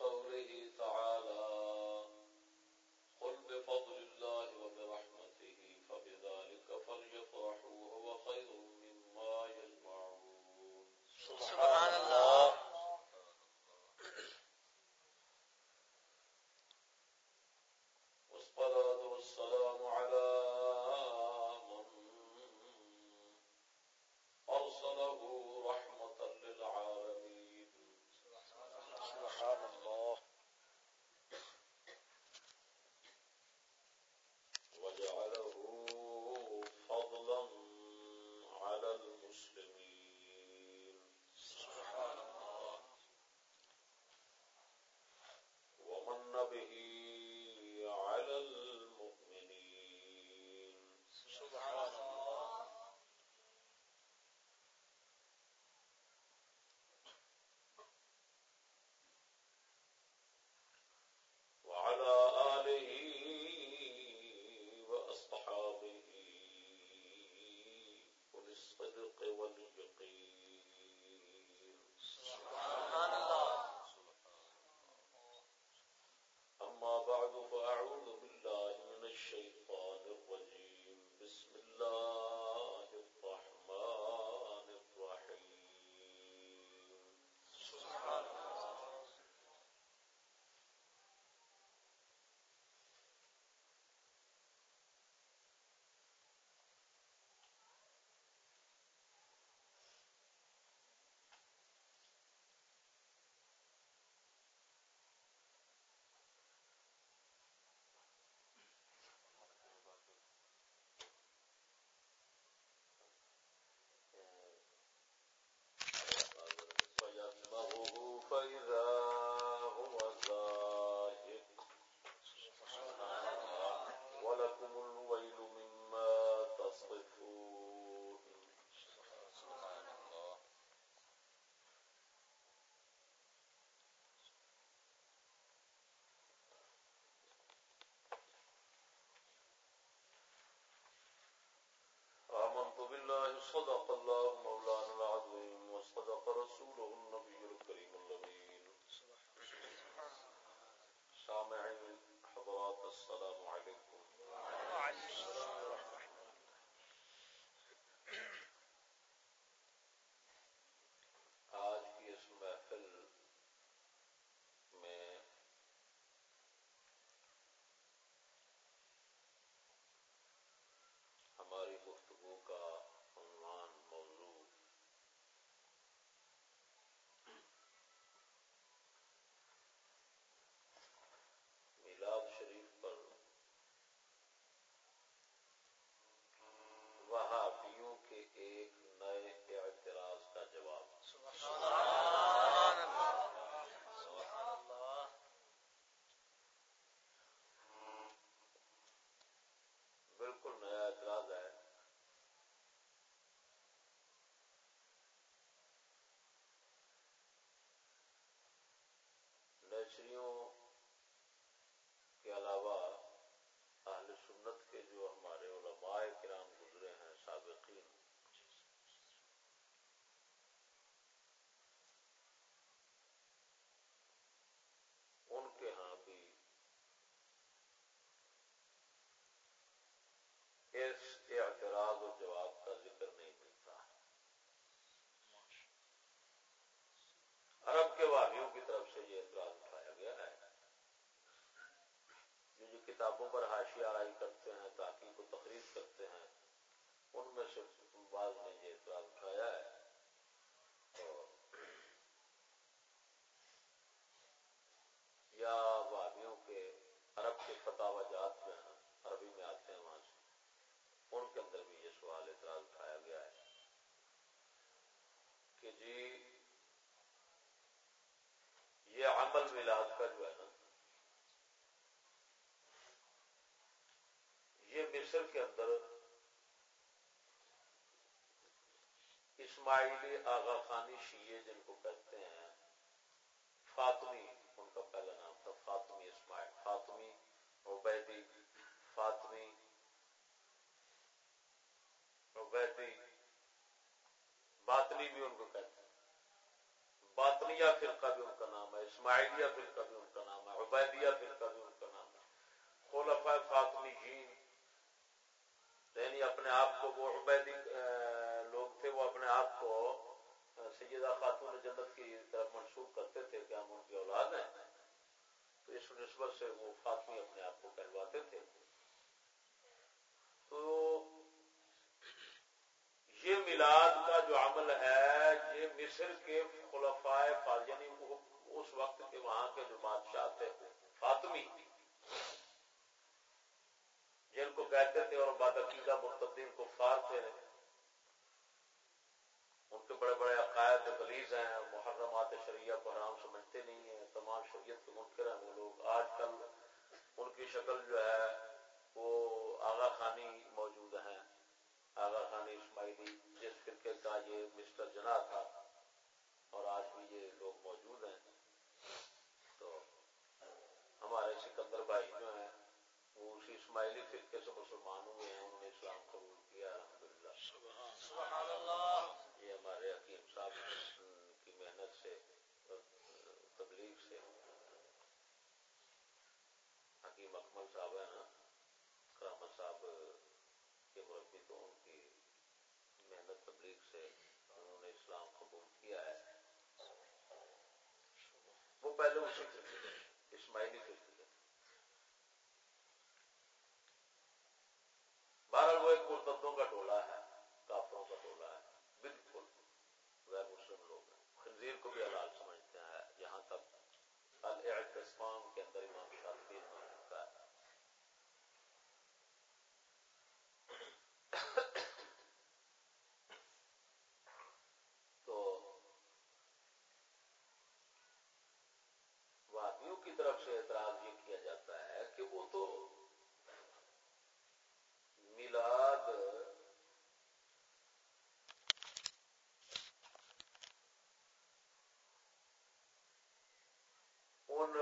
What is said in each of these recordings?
قوله تعالى بالله صدق الله مولانا العظيم وصدق رسوله النبي الكريم اللمين سامعين حضرات السلام عليكم وعليكم السلام ورحمة آج کی اس محفل میں ہماری گفتگو کا نیچریوں کے علاوہ اہل سنت کے جو ہمارے علماء کرام گزرے ہیں، سابقین، ان کے ہاں بھی اس اعتراض و جواب کا ذکر نہیں ملتا عرب کے واحیوں کی طرف سے یہ اعتراض کتابوں پر حاشیہ آرائی کرتے ہیں تاکہ کو تقریر کرتے ہیں ان میں سے بعض نے یہ اعتراض اٹھایا ہے یا وادیوں کے عرب کے فتح جات جو ہیں عربی میں آتے ہیں وہاں سے ان کے اندر بھی یہ سوال اعتراض اٹھایا گیا ہے کہ جی یہ عمل ملاد کا جو ہے نا یہ مصر کے اندر اسماعیلی آغا خانی شیعہ جن کو کہتے ہیں، فاطمی، ان کا پہلا نام تھا، فاطمی اسماعیل، فاطمی عبیدی فاطمی عبیدی، باطنی بھی ان کو کہتے ہیں۔ باطنیہ فرقہ بھی ان کا نام ہے، اسماعیلیہ فرقہ بھی ان کا نام ہے، عبیدیہ فرقہ بھی ان کا نام ہے۔ خلفاء فاطمی جین یعنی اپنے آپ کو وہ عبیدی لوگ تھے، وہ اپنے آپ کو سیدہ خاتون جنت کی طرف منسوخ کرتے تھے کہ ہم ان کی اولاد ہیں۔ تو اس نسبت سے وہ فاطمی اپنے آپ کو کہلواتے تھے۔ تو یہ میلاد کا جو عمل ہے، یہ مصر کے خلفائے یعنی اس وقت کے وہاں کے جو بادشاہ تھے، فاطمی، جن کو کہتے تھے اور بادقیدہ متدین کو فار تھے۔ ان کے بڑے بڑے عقائد خلیز ہیں، محرمات شریعہ کو حرام سمجھتے نہیں ہیں، تمام شریعت کے منکر ہیں وہ لوگ۔ آج کل ان کی شکل جو ہے، وہ آغا خانی موجود ہیں۔ آغا خانی اسماعیلی، جس فرقے کا یہ مسٹر جنا تھا، اور آج بھی یہ لوگ موجود ہیں۔ تو ہمارے سکندر بھائی جو ہیں، وہ اسی اسماعیلی فرقے سے مسلمان ہوئے ہیں، انہوں نے اسلام قبول کیا الحمد للہ یہ ہمارے حکیم صاحب کی محنت سے تبلیغ سے حکیم اکمل صاحب ہے نا کرامت صاحب کے مربی تو ان کی محنت تبلیغ سے انہوں نے اسلام قبول کیا ہے وہ پہلے اسی اسماعیلی فرقے تھے بہرحال وہ ایک مرتدوں کا ٹولہ ہے کافروں کا ٹولہ ہے بالکل غیر مسلم لوگ ہیں خنزیر کو بھی حلال سمجھتے ہیں یہاں تک الاعتصام کے اندر امام شافی نے لکھا ہے تو وادیوں کی طرف سے اعتراض یہ کیا جاتا ہے کہ وہ تو میلاد ان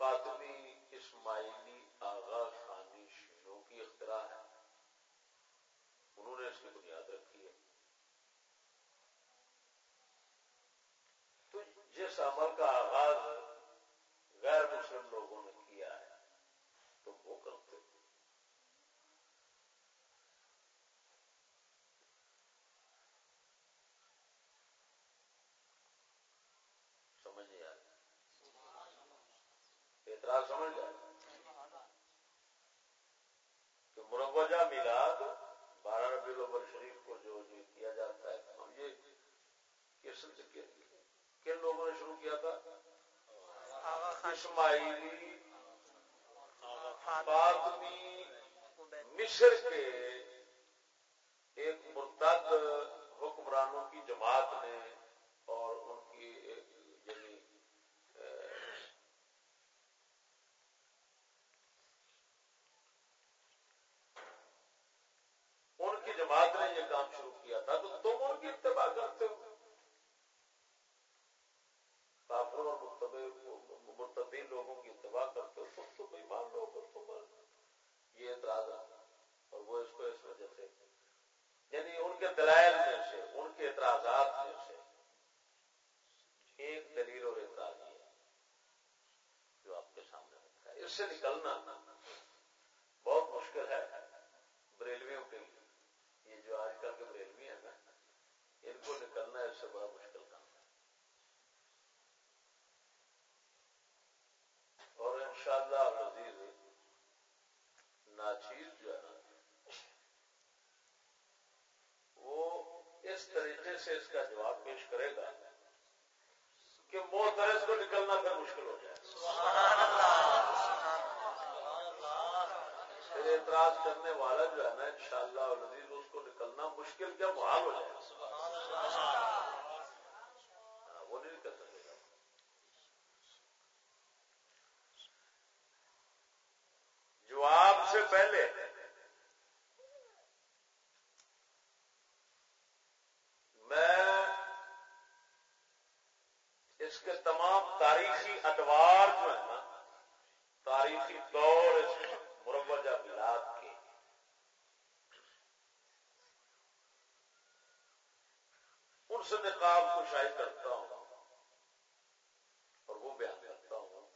فاطمی اسماعیلی آغا خانی شیروں کی اختراع ہے انہوں نے اس کی بنیاد رکھی ہے تو جس عمل کا آغاز غیر مسلم لوگوں نے کیا ہے تو وہ کرتے سمجھ نہیں آ اعتراض سمجھ جائے کہ مروجہ میلاد بارہ ربی الاول شریف کو جو یہ کیا جاتا ہے ہم یہ کس کن لوگوں نے شروع کیا تھا؟ اسماعیلی، فاطمی، مصر کے ایک مرتد حکمرانوں کی جماعت نے اور ان کی ایک یعنی ان کی جماعت نے یہ کام شروع کیا تھا تو تم ان کی اتباع کرتے ہو کافروں اور مرتدین لوگوں کی اتباع کرتے ہو تم تو بےمان لوگ ہو تم یہ اعتراض اور وہ اس کو اس وجہ سے یعنی ان کے دلائل میں سے ان کے اعتراضات میں سے ایک دلیل اور اعتراض یہ جو آپ کے سامنے رکھا ہے اس سے نکلنا بہت مشکل ہے بریلویوں کے لیے یہ جو آج کل کے بریلوی ہیں نا ان کو نکلنا اس سے بڑا مشکل کام ہے اور انشاءاللہ شاء ناچیز جو ہے نا وہ اس طریقے سے اس کا جواب پیش کرے گا کہ محترز کو نکلنا پھر مشکل ہو جائے۔ پھر اعتراض کرنے والا جو ہے نا ان شاء اللہ اس کو نکلنا مشکل کیا، محال ہو جائے۔ نقاب کو شائع کرتا ہوں اور وہ بیان کرتا ہوں۔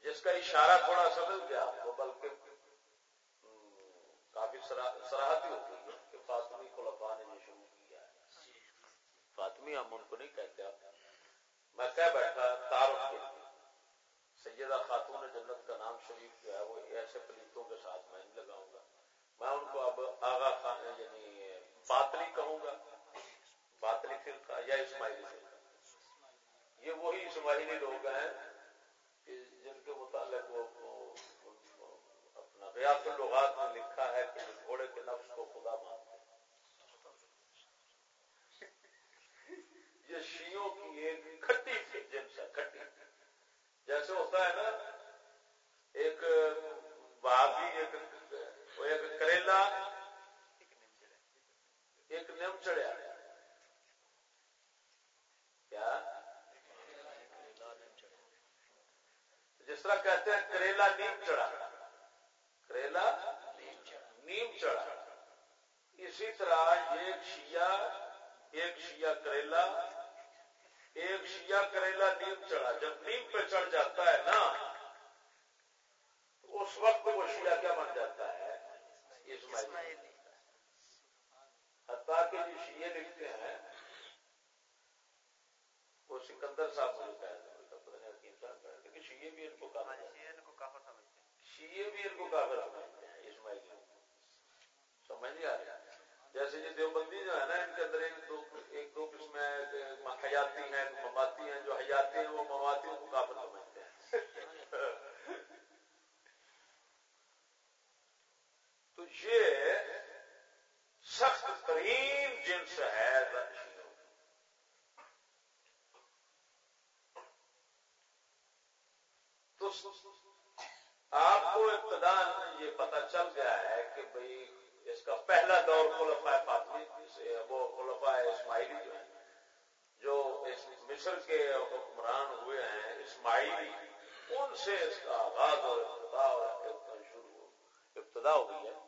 جس کا اشارہ تھوڑا سمجھ گیا وہ بلکہ کافی سراہتی ہوتی ہے کہ فاطمی کو لبا نے یہ شروع کیا ہے۔ فاطمی ہم ان کو نہیں کہتے آپ۔ میں کہہ بیٹھا تار کے لیے۔ سیدہ خاتون جنت کا نام شریف جو ہے وہ ایسے پلیتوں کے ساتھ میں لگا آغا خان یعنی باطلی کہوں گا، باطلی فرقہ یا اسماعیلی فرقہ۔ یہ وہی اسماعیلی لوگ ہیں جن کے متعلق وہ اپنا ریاست الغات میں لکھا ہے کہ گھوڑے کے نفس کو خدا مانتے یہ شیوں کی ایک کھٹی جنس ہے، کھٹی۔ جیسے ہوتا ہے نا، ایک بھابی ایک کریلا ایک نیم چڑھیا کیا؟ جس طرح کہتے ہیں کریلا نیم چڑھا۔ کریلا نیم چڑھا۔ اسی طرح ایک شیعہ ایک شیعہ کریلا، ایک شیعہ کریلا نیم چڑھا۔ جب نیم پہ چڑھ جاتا ہے نا اس وقت وہ شیعہ کیا بن جاتا ہے؟ اسماعیلی کہ جو شیعہ لکھتے ہیں وہ سکندر صاحب بھی ان کو کافر سمجھتے ہیں۔ شیے بھی ان کو کافر سمجھتے ہیں اسماعیلی سمجھ نہیں آ رہا جیسے یہ دیوبندی جو ہے نا ان کے اندر ایک دو ایک دو قسم حیاتی ہیں مماتی ہیں جو حیاتی ہیں وہ مماتی کو کافر سمجھتے ہیں۔ تو یہ سخت جنس ہے آپ کو ابتدا یہ پتا چل گیا ہے کہ بھئی اس کا پہلا دور خلفا فاطمی وہ خلفا اسماعیلی جو ہے جو مصر کے حکمران ہوئے ہیں، اسماعیلی، ان سے اس کا آغاز اور ابتدا اور شروع ابتدا ہو گئی ہے۔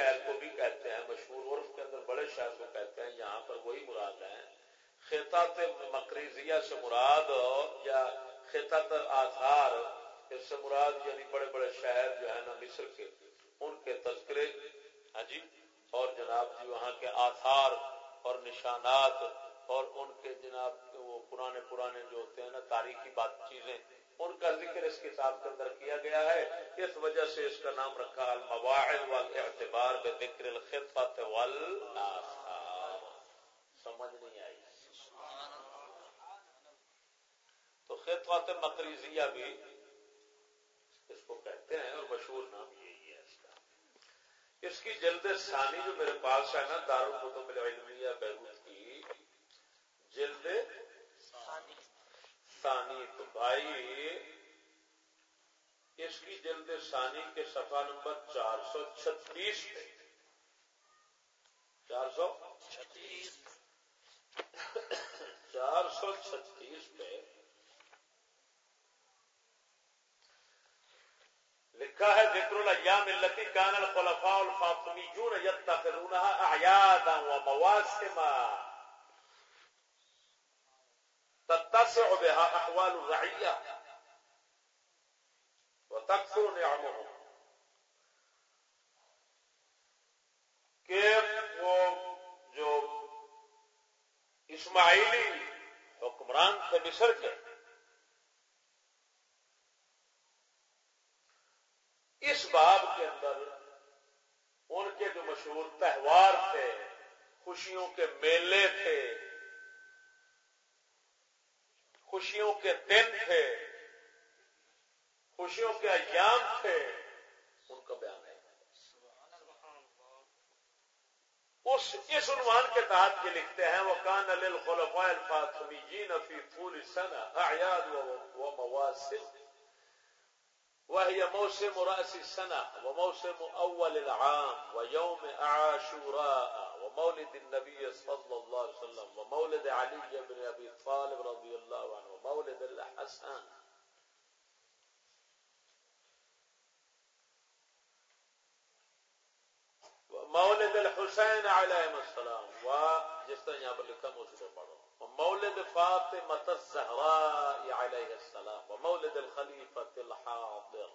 شہر کو بھی کہتے ہیں، مشہور عرف کے اندر بڑے شہر کو کہتے ہیں، یہاں پر وہی مراد ہے خطاط مکریزیہ سے مراد یا خطاط آثار، اس سے مراد یعنی بڑے بڑے شہر جو ہے نا مصر کے، ان کے تذکرے۔ ہاں جی اور جناب جی وہاں کے آثار اور نشانات اور ان کے جناب وہ پرانے پرانے جو ہوتے ہیں نا، تاریخی بات چیزیں۔ ان کا ذکر اس کتاب کے اندر کیا گیا ہے اس وجہ سے اس کا نام رکھا المواعظ والاعتبار بذکر الخطفت والآثار سمجھ نہیں آئی تو خطفت مقریزیہ بھی اس کو کہتے ہیں اور مشہور نام یہی ہے اس کا اس کی جلد ثانی جو میرے پاس ہے نا القتب العلمیہ بیروت کی جلد ثانی تو بھائی اس کی جلد ثانی کے صفحہ نمبر چار سو چھتیس پہ چار سو چھتیس۔ چار سو چھتیس پہ لکھا ہے، ذکر الایام التي كان الخلفاء الفاطميون يتخذونها اعيادا ومواسما تتسع بها احوال الرعيه وتكثر نعمهم کہ وہ جو اسماعیلی حکمران تھے مصر کے۔ اس باب کے اندر ان کے جو مشہور تہوار تھے، خوشیوں کے میلے تھے، خوشیوں کے دن تھے خوشیوں کے ایام تھے ان کا بیان ہے اس اس عنوان کے لکھتے ہیں وہ کان الخلفاء الفاطمیین فی طول سنہ اعیاد و مواسم وهي موسم رأس السنة وموسم أول العام ويوم عاشوراء ومولد النبي صلى الله عليه وسلم ومولد علي بن أبي طالب رضي الله عنه ومولد الحسن. ومولد الحسين عليهم السلام وجس طرح یہاں پر لکھا موسم پڑھو۔ ومولد فاطمة الزهراء عليه السلام ومولد الخليفة الحاضر۔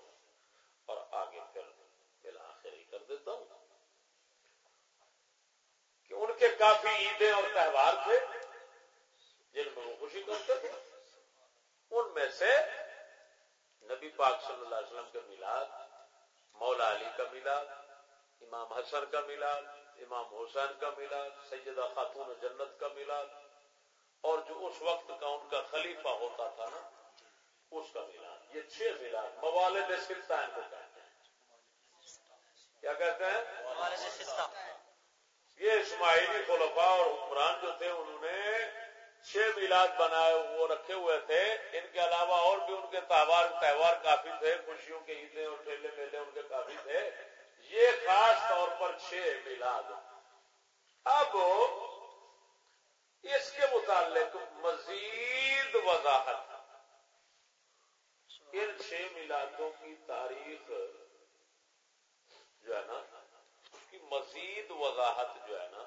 اور آگے پھر بالآخر کر دیتا ہوں کہ ان کے کافی عیدیں اور تہوار تھے جن میں وہ خوشی کرتے تھے۔ ان میں سے نبی پاک صلی اللہ علیہ وسلم کا میلاد، مولا علی کا میلاد، امام حسن کا میلاد امام حسین کا میلاد سیدہ خاتون جنت کا میلاد اور جو اس وقت کا ان کا خلیفہ ہوتا تھا نا اس کا میلاد یہ چھ میلاد موالد ان کو کہتے ہیں۔ کیا کہتے ہیں؟ یہ اسماعیلی خلفاء اور حکمران جو تھے انہوں نے چھ میلاد بنائے وہ رکھے ہوئے تھے۔ ان کے علاوہ اور بھی ان کے تہوار تہوار کافی تھے خوشیوں کے عیدیں اور ٹھیلے میلے ان کے کافی تھے۔ یہ خاص طور پر چھ میلاد اب اس کے متعلق مزید وضاحت۔ ان چھ میلادوں کی تاریخ جو ہے نا اس کی مزید وضاحت جو ہے نا،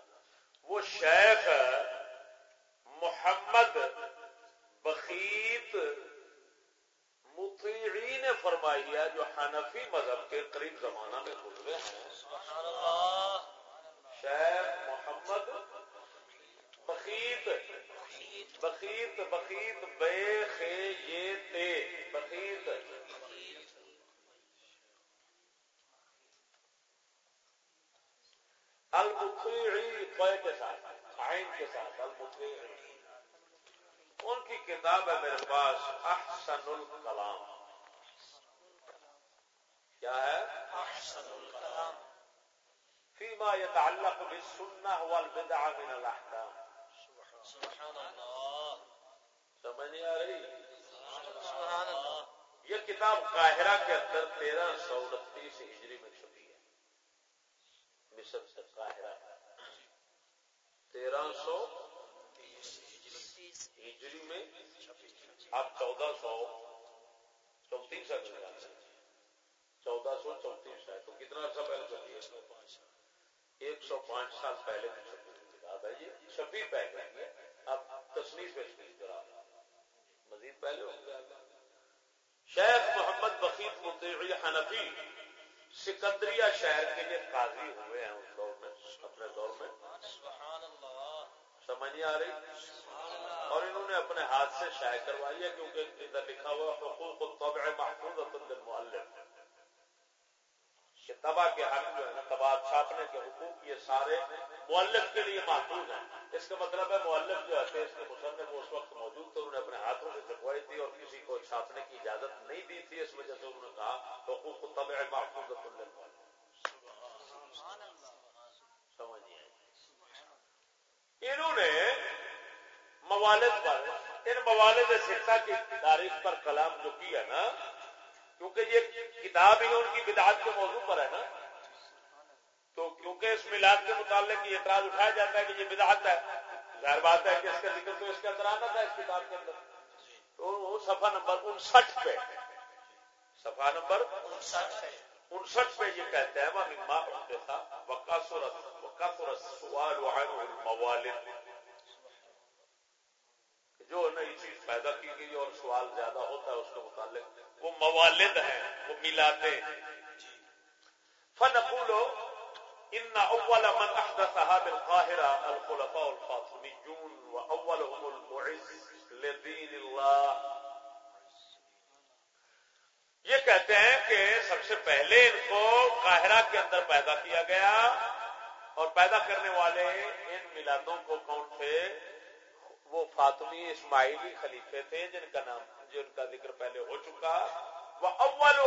وہ شیخ محمد بخیت مطیعی نے فرمائی ہے، جو حنفی مذہب کے قریب زمانہ میں گزرے ہیں۔ شیخ محمد بخیت بخیت بخیت، بے خے یہ تے، بخیت۔ المطیعی کے ساتھ، عین کے ساتھ المطیعی۔ ان کی کتاب ہے میرے پاس احسن الکلام کیا ہے؟ احسن الکلام فيما يتعلق بالسنة والبدع من الأحكام سبحان اللہ سمجھ نہیں آ رہی؟ سبحان اللہ۔ یہ کتاب قاہرہ کے اندر تیرہ سو انتیس ہجری میں چھپی ہے۔ مصر سے قاہرہ۔ تیرہ سو ہجری میں اب چودہ سو چونتیس ہے چودہ سو چونتیس ہے تو کتنا عرصہ پہلے چھپی ہے ایک سو پانچ سال پہلے کی چھپی کتاب ہے یہ چھپی پہلے اب تصنیف پیش کی ذرا مزید پہلے ہو شیخ محمد بخیت مطیعی حنفی سکندریہ شہر کے لیے قاضی ہوئے ہیں اس دور میں، اپنے دور میں۔ سمجھ نہیں آ رہی؟ اور انہوں نے اپنے ہاتھ سے شائع کروائی ہے کیونکہ ادھر لکھا ہوا حقوق الطبع محفوظ للمؤلف۔ کہ تباہ کے حق جو ہے نا تباہ چھاپنے کے حقوق، یہ سارے مؤلف کے لیے محفوظ ہیں۔ اس کا مطلب ہے مؤلف جو ہے اس کے مصنف اس وقت موجود تھے، انہوں نے اپنے ہاتھوں سے چھپوائی تھی اور کسی کو چھاپنے کی اجازت نہیں دی تھی۔ اس وجہ سے انہوں نے کہا حقوق طبع محفوظ سمجھیے انہوں نے موالد پر، ان موالد سکتا کی تاریخ پر کلام جو کیا نا، کیونکہ یہ کتاب ہی ان کی بدعات کے موضوع پر ہے نا، تو کیونکہ اس میلاد کے متعلق یہ اعتراض اٹھایا جاتا ہے کہ یہ بدعت ہے، ظاہر بات ہے کہ اس کا ذکر تو اس کے اندر آنا تھا، اس کتاب کے اندر۔ تو صفحہ نمبر انسٹھ پہ، صفحہ نمبر انسٹھ پہ یہ کہتے ہیں موالد جو نئی چیز پیدا کی گئی اور سوال زیادہ ہوتا ہے اس کے متعلق، وہ موالد ہیں، وہ ملاتے جی۔ فن ان اول من احدث احدثها بالقاهره الخلفاء الفاطميون واولهم المعز لدين الله. یہ کہتے ہیں کہ سب سے پہلے ان کو قاہرہ کے اندر پیدا کیا گیا۔ اور پیدا کرنے والے ان میلادوں کو کون تھے؟ وہ فاطمی اسماعیلی خلیفے تھے، جن کا نام، جن کا ذکر پہلے ہو چکا۔ وہ اول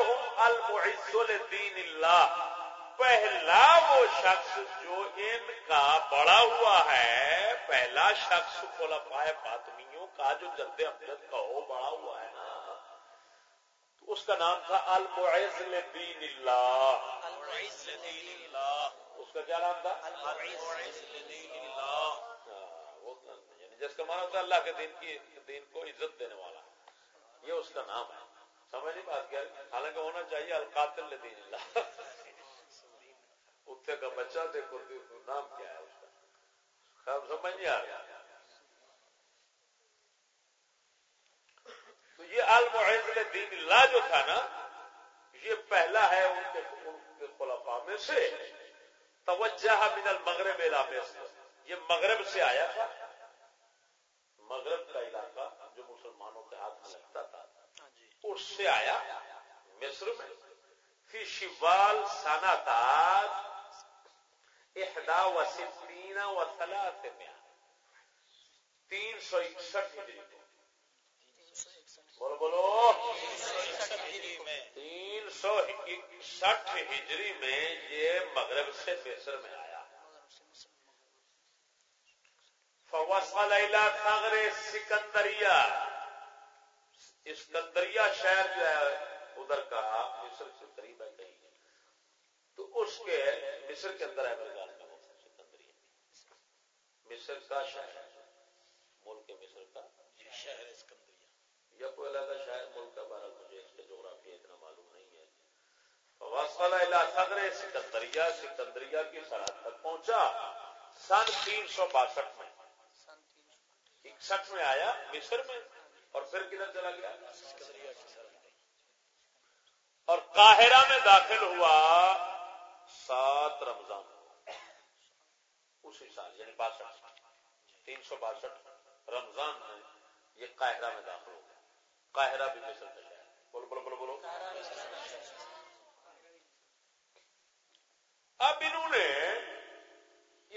الدین اللہ پہلا وہ شخص جو ان کا بڑا ہوا ہے، پہلا شخص خلفائے فاطمیوں کا جو جد امجد کا ہو بڑا ہوا ہے نا۔ تو اس کا نام تھا المعز لدین اللہ اس کا کیا نام تھا؟ جس کا مانا ہوتا ہے اللہ کے دین کی دین کو عزت دینے والا۔ یہ اس کا نام ہے۔ سمجھ نہیں بات کیا؟ حالانکہ ہونا چاہیے القاتل دین اللہ۔ اتنے کا بچہ دیکھو نام کیا ہے اس کا۔ سمجھ نہیں آ رہا۔ تو یہ المعز دین اللہ جو تھا نا یہ پہلا ہے ان کے ان کے خلفاء میں سے۔ توجہ من المغرب علاقے سے یہ مغرب سے آیا تھا. مغرب کا علاقہ جو مسلمانوں کے ہاتھ میں لگتا تھا. اس سے آیا مصر میں. فی شوال سانا احدا و ستین و ثلاث میں. تین سو اکسٹھ بولو بولو تین سو اکسٹھ ہجری میں یہ مغرب سے مصر میں آیا۔ ثغر سکندریا اسکندریا شہر جو ہے ادھر کا مصر سے قریب ہے کہیں تو اس کے مصر کے اندر ہے میں۔ سکندریا مصر کا شہر ملک مصر کا۔ شہر اسکندریا یا کوئی علیحدہ شہر ملک کا بارہ مجھے اس کے جغرافیہ اتنا معلوم نہیں ہے فوصل الى ثغر سکندریا سکندریا کی سرحد تک پہنچا۔ سن تین سو باسٹھ میں۔ اکسٹھ میں آیا، مصر میں، اور پھر کدھر چلا گیا؟ اور قاہرہ میں داخل ہوا۔ سات رمضان۔ اسی سال یعنی باسٹھ۔ تین سو باسٹھ رمضان میں یہ قاہرہ میں داخل ہو گیا۔ قاہرہ بھی مصر کا شہر بولو بولو بولو بولو۔ اب انہوں نے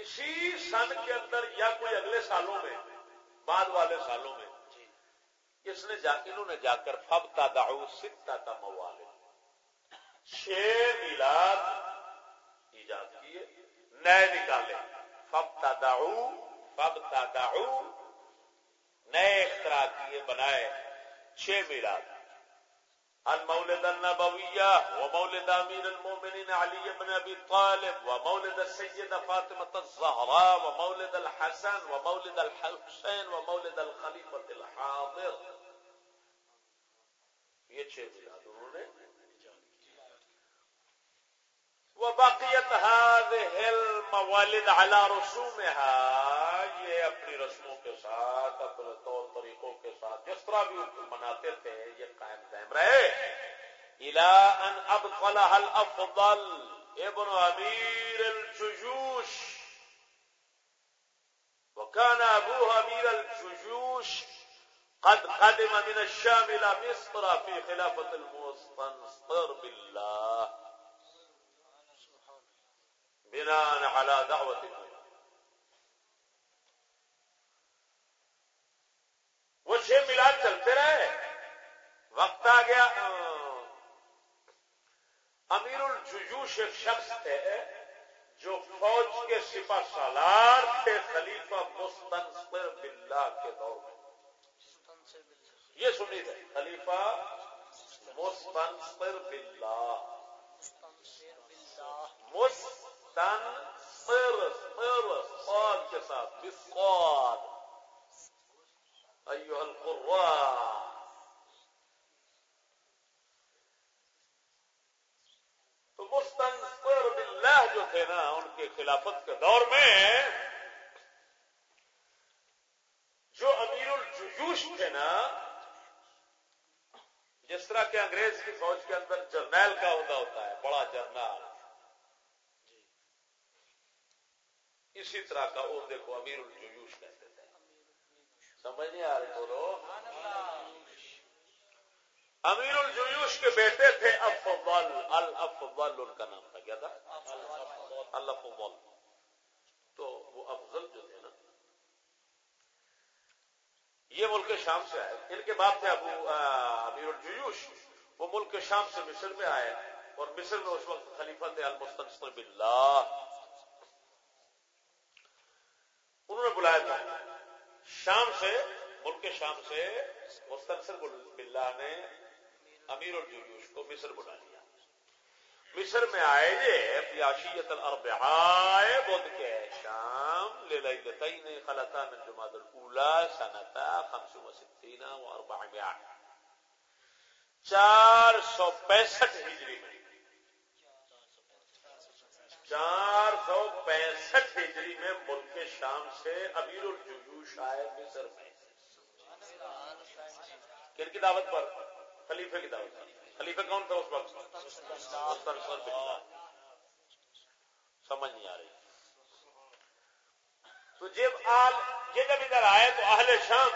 اسی سن کے اندر یا کوئی اگلے سالوں میں بعد والے سالوں میں اس نے جا انہوں نے جا کر فب تا سکتا تھا موال چھ میلاد ایجاد کیے نئے نکالے۔ فب تا فب تا نئے اختراع کیے بنائے چھ میلاد۔ المولد النبوية ومولد أمير المؤمنين علي بن أبي طالب ومولد السيدة فاطمة الزهراء ومولد الحسن ومولد الحسين ومولد الخليفة الحاضر. یہ چھ میلاد انہوں نے وبقيت هذه الموالد على رسومها. یہ اپنی رسموں کے ساتھ، اپنے طور ساتھ جس طرح بھی مناتے تھے، یہ قائم دائم رہے۔ الى ان ابطلها الافضل ابن امیر الججوش وكان ابوه امیر الججوش قد قدم من الشام الى مصر في خلافة المستنصر بالله۔ بنا على دعوت وہ چھ ملاد چلتے رہے۔ وقت آ گیا۔ امیر الجوش ایک شخص تھے جو فوج کے سپا سالار تھے، خلیفہ مستنصر باللہ کے دور میں۔ یہ سنی تھے، خلیفہ مستنصر باللہ۔ مستنصر صاد کے ساتھ بسقاد ایوہ القرآن تو مستنصر باللہ جو تھے نا، ان کے خلافت کے دور میں جو امیر الجوش تھے نا، جس طرح کے انگریز کی فوج کے اندر جرنیل کا عہدہ ہوتا ہے، بڑا جرنیل۔ اسی طرح کا وہ دیکھو امیر الجیوش کہتے تھے سمجھ نہیں آ رہی، بولو۔ امیر الجیوش کے بیٹے تھے افضل الافضل ان کا نام تھا، کیا تھا؟ الافضل۔ تو وہ افضل جو تھے نا، یہ ملک شام سے آئے۔ ان کے باپ تھے ابو امیر الجیوش۔ وہ ملک شام سے مصر میں آئے۔ اور مصر میں اس وقت خلیفہ تھے المستنصر باللہ۔ انہوں نے بلایا تھا۔ شام سے، ملک شام سے مستنصر باللہ نے امیر الجیوش کو مصر بلا لیا۔ مصر میں آئے جے پیاشیت الاربعاء بدھ کے شام لیلتین خلطا من جماد الاولا سنتا خمس و ستین و اربع چار سو پینسٹھ ہجری میں چار سو پینسٹھ ہجری میں ملک شام سے امیر الجیوش آئے مصر میں۔ کن کی دعوت پر؟ خلیفے کی دعوت پر۔ خلیفہ کون تھا اس وقت؟ سمجھ نہیں آ رہی۔ تو جب آل یہ جب ادھر آئے تو اہل شام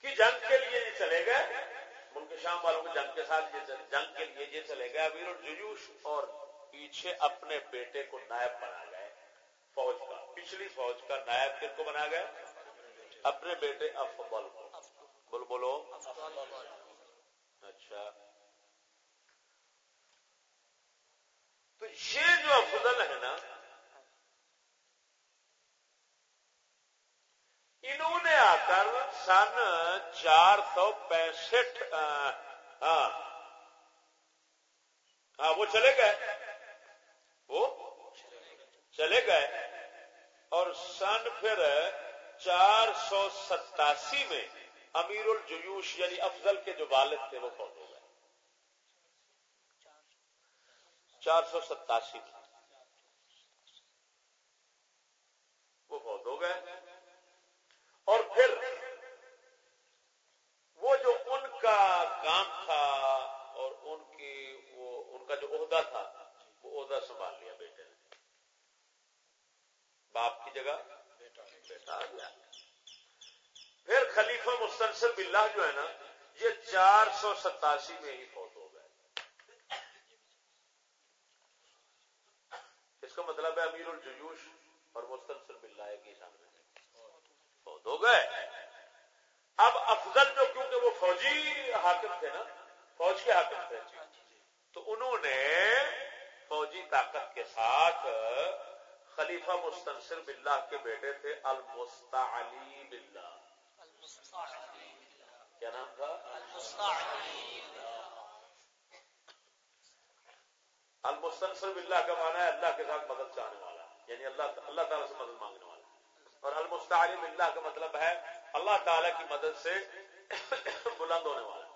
کی جنگ کے لیے یہ چلے گئے۔ ملک شام والوں کی جنگ کے ساتھ یہ جنگ کے لیے یہ چلے گئے۔ امیر الجوش اور پیچھے اپنے بیٹے کو نائب بنا گئے۔ فوج کا، پچھلی فوج کا نائب کن کو بنا گئے؟ اپنے بیٹے افضل کو۔ بولو بولو۔ اچھا۔ تو یہ جو افضل ہے نا انہوں نے آ کر سن چار سو پینسٹھ ہاں ہاں وہ چلے گئے۔ وہ چلے گئے۔ اور سن پھر چار سو ستاسی میں امیر الجیوش یعنی افضل کے جو والد تھے، وہ فوت ہو گئے۔ چار سو ستاسی میں وہ فوت ہو گئے۔ اور پھر وہ جو ان کا کام تھا اور ان کی وہ ان کا جو عہدہ تھا، وہ عہدہ سنبھال لیا بیٹے نے۔ باپ کی جگہ بیٹا آ گیا۔ پھر خلیفہ مستنصر باللہ جو ہے نا، یہ چار سو ستاسی میں ہی فوت ہو گئے۔ اس کا مطلب ہے امیر الجوش اور مستنصر باللہ کے سامنے فوت ہو گئے۔ اب افضل جو کیونکہ وہ فوجی حاکم تھے نا، فوج کے حاکم تھے۔ تو انہوں نے فوجی طاقت کے ساتھ خلیفہ مستنصر باللہ کے بیٹے تھے، المستعلی باللہ۔ کیا نام تھا؟ المستنصر باللہ کا معنی ہے اللہ کے ساتھ مدد چاہنے والا یعنی اللہ اللہ تعالیٰ سے مدد مانگنے والا۔ اور المستعلی باللہ کا مطلب ہے اللہ تعالیٰ کی مدد سے بلند ہونے والا۔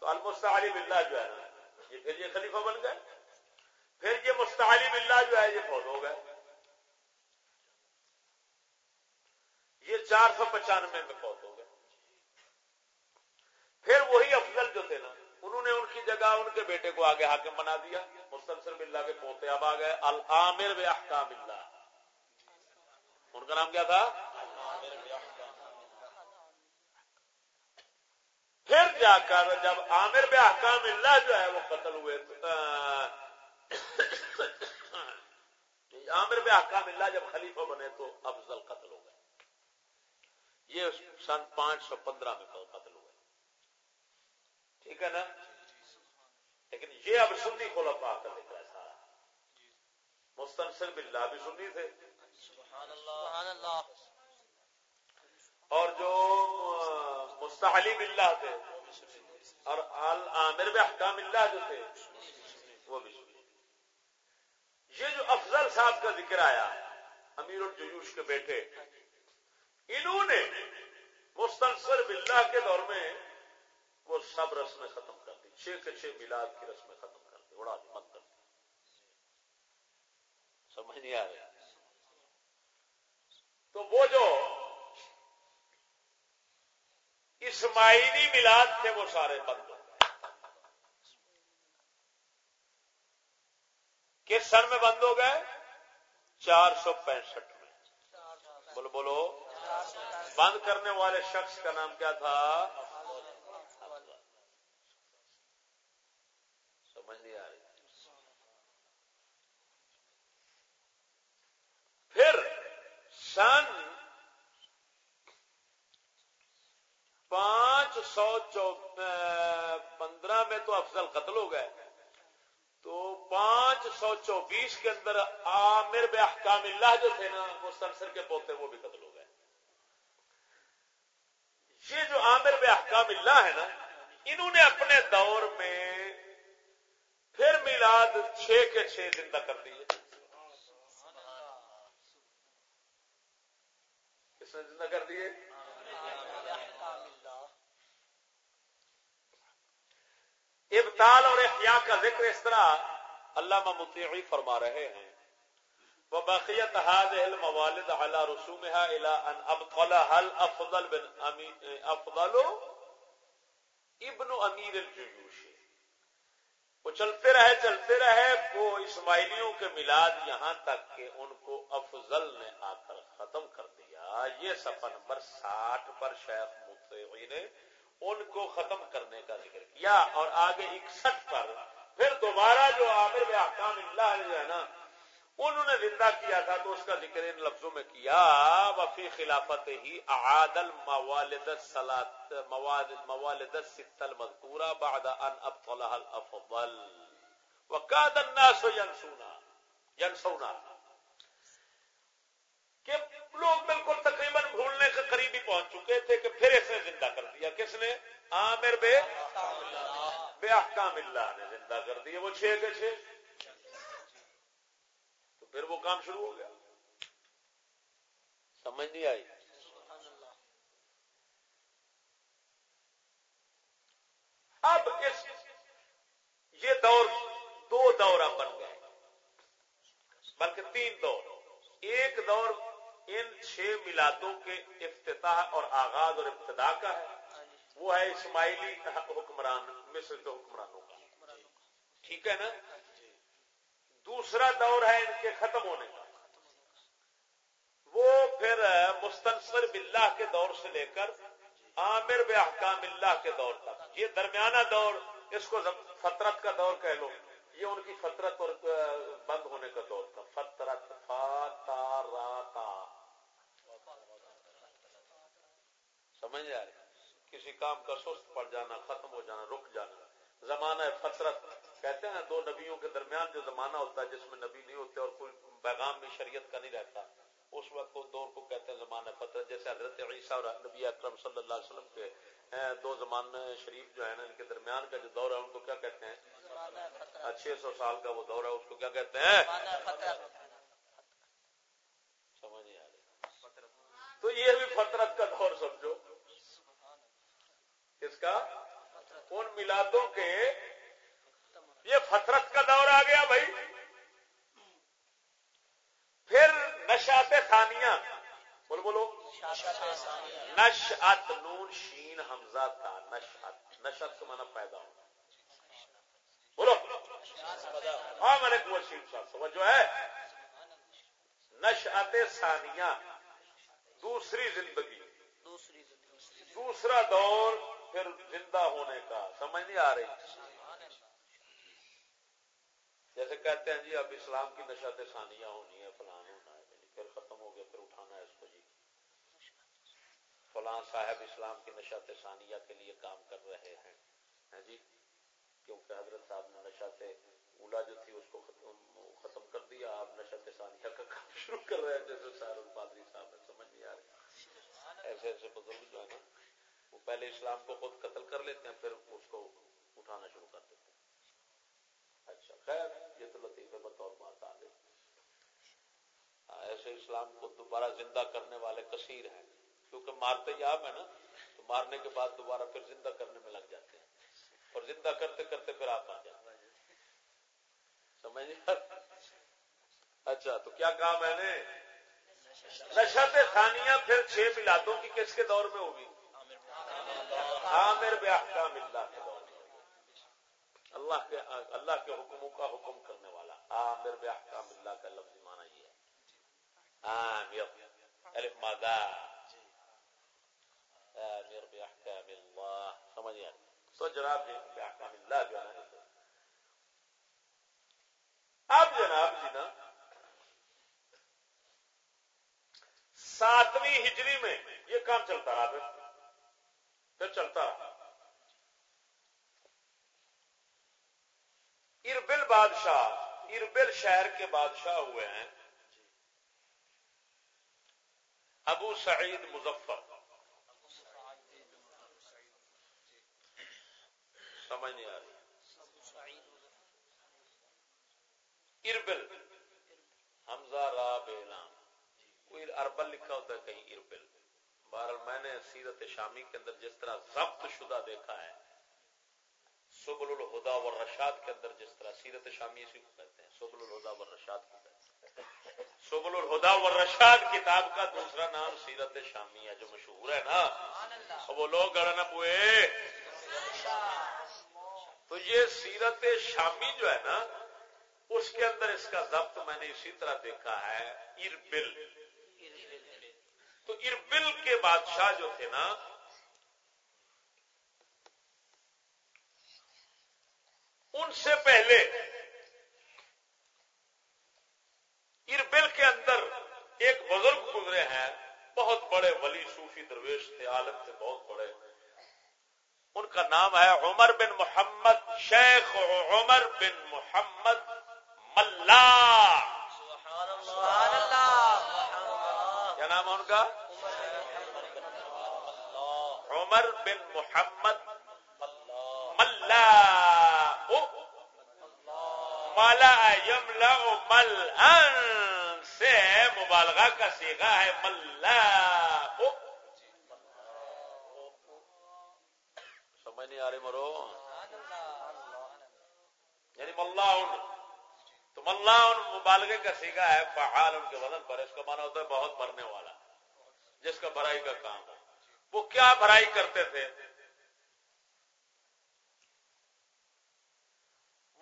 تو المستعلی باللہ جو ہے، یہ پھر یہ خلیفہ بن گئے۔ پھر یہ مستعلی باللہ جو ہے، یہ فوت ہو گئے۔ یہ چار سو پچانوے میں فوت ہو گئے۔ پھر وہی افضل جو تھے نا، انہوں نے ان کی جگہ ان کے بیٹے کو آگے حاکم بنا دیا۔ مستنصر باللہ کے پوتے اب آ گئے۔ العامر بے احکام اللہ۔ ان کا نام کیا تھا؟ پھر جا کر جب عامر بے احکام اللہ جو ہے وہ قتل ہوئے عامر بے احکام اللہ جب خلیفہ بنے تو افضل قتل ہو گئے۔ یہ سن پانچ سو پندرہ میں قتل ہوئے۔ ٹھیک ہے نا؟ لیکن یہ اب سنی کھولا پا کر نکلا ہے سارا۔ مستنصر باللہ بھی سنی تھے۔ اور جو مستحلی اللہ تھے، اور عامر بحکام اللہ جو تھے، وہ بھی۔ یہ جو افضل صاحب کا ذکر آیا، امیر الجیوش کے بیٹے، انہوں نے مستنصر باللہ کے دور میں وہ سب رسمیں ختم کر دی۔ چھ کے چھ میلاد کی رسمیں ختم کر دی اڑا دی مت کر دی۔ سمجھ نہیں آ رہا تو وہ جو اسماعیلی میلاد تھے وہ سارے بند ہو گئے۔ کس سن میں بند ہو گئے؟ چار سو پینسٹھ میں۔ بولو بولو۔ بند کرنے والے شخص کا نام کیا تھا سمجھ نہیں آ رہی پھر سن پانچ سو پندرہ میں تو افضل قتل ہو گئے. تو پانچ سو چوبیس کے اندر عامر بے احکام اللہ جو تھے نا، وہ سرسر کے پوتے وہ بھی قتل ہو گئے. یہ جو عامر بے احکام اللہ ہے نا، انہوں نے اپنے دور میں پھر میلاد چھ کے چھ زندہ کر دیے کس نے زندہ کر دیے۔ ابتال اور احیاء کا ذکر اس طرح علامہ مطیعی فرما رہے ہیں۔ وہ هذه الموالد على رسومها الى ان ابطلها الافضل بن افضل ابن امیر الجیوش وہ چلتے رہے چلتے رہے۔ وہ اسماعیلیوں کے میلاد یہاں تک کہ ان کو افضل نے آ کر ختم کر دیا۔ یہ صفحہ نمبر ساٹھ پر شیخ مطیعی نے ان کو ختم کرنے کا ذکر کیا اور آگے اکسٹھ پر پھر دوبارہ جو عامر احکام اللہ جو ہے نا، انہوں نے زندہ کیا تھا تو اس کا ذکر ان لفظوں میں کیا، وفی خلافت ہی عادل موالد موالد ستل مذکورہ بعد ان ابطلہ الافضل۔ وقاد الناس ینسونا ینسونا۔ کہ لوگ بالکل تقریباً بھولنے کے قریب ہی پہنچ چکے تھے کہ پھر اس نے زندہ کر دیا۔ کس نے؟ عامر بے بے احکام اللہ نے زندہ کر دیا وہ چھ کے چھ۔ تو پھر وہ کام شروع ہو گیا۔ سمجھ نہیں آئی۔ اب اس یہ دور دو دورہ بن گئے۔ بلکہ تین دور۔ ایک دور ان چھ میلادوں کے افتتاح اور آغاز اور ابتدا کا ہے۔ وہ ہے اسماعیلی حکمران، مصر کے حکمرانوں کا۔ ٹھیک ہے نا؟ دوسرا دور ہے ان کے ختم ہونے کا۔ وہ پھر مستنصر باللہ کے دور سے لے کر عامر بے احکام اللہ کے دور تک۔ یہ درمیانہ دور، اس کو فطرت کا دور کہہ لو۔ یہ ان کی فطرت اور بند ہونے کا دور تھا۔ فطرت سمجھ آ رہی کسی کام کا سست پڑ جانا ختم ہو جانا رک جانا۔ زمانہ فطرت کہتے ہیں دو نبیوں کے درمیان جو زمانہ ہوتا ہے جس میں نبی نہیں ہوتے اور کوئی پیغام بھی شریعت کا نہیں رہتا اس وقت دور کو کہتے ہیں زمانہ فطرت۔ جیسے حضرت عیسیٰ اور نبی اکرم صلی اللہ علیہ وسلم کے دو زمان شریف جو ہے نا ان کے درمیان کا جو دور ہے ان کو کیا کہتے ہیں؟ چھ سو سال کا وہ دور ہے اس کو کیا کہتے ہیں؟ سمجھ آ رہی۔ تو یہ بھی فطرت کا دور سمجھو۔ کس کا؟ ان میلادوں کے یہ فطرت کا دور آ گیا بھائی۔ پھر نشات ثانیہ۔ بولو بولو۔ نش ات نون شین حمزہ تھا۔ نش ات۔ نشت کو مانا پیدا ہونا بولو۔ ہاں میں نے وسیم صاحب سمجھو ہے۔ نش ثانیہ۔ دوسری زندگی۔ دوسرا دور۔ پھر زندہ ہونے کا، سمجھ نہیں آ رہی۔ جیسے کہتے ہیں جی اب اسلام کی نشت ثانیہ ہونی ہے فلان ہونا ہے پھر ختم ہو گیا، پھر اٹھانا ہے اس کو جی۔ فلان صاحب اسلام کی نشت ثانیہ کے لیے کام کر رہے ہیں جی؟ کیونکہ حضرت صاحب نے نشت اولا جو تھی، اس کو ختم کر دیا، آپ نشت ثانیہ کا کام شروع کر رہے ہیں، جیسے سارے پادری صاحب نے سمجھ نہیں آ رہی۔ ایسے ایسے بزرگ جو ہے نا وہ پہلے اسلام کو خود قتل کر لیتے ہیں، پھر اس کو اٹھانا شروع کر دیتے ہیں۔ اچھا خیر، یہ تو لطیفے بطور بات آ گئی ایسے اسلام کو دوبارہ زندہ کرنے والے کثیر ہیں۔ کیونکہ مارتے ہی آپ ہیں نا، تو مارنے کے بعد دوبارہ پھر زندہ کرنے میں لگ جاتے ہیں۔ اور زندہ کرتے کرتے پھر آپ آ جاتے ہیں۔ سمجھ اچھا تو کیا کہا میں نے نشت ثانیہ پھر چھ ملادوں کی کس کے دور میں ہوگی؟ عامر باحکام اللہ کے دور اللہ کے اللہ کے حکموں کا حکم کرنے والا۔ عامر باحکام اللہ کا لفظ مانا یہ ہے۔ عامر الف مادہ عامر باحکام اللہ۔ سمجھ آ تو جناب جی باحکام اللہ جو ہے اب جناب جی نا، ساتویں ہجری میں یہ کام چلتا رہا۔ پھر چلتا۔ رہا اربل بادشاہ، اربل شہر کے بادشاہ ہوئے ہیں۔ ابو سعید مظفر۔ سمجھ نہیں آ رہی۔ اربل۔ حمزہ را بیلام۔ کوئی اربل لکھا ہوتا ہے کہیں اربل۔ بہرحال میں نے سیرت شامی کے اندر جس طرح ضبط شدہ دیکھا ہے سبل الہدا و رشاد کے اندر جس طرح سیرت شامی اسی کو کہتے ہیں سبل الہدا و رشاد کو کہتے ہیں سبل الہدا و رشاد کتاب کا دوسرا نام سیرت شامی ہے جو مشہور ہے نا۔ وہ لوگ گڑ پوئے۔ تو یہ سیرت شامی جو ہے نا اس کے اندر اس کا ضبط میں نے اسی طرح دیکھا ہے اربل۔ تو اربل کے بادشاہ جو تھے نا، ان سے پہلے اربل کے اندر ایک بزرگ گزرے ہیں، بہت بڑے ولی صوفی درویش تھے، عالم تھے، بہت بڑے۔ ان کا نام ہے عمر بن محمد، شیخ عمر بن محمد ملا کیا نام ان کا؟ عمر بن محمد ملا مالا یملا مل سے مبالغہ کا سیکھا ہے ملا سمجھ نہیں آ رہی مرو؟ یعنی ملا تو ملا ان مبالغے کا سیکھا ہے، فعال ان کے وزن پر۔ اس کا مانا ہوتا ہے بہت بھرنے والا، جس کا بھرائی کا کام ہے۔ وہ کیا بھرائی کرتے تھے؟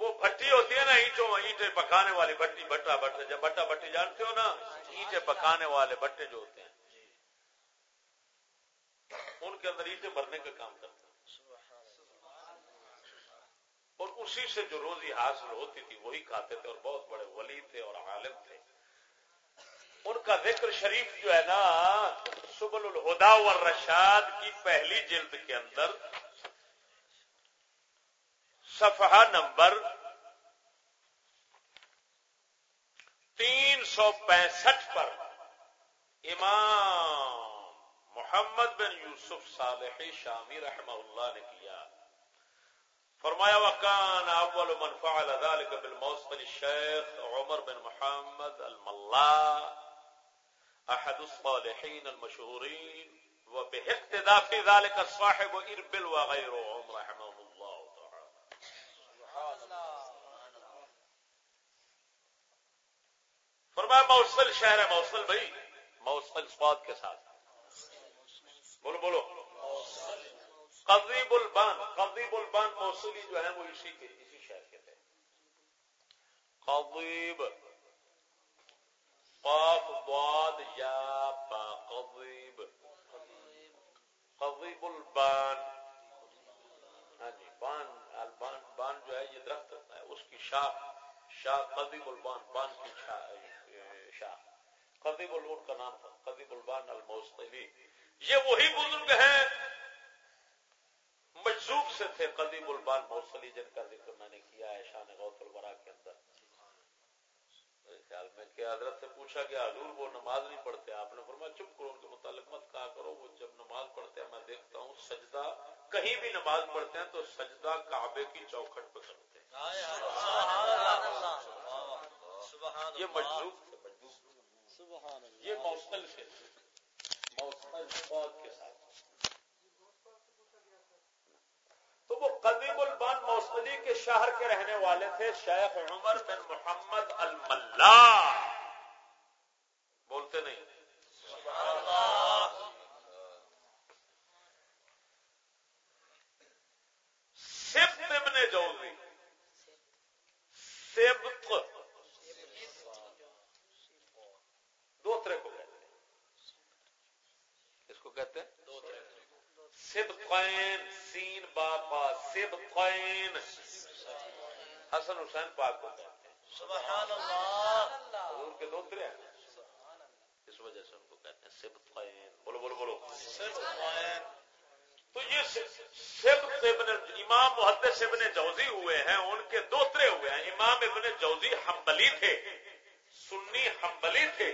وہ بھٹی ہوتی ہے نا، اینٹوں، اینٹیں پکانے والی بٹی بٹا بٹے جب بٹا بٹی جانتے ہو نا، اینٹیں پکانے والے بٹے جو ہوتے ہیں، ان کے اندر اینٹیں بھرنے کا کام کرتے ہیں۔ اور اسی سے جو روزی حاصل ہوتی تھی وہی کھاتے تھے اور بہت بڑے ولی تھے اور عالم تھے۔ ان کا ذکر شریف جو ہے نا، سبل الہدا والرشاد کی پہلی جلد کے اندر صفحہ نمبر تین سو پینسٹھ پر امام محمد بن یوسف صالحی شامی رحمہ اللہ نے کیا۔ فرمایا، وکان اول من فعل ذلك بالموصل الشيخ عمر بن محمد الملا احد الصالحين المشهورين وباقتداء في ذلك الصاحب اربل وغيره عمر، رحمه الله تعالى سبحان الله فرمایا، موصل شہر ہے، موصل بھائی، موصل صاد کے ساتھ۔ بولو بولو۔ قضیب البان قضیب البان موصولی جو ہے وہ اسی کے، اسی شہر کے تھے۔ قضیب، قاف باد یا با، قضیب۔ قضیب البان۔ ہاں جی بان، البان، بان جو ہے یہ درخت ہے، اس کی شاخ شاہ قضیب البان، بان کی شاخ قضیب البان کا نام تھا، قضیب البان الموصلی۔ یہ وہی بزرگ ہیں مجزوب سے تھے قدیم البان موصلی جن کا ذکر میں نے کیا ہے شان غوت البرا کے اندر میرے خیال میں کہ حضرت سے پوچھا گیا حضور وہ نماز نہیں پڑھتے آپ نے فرمایا چپ کرو ان کے متعلق مت کہا کرو وہ جب نماز پڑھتے ہیں میں دیکھتا ہوں سجدہ کہیں بھی نماز پڑھتے ہیں تو سجدہ کعبے کی چوکھٹ پہ کرتے ہیں یہ مجذوب مجلوب یہ موسل سے موسل کے ساتھ وہ قدیم البان موسلی کے شہر کے رہنے والے تھے، شیخ عمر بن محمد الملا بولتے نہیں سبت ابن جوزی سبت دو طرح کو کہتے ہیں اس کو کہتے ہیں صدقین سین باپا صدقین حسن حسین پاک کو کہتے ہیں سبحان اللہ حضور کے دو ترے ہیں اس وجہ سے ان کو کہتے ہیں صدقین بولو بولو بولو صدقین تو یہ سبت ابن امام محدث ابن جوزی ہوئے ہیں ان کے دو ترے ہوئے ہیں۔ امام ابن جوزی حنبلی تھے سنی حنبلی تھے۔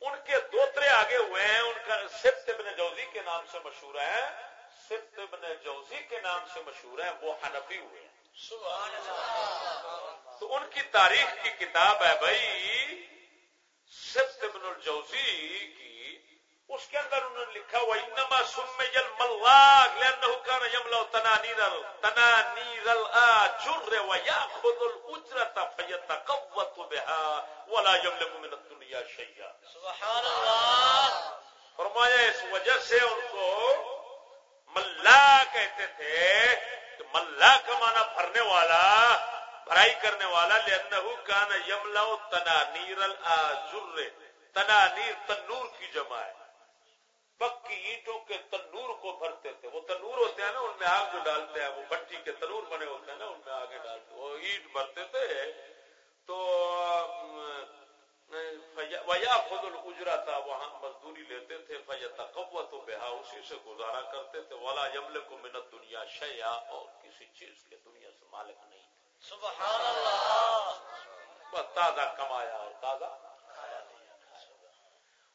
ان کے دو ترے آگے ہوئے ہیں ان کا سبت ابن جوزی کے نام سے مشہور ہے سبت ابن جوزی کے نام سے مشہور ہیں وہ حنفی ہوئے ہیں۔ تو ان کی تاریخ کی کتاب ہے بھائی سبت ابن الجوزی کی اس کے اندر انہوں نے لکھا ہوا انما سم جل ملاگ لانه كان يملا تنانير تنانير الاجر وياخذ الاجره فيتقوت بها ولا يملك من الدنيا شيئا سبحان اللہ فرمایا اس وجہ سے ان کو ملا کہتے تھے کہ ملا کا معنی بھرنے والا بھرائی کرنے والا لہو کان یملا تنا نیر تنا نیر تنور کی جمع ہے. پکی اینٹوں کے تنور کو بھرتے تھے۔ وہ تنور ہوتے ہیں نا ان میں آگ جو ڈالتے ہیں وہ بٹی کے تنور بنے ہوتے ہیں نا ان میں آگے ڈالتے وہ اینٹ بھرتے تھے۔ تو ویا خود الجرا تھا وہاں مزدوری لیتے تھے۔ فیتا قوت و بہا اسی سے گزارا کرتے تھے۔ والا یمل کو منت دنیا شیا اور کسی چیز کے دنیا سے مالک نہیں سبحان اللہ! تازہ کمایا اور تازہ۔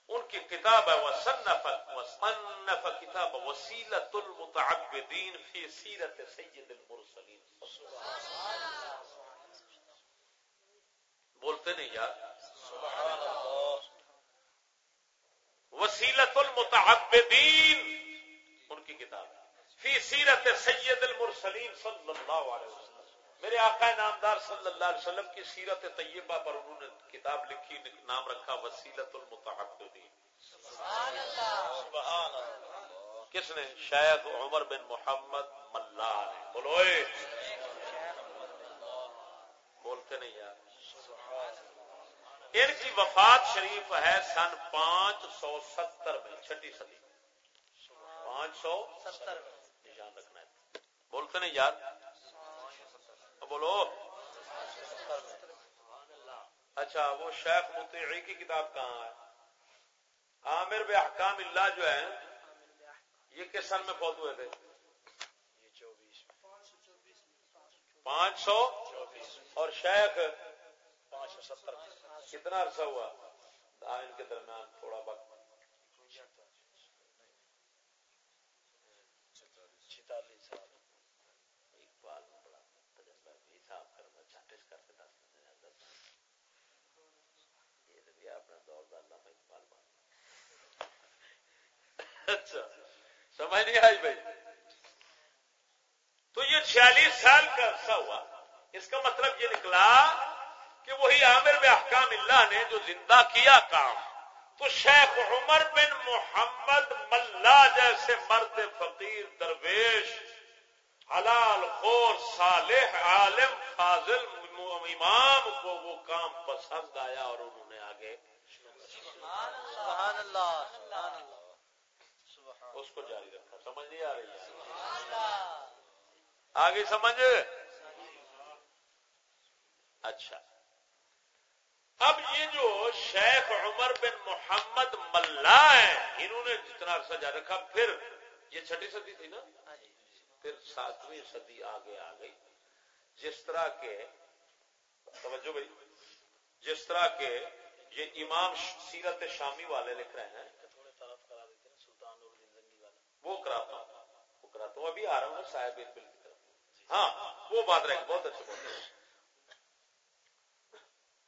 ان کی کتاب ہے، وصنف وصنف کتاب وسیلت المتعبدین فی سیرت سید المرسلین بولتے نہیں یار۔ وسیلت المتعبدین ان کی کتاب فی سیرت سید المرسلین صلی اللہ علیہ وسلم۔ میرے آقا نامدار صلی اللہ علیہ وسلم کی سیرت طیبہ پر انہوں نے کتاب لکھی، نام رکھا وسیلت المتعبدین کس نے؟ شیخ عمر بن محمد ملا نے بولو بولتے نہیں یار۔ ان کی وفات شریف ہے سن پانچ سو ستر میں، چھٹی صدی۔ پانچ سو ستر نشان رکھنا ہے۔ بولتے نہیں یاد بولو۔ اچھا وہ شیخ متعی کی کتاب کہاں ہے؟ عامر بے احکام اللہ جو ہے یہ کس سن میں فوت ہوئے تھے؟ پانچ سو۔ اور شیخ پانچ سو ستر۔ کتنا عرصہ ہوا؟ ان کے درمیان تھوڑا وقت۔ سمجھ نہیں آئی بھائی؟ تو یہ چھیالیس سال کا عرصہ ہوا۔ اس کا مطلب یہ نکلا کہ وہی عامر میں احکام اللہ نے جو زندہ کیا کام، تو شیخ عمر بن محمد ملا جیسے مرد فقیر، درویش، حلال خور صالح، عالم، فاضل، امام کو وہ کام پسند آیا اور انہوں نے آگے سبحان اللہ۔ اس کو جاری رکھا۔ سمجھ نہیں آ رہی آگے سمجھ؟ اچھا۔ اب یہ جو شیخ عمر بن محمد ملا ہے انہوں نے جتنا عرصہ جا رکھا، پھر یہ چھٹی صدی تھی نا؟ پھر ساتویں صدی آگے آ گئی۔ جس طرح کے، توجہ بھائی، جس طرح کے یہ امام سیرت شامی والے لکھ رہے ہیں وہ کراتا ہوں وہ کراتا ہوں۔ ابھی آ رہا ہوں صاحب ہاں وہ بات رہے بہت اچھے بہت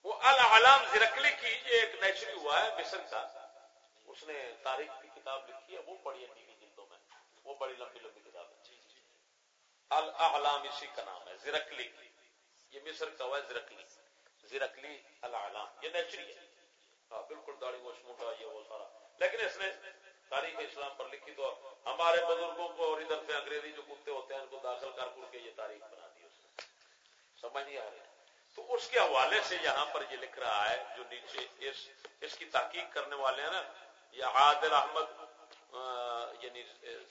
وہ العلام زرکلی کی ایک نیچری ہوا ہے مصر کا۔ اس نے تاریخ کی کتاب لکھی ہے وہ پڑھی ہے نیلی جلدوں میں۔ وہ بڑی لمبی لمبی کتاب ہے۔ العلام اسی کا نام ہے زرکلی۔ یہ مصر کا ہوا ہے زرکلی۔ زرکلی العلام یہ نیچری ہے۔ ہاں بالکل داڑھی موش موٹا یہ وہ سارا۔ لیکن اس نے تاریخ اسلام پر لکھی تو ہمارے بزرگوں کو اور ادھر سے انگریزی جو کتے ہوتے ہیں ان کو داخل کر کر کے یہ تاریخ بنا دی اس نے۔ سمجھ نہیں آ رہی۔ تو اس کے حوالے سے یہاں پر یہ لکھ رہا ہے جو نیچے اس اس کی تحقیق کرنے والے ہیں نا، یہ عادل احمد یعنی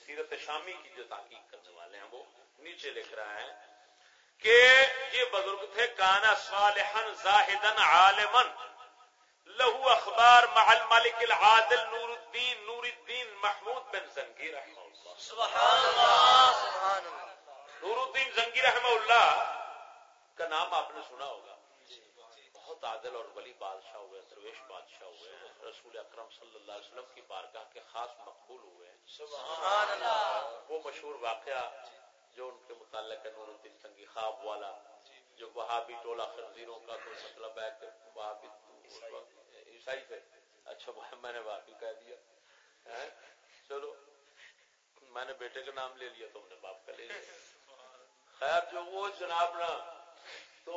سیرت شامی کی جو تحقیق کرنے والے ہیں، وہ نیچے لکھ رہا ہے کہ یہ بزرگ تھے کانا صالحن زاہدن عالمن لہو اخبار محل مالک العادل نور الدین، نور محمود بن زنگی رحمہ اللہ. سبحان اللہ. نور الدین زنگی رحمہ اللہ کا نام آپ نے سنا ہوگا. بہت عادل اور ولی بادشاہ ہوئے درویش بادشاہ ہوئے رسول اکرم صلی اللہ علیہ وسلم کی بارگاہ کے خاص مقبول ہوئے سبحان اللہ. وہ مشہور واقعہ جو ان کے متعلق ہے نور الدین زنگی خواب والا جو وہابی ٹولہ خنزیروں کا کوئی مطلب ہے کہ وہابی عیسائی تھے. اچھا میں نے باپ کہہ دیا چلو میں نے بیٹے کا نام لے لیا تم نے باپ کا لے لیا۔ خیر جو وہ جناب نا تو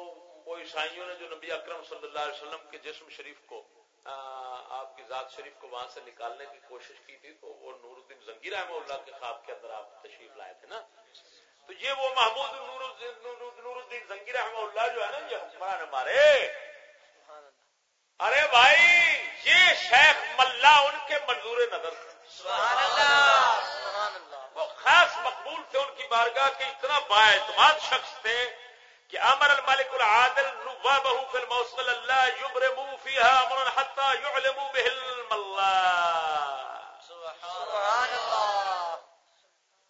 وہ عیسائیوں نے جو نبی اکرم صلی اللہ علیہ وسلم کے جسم شریف کو آپ کی ذات شریف کو وہاں سے نکالنے کی کوشش کی تھی تو وہ نور الدین زنگی رحمہ اللہ کے خواب کے اندر آپ تشریف لائے تھے نا۔ تو یہ وہ محمود نور الدین زنگی رحمہ اللہ جو ہے نا یہ حکمران ہمارے۔ ارے بھائی یہ شیخ ملا ان کے منظور نظر وہ خاص مقبول تھے ان کی بارگاہ کے اتنا با اعتماد شخص تھے کہ امر الملک العادل نوابه في الموصل اللہ يبرمو فيها امرا حتى يعلموا به الملا سبحان اللہ.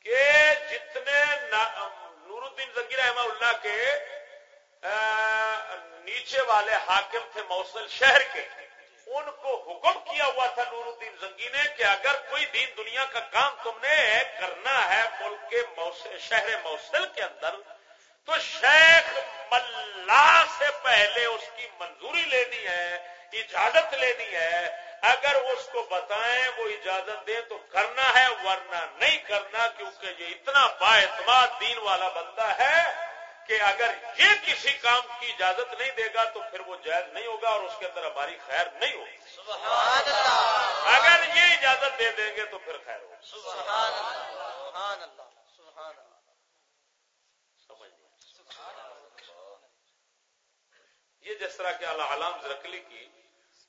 کہ جتنے نور الدین زنگی رحمہ اللہ کے نیچے والے حاکم تھے موصل شہر کے۔ ان کو حکم کیا ہوا تھا نور الدین زنگی نے کہ اگر کوئی دین دنیا کا کام تم نے کرنا ہے ملک کے شہر موصل کے اندر، تو شیخ ملا سے پہلے اس کی منظوری لینی ہے، اجازت لینی ہے۔ اگر اس کو بتائیں وہ اجازت دیں تو کرنا ہے، ورنہ نہیں کرنا کیونکہ یہ اتنا با اعتماد دین والا بندہ ہے۔ کہ اگر یہ کسی کام کی اجازت نہیں دے گا تو پھر وہ جائز نہیں ہوگا اور اس کے اندر ہماری خیر نہیں ہوگی۔ سبحان اللہ۔ اگر یہ اجازت دے دیں گے تو پھر خیر ہوگی۔ سبحان اللہ سبحان اللہ یہ جس طرح کے اللہ علام زرکلی کی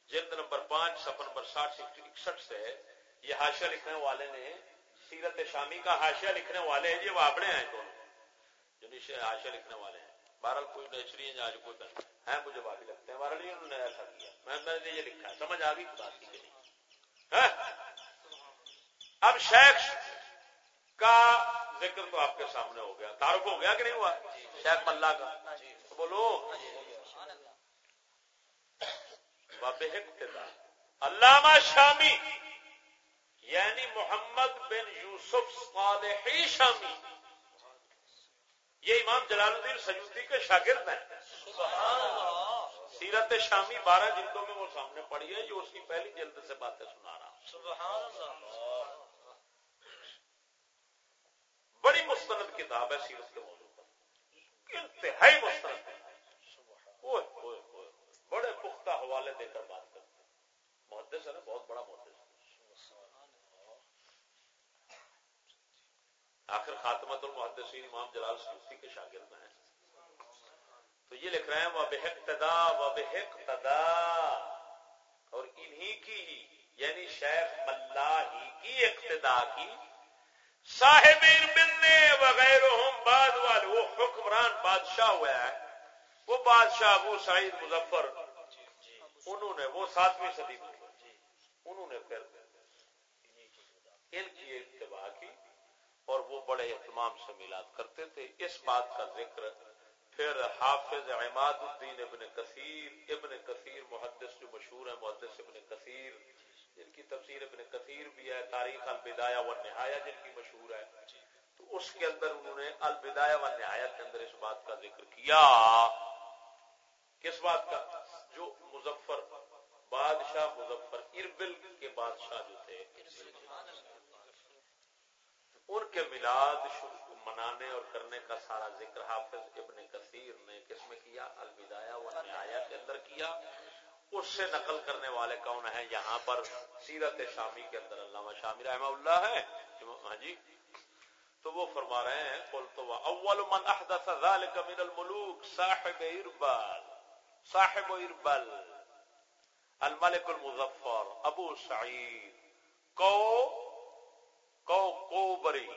جلد نمبر پانچ سفر نمبر ساٹھ اکسٹھ سے یہ حاشیہ لکھنے والے نے سیرت شامی کا حاشیہ لکھنے والے ہیں یہ واپڑے ہیں دونوں۔ جو نیچے آشا لکھنے والے ہیں۔ بہرحال کوئی نیچری ہے آج کوئی ہے مجھے بابی لگتے ہیں۔ بہرحال انہوں نے ایسا کیا۔ میں نے یہ لکھا ہے۔ سمجھ آ گئی بات کی نہیں۔ ہاں؟ اب شیخ کا ذکر تو آپ کے سامنے ہو گیا۔ تعارف ہو گیا کہ نہیں ہوا؟ شیخ ملا کا۔ تو بولو۔ علامہ شامی یعنی محمد بن یوسف صالحی شامی۔ یہ امام جلال الدین سجودی کے شاگرد ہیں۔ سیرت شامی بارہ جلدوں میں وہ سامنے پڑی ہے، جو اس کی پہلی جلد سے باتیں سنا رہا بڑی مستند کتاب ہے سیرت کے موضوع پر۔ انتہائی مستند بڑے پختہ حوالے دے کر بات کرتے محدث ہے نا، بہت بڑا محدث آخر خاتمت المحدثین امام جلال سلوسی کے شاگرد ہیں۔ تو یہ لکھ رہے ہیں وہ بحقتدا و بحقتدا اور انہی کی ہی یعنی شیخ ملا ہی کی اقتدا کی۔ صاحب ملنے وغیرہ بعد والے، وہ حکمران بادشاہ ہوا ہے وہ بادشاہ ابو سعید مظفر، انہوں نے، وہ ساتویں صدی میں، انہوں نے پھر ان کی اور وہ بڑے اہتمام سے میلاد کرتے تھے۔ اس بات کا ذکر پھر حافظ عماد الدین ابن کثیر ابن کثیر محدث جو مشہور ہے محدث ابن کثیر، جن کی تفسیر ابن کثیر بھی ہے، تاریخ البدایہ و نہایا جن کی مشہور ہے۔ تو اس کے اندر انہوں نے البدایہ و نہایا کے اندر اس بات کا ذکر کیا۔ کس بات کا؟ جو مظفر، بادشاہ مظفر، اربل کے بادشاہ جو تھے ان کے میلاد منانے اور کرنے کا سارا ذکر حافظ ابن کثیر نے کس میں کیا، الوداع و نہایا کے اندر کیا۔ اس سے نقل کرنے والے کون ہیں؟ یہاں پر سیرت شامی کے اندر علامہ شامی رحمہ اللہ ہے ہاں جی؟ تو وہ فرما رہے ہیں، قل تو اول من احدث ذلك من الملوک، صاحب اربال، صاحب اربل، الملک المظفر، ابو سعید، کو کوبری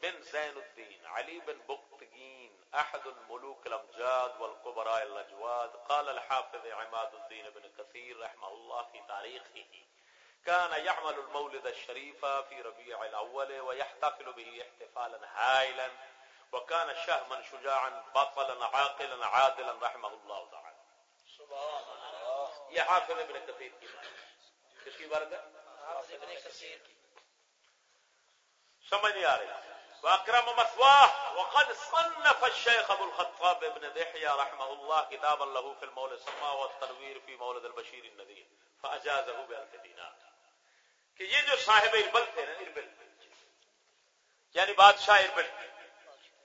بن زین الدین علی بن بختگین احد الملوك الامجاد والقبراء الاجواد. قال الحافظ عماد الدین بن كثير رحمه الله في تاريخه كان يعمل المولد الشريف في ربيع الاول ويحتفل به احتفالا هائلا وكان شهما شجاعا بطلا عاقلا عادلا رحمه الله تعالى سبحان الله یہ حافظ ابن کثیر کی بات کس کی ہے؟ حافظ ابن کثیر کی. سمجھ نہیں آ رہی۔ واکرم مثواه وقد صنف الشيخ ابو الخطاب ابن دحية رحمه الله كتابا له في المولد السماء والتنوير في مولد البشير النذير فاجازه بألف دينار۔ کہ یہ جو صاحب اربل تھے نا اربل یعنی بادشاہ اربل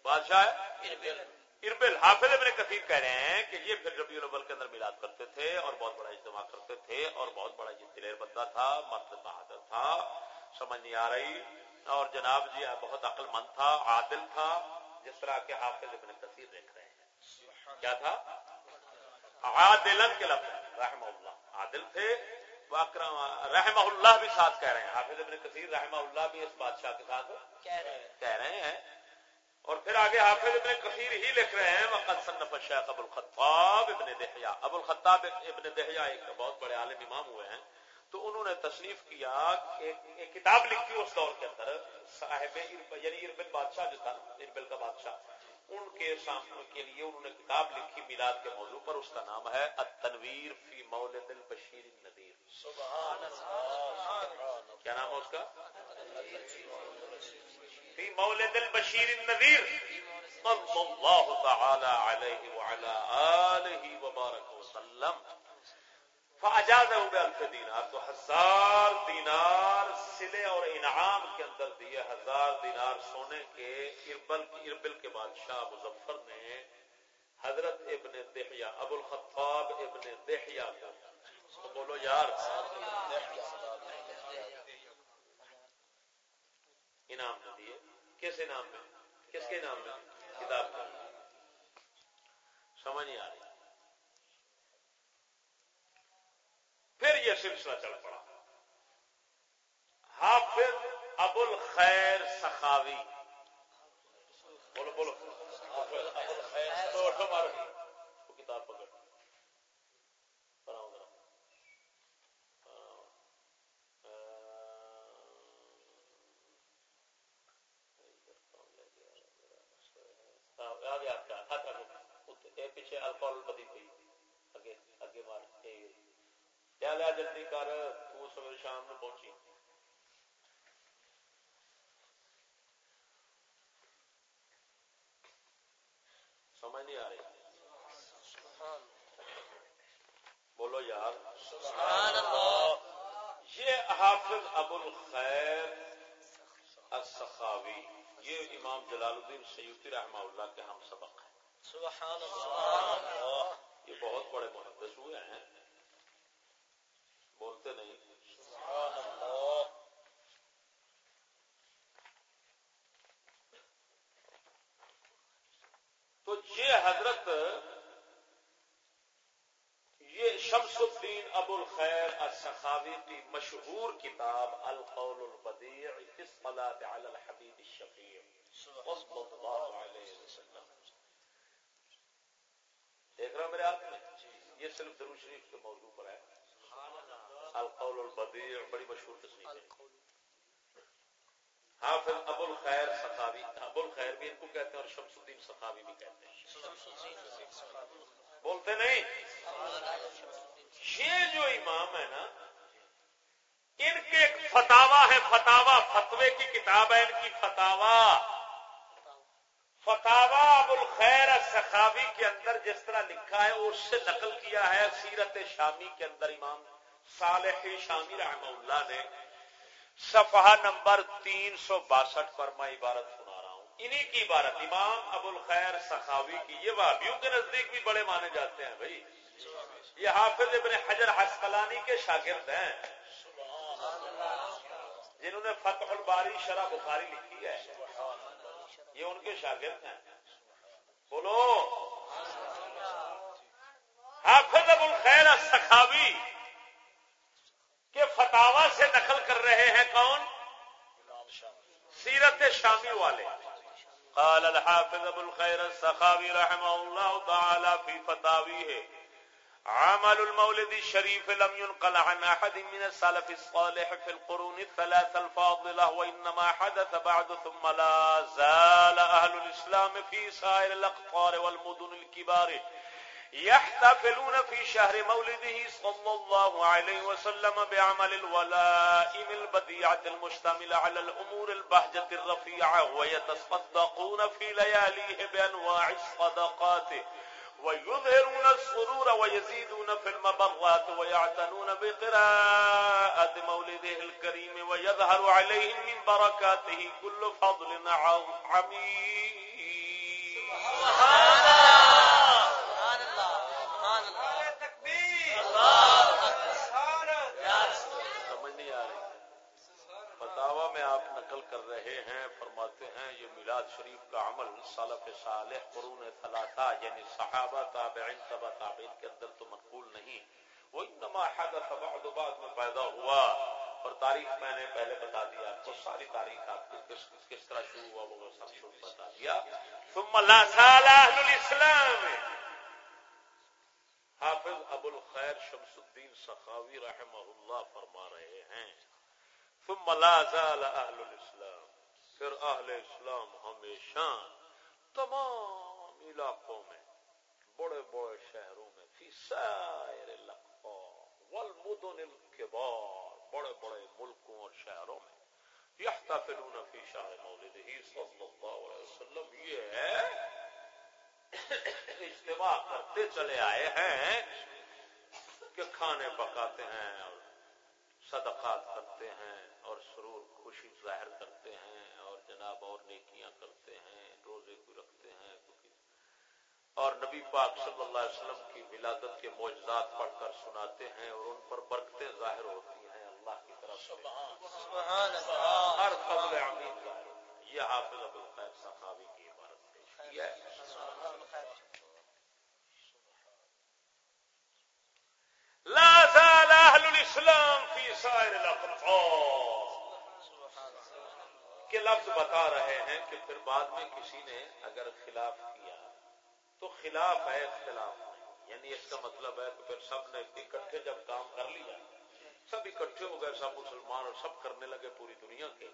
بادشاہ اربل اربل حافظ ابن کثیر کہہ رہے ہیں کہ یہ پھر ربیع الاول کے اندر میلاد کرتے تھے اور بہت بڑا اجتماع کرتے تھے اور بہت بڑا یہ دلیر بندہ تھا، مرد بہادر تھا۔ سمجھ نہیں آ رہی۔ اور جناب جی بہت عقل مند تھا عادل تھا جس طرح کے حافظ ابن کثیر دیکھ رہے ہیں۔ کیا تھا؟ عادل کے لفظ رحم اللہ۔ عادل تھے رحمہ اللہ بھی ساتھ کہہ رہے ہیں۔ حافظ ابن کثیر رحمہ اللہ بھی اس بادشاہ کے ساتھ کہہ رہے ہیں۔ اور پھر آگے حافظ ابن کثیر ہی لکھ رہے ہیں وقت صنف الشیخ ابو الخطاب ابن دہیا ابو الخطاب ابن دہیا ایک بہت بڑے عالم امام ہوئے ہیں۔ تو انہوں نے تصنیف کیا ایک کتاب لکھی اس دور کے اندر، صاحب یعنی اربل بادشاہ جو تھا اربل کا بادشاہ، ان کے سامنے کے لیے انہوں نے کتاب لکھی میلاد کے موضوع پر، اس کا نام ہے التنویر فی مولد البشیر النذیر۔ سبحان کیا نام ہے اس کا؟ فی مولد البشیر النذیر۔ صلی اللہ تعالی علیہ وعلا آلہ وبارک وسلم فاجاز ہو گیا الف دینار تو ہزار دینار سلے اور انعام کے اندر دیے ہزار دینار سونے کے اربل اربل کے بادشاہ مظفر نے حضرت ابن دہیا ابو الخطاب ابن دہیا کو بولو یار۔ انعام نے دیے۔ کس انعام میں؟ کس کے انعام میں؟ کتاب کا سمجھ نہیں آ رہی۔ پھر یہ سلسلہ چل پڑا۔ حافظ ابو الخیر سخاوی۔ بولو بولو۔ کتاب پکڑ۔ پیچھے الکول بدی پی اگے اگے مار لیا جلدی کر، تو سویر شام نو پہنچی۔ سمجھ نہیں آ رہی۔ بولو یار۔ یہ حافظ ابو الخیر السخاوی، یہ امام جلال الدین سیوتی رحمہ اللہ کے ہم سبق ہیں۔ سبحان اللہ یہ بہت بڑے محدث ہوئے ہیں۔ بولتے نہیں۔ تو یہ حضرت، یہ شمس الدین ابو الخیر السخاوی کی مشہور کتاب القول البدیع فی علی الحبیب الشفیع، صلی اللہ علیہ وسلم۔ دیکھ رہا میرے ہاتھ میں؟ یہ صرف درو شریف کے موضوع پر ہے۔ القول البدیع، بڑی مشہور تصویر ہے۔ حافظ ابو الخیر سخاوی، ابو الخیر بھی ان کو کہتے ہیں اور شمس الدین سخاوی بھی کہتے ہیں۔ بولتے نہیں؟ یہ جو امام ہے نا، ان کے ایک فتوا ہے فتوا فتوے کی کتاب ہے، ان کی فتوا فتوا ابو الخیر سخاوی کے اندر جس طرح لکھا ہے، اس سے نقل کیا ہے سیرت شامی کے اندر امام صالح شامی رحمہ اللہ نے صفحہ نمبر تین سو باسٹھ پر میں عبارت سنا رہا ہوں۔ انہی کی عبارت، امام ابو الخیر سخاوی کی، یہ وابیوں کے نزدیک بھی بڑے مانے جاتے ہیں بھائی۔ یہ حافظ ابن حجر حسقلانی کے شاگرد ہیں۔ جنہوں نے فتح الباری شرح بخاری لکھی ہے۔ یہ ان کے شاگرد ہیں۔ بولو۔ حافظ ابو الخیر سخاوی کے فتوا سے نقل کر رہے ہیں کون؟ سیرت شامی والے۔ قال الحافظ ابو الخير السخاوي رحمه الله تعالى في فتاويه عمل المولد الشريف لم ينقل عن أحد من السلف الصالح في القرون الثلاثة الفاضلة وإنما حدث بعد، ثم لا زال أهل الإسلام في سائر الأقطار والمدن الكبار يحتفلون في شهر مولده صلى الله عليه وسلم بعمل الولائم البديعة المشتمل على الأمور البهجة الرفيعة، ويتصدقون في لياليه بأنواع الصدقات، ويظهرون السرور ويزيدون في المبرات، ويعتنون بقراءة مولده الكريم، ويظهر عليهم من بركاته كل فضل عميم سبحان الله. میں آپ نقل کر رہے ہیں، فرماتے ہیں، یہ میلاد شریف کا عمل صالح صالح قرون ثلاثہ یعنی صحابہ تابعین تبا تابعین کے اندر تو منقول نہیں۔ وہ انما حدث بعد بعد میں پیدا ہوا، اور تاریخ میں نے پہلے بتا دیا تو ساری تاریخ آپ کو کس کس طرح شروع ہوا وہ سب شروع بتا دیا۔ ثم لا سال اہل الاسلام۔ حافظ ابو الخیر شمس الدین سخاوی رحمہ اللہ فرما رہے ہیں۔ ثم لا زال اہل الاسلام، پھر اہل اسلام ہمیشہ تمام علاقوں میں، بڑے بڑے شہروں میں، فی سائر والمدن الكبار، بڑے بڑے ملکوں اور شہروں میں یحتفلون فی شہر مولدہ صلی اللہ علیہ وسلم۔ یہ ہے اجتماع کرتے چلے آئے ہیں کہ کھانے پکاتے ہیں اور صدقات کرتے ہیں۔ اور سرور خوشی ظاہر کرتے ہیں اور جناب اور نیکیاں کرتے ہیں روزے کو رکھتے ہیں اور نبی پاک صلی اللہ علیہ وسلم کی ولادت کے معجزات پڑھ کر سناتے ہیں اور ان پر برکتیں ظاہر ہوتی ہیں اللہ کی طرف ہر فضل عمید یہ حافظ ابو الخیر صحابی کی عبارت پیش کی ہے۔ لا زال اہل الاسلام فی سائر الاقطار۔ کے لفظ بتا رہے ہیں کہ پھر بعد میں کسی نے اگر خلاف کیا تو خلاف ہے اختلاف نہیں۔ یعنی اس کا مطلب ہے کہ پھر سب نے اکٹھے جب کام کر لیا، سب اکٹھے ہو گئے، سب مسلمان اور سب کرنے لگے پوری دنیا کے۔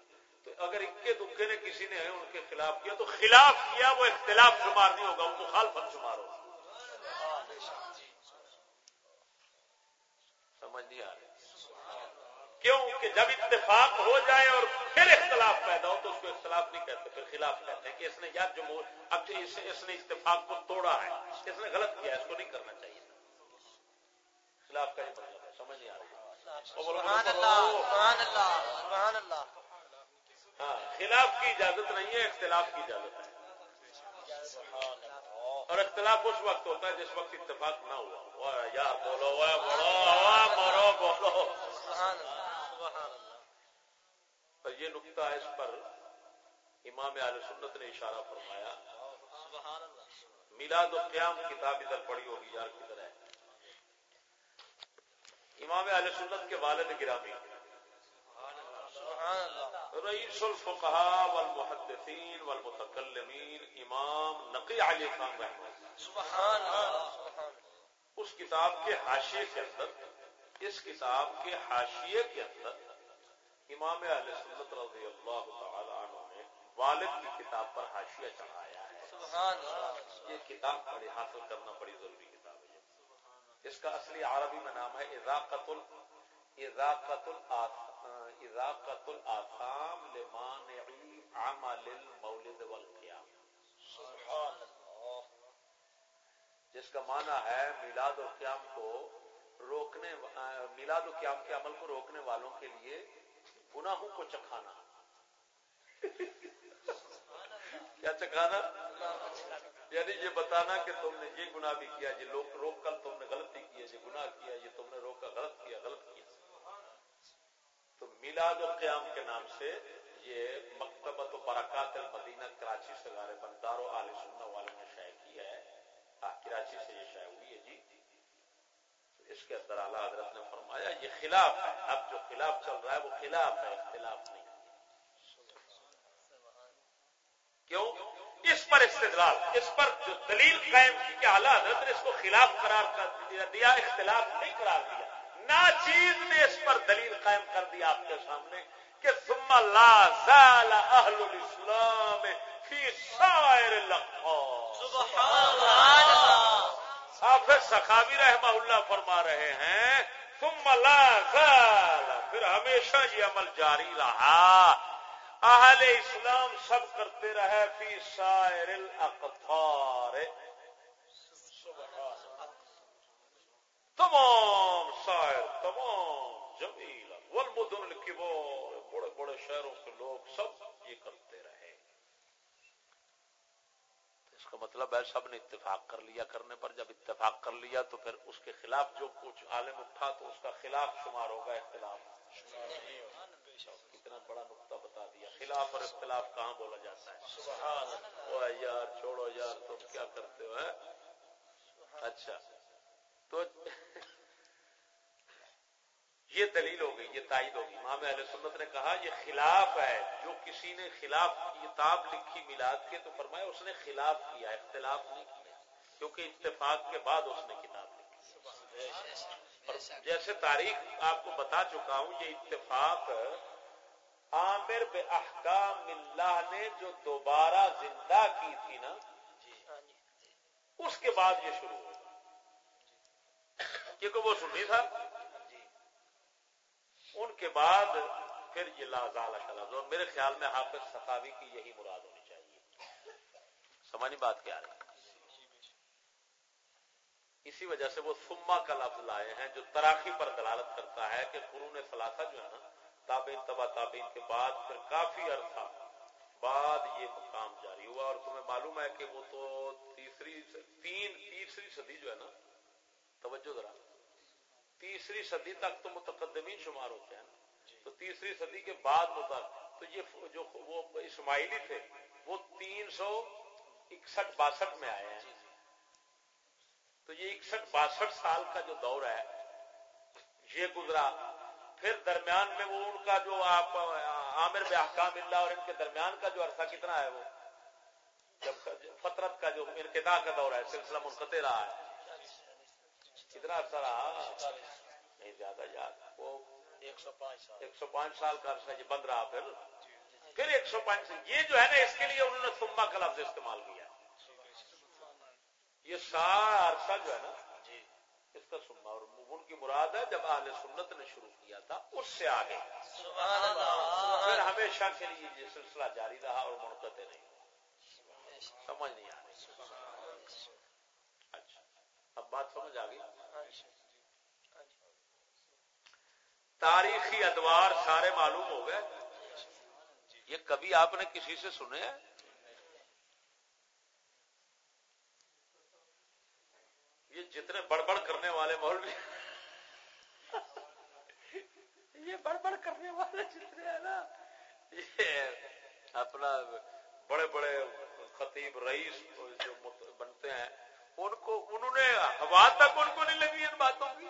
تو اگر اکے دکے نے کسی نے ان کے خلاف کیا تو خلاف کیا وہ اختلاف شمار نہیں ہوگا وہ مخالفت شمار ہوگا۔ سمجھ نہیں آ رہی۔ کیوں کہ جب اتفاق ہو جائے اور پھر اختلاف پیدا ہو تو اس کو اختلاف نہیں کہتے پھر خلاف کہتے ہیں کہ اس نے یار جمہور اب اس نے اتفاق کو توڑا ہے اس نے غلط کیا ہے اس کو نہیں کرنا چاہیے۔ خلاف کا یہ مطلب ہے سمجھ نہیں آ رہی۔ ہاں خلاف کی اجازت نہیں ہے اختلاف کی اجازت ہے۔ اور اختلاف اس وقت ہوتا ہے جس وقت اتفاق نہ ہوا۔ یار بولو بولو مرو بولو۔ یہ نقطہ اس پر امام علیہ سنت نے اشارہ فرمایا۔ میلاد و قیام کتاب ادھر پڑی ہوگی یار کدھر ہے؟ امام علیہ سنت کے والد گرامی۔ رئیس الفقہاء والمحدثین والمتکلمین امام نقی علی خان رحمت اس کتاب کے حاشیے کے اندر اس کتاب کے حاشیے کے اندر امام اہل سنت رضی اللہ تعالی والد کی کتاب پر حاشیہ چڑھایا ہے۔ یہ کتاب بڑی حاصل کرنا بڑی ضروری کتاب ہے۔ اس کا اصلی عربی میں نام ہے اضاقت اضاقت اضاقت الآثام لمانعی عمل المولد والقیام سبحان جس کا معنی ہے میلاد و قیام کو روکنے میلاد و قیام کے عمل کو روکنے والوں کے لیے گناہوں کو چکھانا۔ کیا چکھانا؟ یعنی یہ بتانا کہ تم نے یہ گناہ بھی کیا یہ لوگ روک کر تم نے غلطی کی یہ گناہ کیا یہ تم نے روک کر غلط کیا غلط کیا۔ تو میلاد و قیام کے نام سے یہ مکتبت و برکات المدینہ کراچی سے گارے بندار و عال سننا والوں نے شائع کی ہے۔ کراچی سے یہ شائع ہے اس کے اندر اعلیٰ حضرت نے فرمایا، یہ خلاف ہے۔ اب جو خلاف چل رہا ہے، وہ خلاف ہے، اختلاف نہیں۔ کیوں؟ اس پر استدلال، اس پر جو دلیل قائم کی کہ اعلیٰ حضرت نے اس کو خلاف قرار کر دیا اختلاف نہیں قرار دیا۔ نا چیز نے اس پر دلیل قائم کر دیا آپ کے سامنے کہ ثم لا زال اہل الاسلام فی سائر سبحان اللہ! حافظ سخاوی رحمہ اللہ فرما رہے ہیں، ثم لا زال، پھر ہمیشہ یہ عمل جاری رہا۔ اہل اسلام سب کرتے رہے فی سائر الاقطار۔ تمام سائر، تمام جمیل، والمدن، الکبار، بڑے بڑے شہروں کے لوگ سب یہ کرتے کا مطلب ہے سب نے اتفاق کر لیا کرنے پر جب اتفاق کر لیا تو پھر اس کے خلاف جو کچھ عالم اٹھا تو اس کا خلاف شمار ہوگا اختلاف۔ کتنا بڑا نقطہ بتا دیا۔ خلاف اور اختلاف کہاں بولا جاتا ہے؟ یار چھوڑو یار تم کیا کرتے ہو اچھا۔ تو یہ دلیل ہو گئی، یہ تائید ہوگی امام اہل سنت نے کہا، یہ خلاف ہے۔ جو کسی نے خلاف کتاب لکھی میلاد کے، تو فرمایا اس نے خلاف کیا، اختلاف نہیں کیا، کیونکہ اتفاق کے بعد اس نے کتاب لکھی۔ اور جیسے تاریخ آپ کو بتا چکا ہوں، یہ اتفاق عامر بے احکام اللہ نے جو دوبارہ زندہ کی تھی نا، اس کے بعد یہ شروع ہوا کیونکہ وہ سنی تھا۔ ان کے بعد پھر یہ لازال لفظ اور میرے خیال میں حافظ سخاوی کی یہی مراد ہونی چاہیے۔ سمجھنی بات کیا ہے؟ اسی وجہ سے وہ سما کا لفظ لائے ہیں جو تراخی پر دلالت کرتا ہے کہ قرون فلاثہ جو ہے نا تابین تبا تابین کے بعد پھر کافی عرصہ بعد یہ مقام جاری ہوا۔ اور تمہیں معلوم ہے کہ وہ تو تیسری، تین، تیسری صدی جو ہے نا، توجہ ذرا۔ تیسری صدی تک تو متقدمین شمار ہوتے ہیں تو تیسری صدی کے بعد تو یہ جو وہ اسماعیلی تھے، وہ تین سو اکسٹھ باسٹھ میں آئے ہیں۔ تو یہ اکسٹھ باسٹھ سال کا جو دور ہے، یہ گزرا۔ پھر درمیان میں وہ ان کا جو آپ عامر بے احکام اللہ اور ان کے درمیان کا جو عرصہ کتنا ہے وہ؟ جب فطرت کا جو انقطاع کا دور ہے، سلسلہ منقطع رہا ہے۔ کتنا عرصہ رہا؟ نہیں زیادہ یاد. وہ ایک سو پانچ ایک سو پانچ سال کا عرصہ یہ بند رہا پھر. پھر ایک سو پانچ یہ جو ہے نا اس کے لیے انہوں نے سما کا لفظ استعمال کیا یہ سارا عرصہ جو ہے نا اس کا سما اور ان کی مراد ہے جب اہل سنت نے شروع کیا تھا اس سے آگے. پھر ہمیشہ کے لیے یہ سلسلہ جاری رہا اور منقطع نہیں سمجھ نہیں آ رہی. اب بات سمجھ آ گئی؟ تاریخی ادوار سارے معلوم ہو گئے۔ یہ کبھی آپ نے کسی سے سنے؟ ہیں یہ جتنے بڑبڑ کرنے والے مولوی۔ یہ بڑبڑ کرنے والے جتنے ہیں نا۔ یہ اپنا بڑے بڑے خطیب رئیس جو بنتے ہیں۔ ان کو انہوں نے ہوا تک ان کو نہیں لگی ان باتوں کی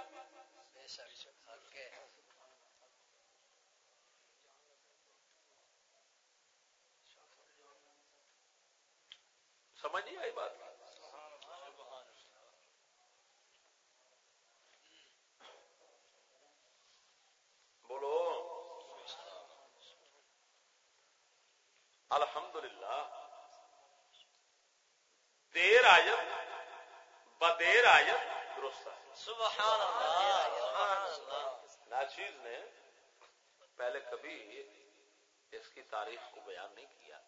سمجھ نہیں آئی بات بولو الحمدللہ دیر آیت بدیر آیت درست سبحان ناچیز نے پہلے کبھی اس کی تاریخ کو بیان نہیں کیا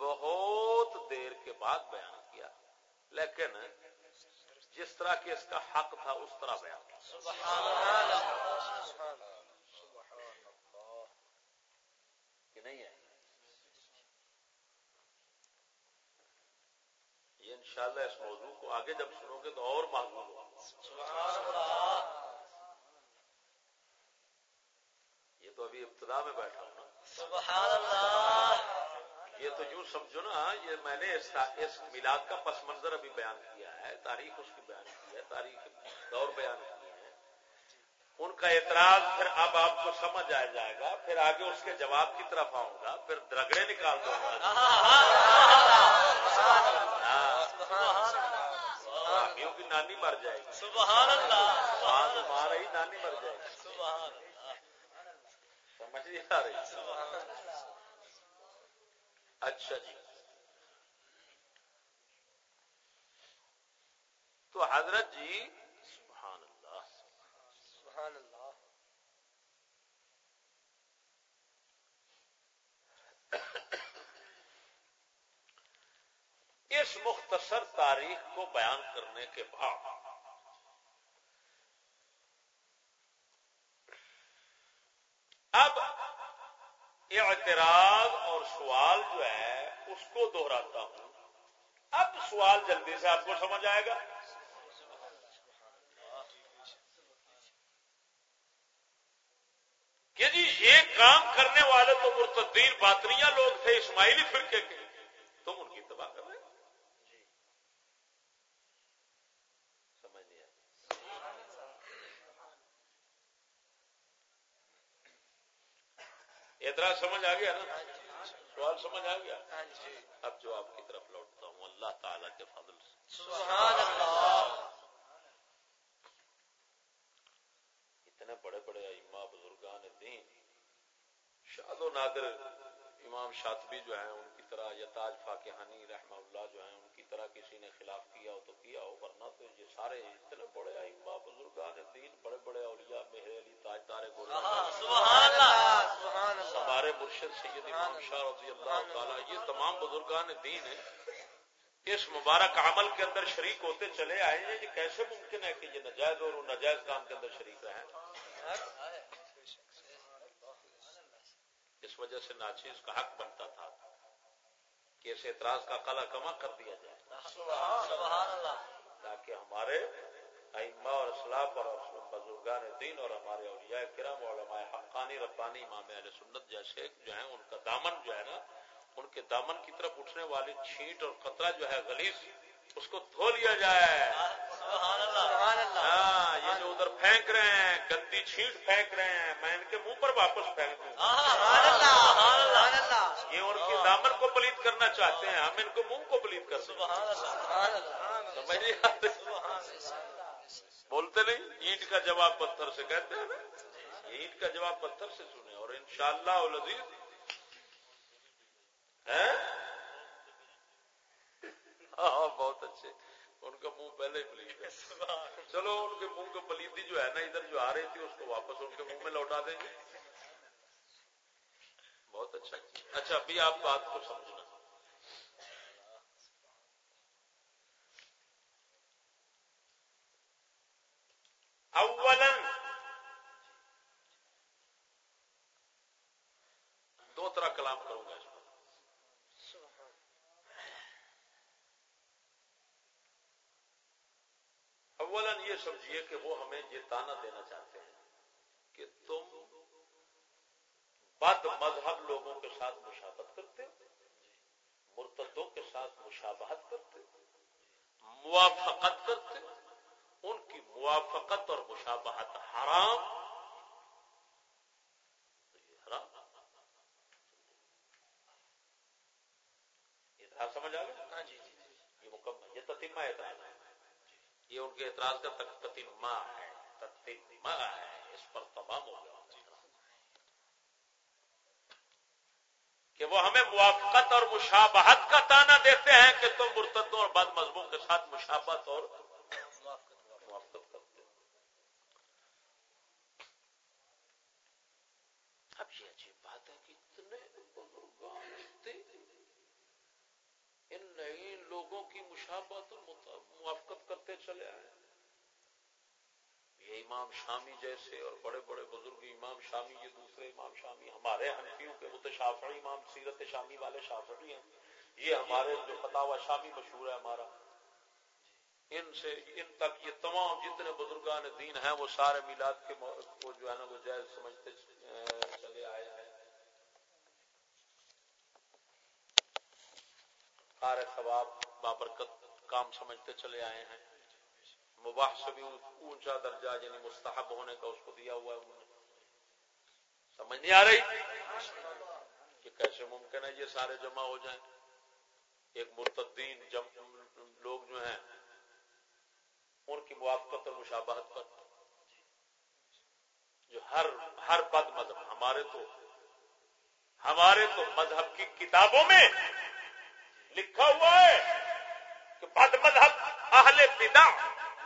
بہت دیر کے بعد بیان کیا۔ لیکن جس طرح کہ اس کا حق تھا، اس طرح بیان۔ کہ نہیں ہے؟ یہ انشاءاللہ اس موضوع کو آگے جب سنو گے تو اور معلوم ہوگا۔ یہ تو ابھی ابتدا میں بیٹھا ہوں نا۔ سبحان اللہ۔ یہ تو یوں سمجھو نا یہ میں نے اس میلاد کا پس منظر ابھی بیان کیا ہے تاریخ اس کی بیان کی ہے تاریخ دور بیان کی ہے۔ ان کا اعتراض پھر اب آپ کو سمجھ آ جائے گا پھر آگے اس کے جواب کی طرف آؤں گا پھر درگڑے نکال دوں گا۔ کی نانی مر جائے گی۔ سبحان اللہ مار رہی نانی مر جائے گی۔ سمجھ نہیں آ رہی۔ اچھا جی۔ تو حضرت جی سبحان اللہ۔ سبحان اللہ۔ اس مختصر تاریخ کو بیان کرنے کے بعد اب اعتراض سوال جو ہے، اس کو دوہراتا ہوں۔ اب سوال جلدی سے آپ کو سمجھ آئے گا۔ کہ جی یہ کام کرنے والے تو مرتدین باطنیہ لوگ تھے، اسماعیلی فرقے کے۔ تم ان کی تباہ کر رہے سمجھ نہیں سمجھ آ گیا نا؟ سوال سمجھ آ گیا؟ اب جو آپ کی طرف لوٹتا ہوں اللہ تعالی کے فضل سے۔ سبحان اللہ۔ اتنے بڑے بڑے اما بزرگان دین شاد و نادر امام شاطبی جو ہیں ان کی طرح یا تاج فاقانی رحمہ اللہ جو ہیں ان کی طرح کسی نے خلاف کیا ہو تو کیا ہو ورنہ تو یہ سارے اتنے بڑے اما بزرگان دین بڑے بڑے اولیاء مہر علی تاج تارے ہمارے مرشد سید امام شاہ رضی اللہ تعالیٰ یہ تمام بزرگان دین ہیں اس مبارک عمل کے اندر شریک ہوتے چلے آئے ہیں یہ کیسے ممکن ہے کہ یہ نجائز اور نجائز کام کے اندر شریک رہیں؟ اس وجہ سے ناچیز کا حق بنتا تھا۔ کہ اس اعتراض کا کلا کما کر دیا جائے۔ تاکہ ہمارے ائمہ اور اسلاف اور بزرگان دین اور ہمارے اولیاء کرم علماء حقانی ربانی امام علیہ سنت جیسے جو ہیں ان کا دامن جو ہے نا ان کے دامن کی طرف اٹھنے والی چھینٹ اور قطرہ جو ہے غلیظ اس کو دھو لیا جائے۔ ہاں یہ جو ادھر پھینک رہے ہیں گندی چھینٹ پھینک رہے ہیں میں ان کے منہ پر واپس پھینک دوں۔ یہ ان کی دامن کو پلیت کرنا چاہتے ہیں ہم ان کو منہ کو پلیت کر بولتے نہیں؟ اینٹ کا جواب پتھر سے کہتے ہیں اینٹ کا جواب پتھر سے سنے اور انشاءاللہ شاء اللہ بہت اچھے۔ ان کا منہ پہلے ہی پلیز ہے۔ چلو، ان کے منہ کو پلیدی جو ہے نا، ادھر جو آ رہی تھی، اس کو واپس ان کے منہ میں لوٹا دیں گے۔ بہت اچھا اچھا ابھی آپ بات کو سمجھنا اولن دو طرح کلام کروں گا اس اولا یہ سمجھیے کہ وہ ہمیں یہ تانا دینا چاہتے ہیں کہ تم بد مذہب لوگوں کے ساتھ مشابت کرتے مرتدوں کے ساتھ مشابہت کرتے موافقت کرتے ان کی موافقت اور مشابہت حرام۔ حرام۔ یہ سمجھ آ گیا ہاں جی، جی، جی۔ یہ مکمل یہ تتیمہ ہے یہ ان کے اعتراض کا تتیمہ ہے تتیمہ ہے، اس پر تمام ہو گیا۔ کہ وہ ہمیں موافقت اور مشابہت کا تانا دیتے ہیں کہ تم مرتدوں اور بد مذہبوں کے ساتھ مشابت اور موافقت کرتے اب یہ عجیب بات ہے کہ اتنے ان نئی لوگوں کی مشابت اور موافقت کرتے چلے آئے یہ امام شامی جیسے اور بڑے بڑے بزرگ امام شامی، یہ دوسرے امام شامی، ہمارے حنفیوں کے متشافی امام، سیرت شامی والے شافعی ہیں۔ یہ ہمارے جو فتح شامی مشہور ہے ہمارا۔ ان سے، ان تک یہ تمام جتنے بزرگان دین ہیں، وہ سارے میلاد کے کو جو ہے نا، وہ جائز سمجھتے چلے آئے ہیں۔ سارے ثواب بابرکت کام سمجھتے چلے آئے ہیں۔ مباح سے بھی اونچا درجہ یعنی مستحب ہونے کا اس کو دیا ہوا ہے سمجھ نہیں آ رہی؟ کہ کیسے ممکن ہے یہ سارے جمع ہو جائیں؟ ایک مرتدین جم، لوگ جو ہیں، ان کی موافقت اور مشابہت پر۔ جو ہر ہر بد مذہب، ہمارے تو ہمارے تو مذہب کی کتابوں میں لکھا ہوا ہے۔ کہ بد مذہب اہل بدع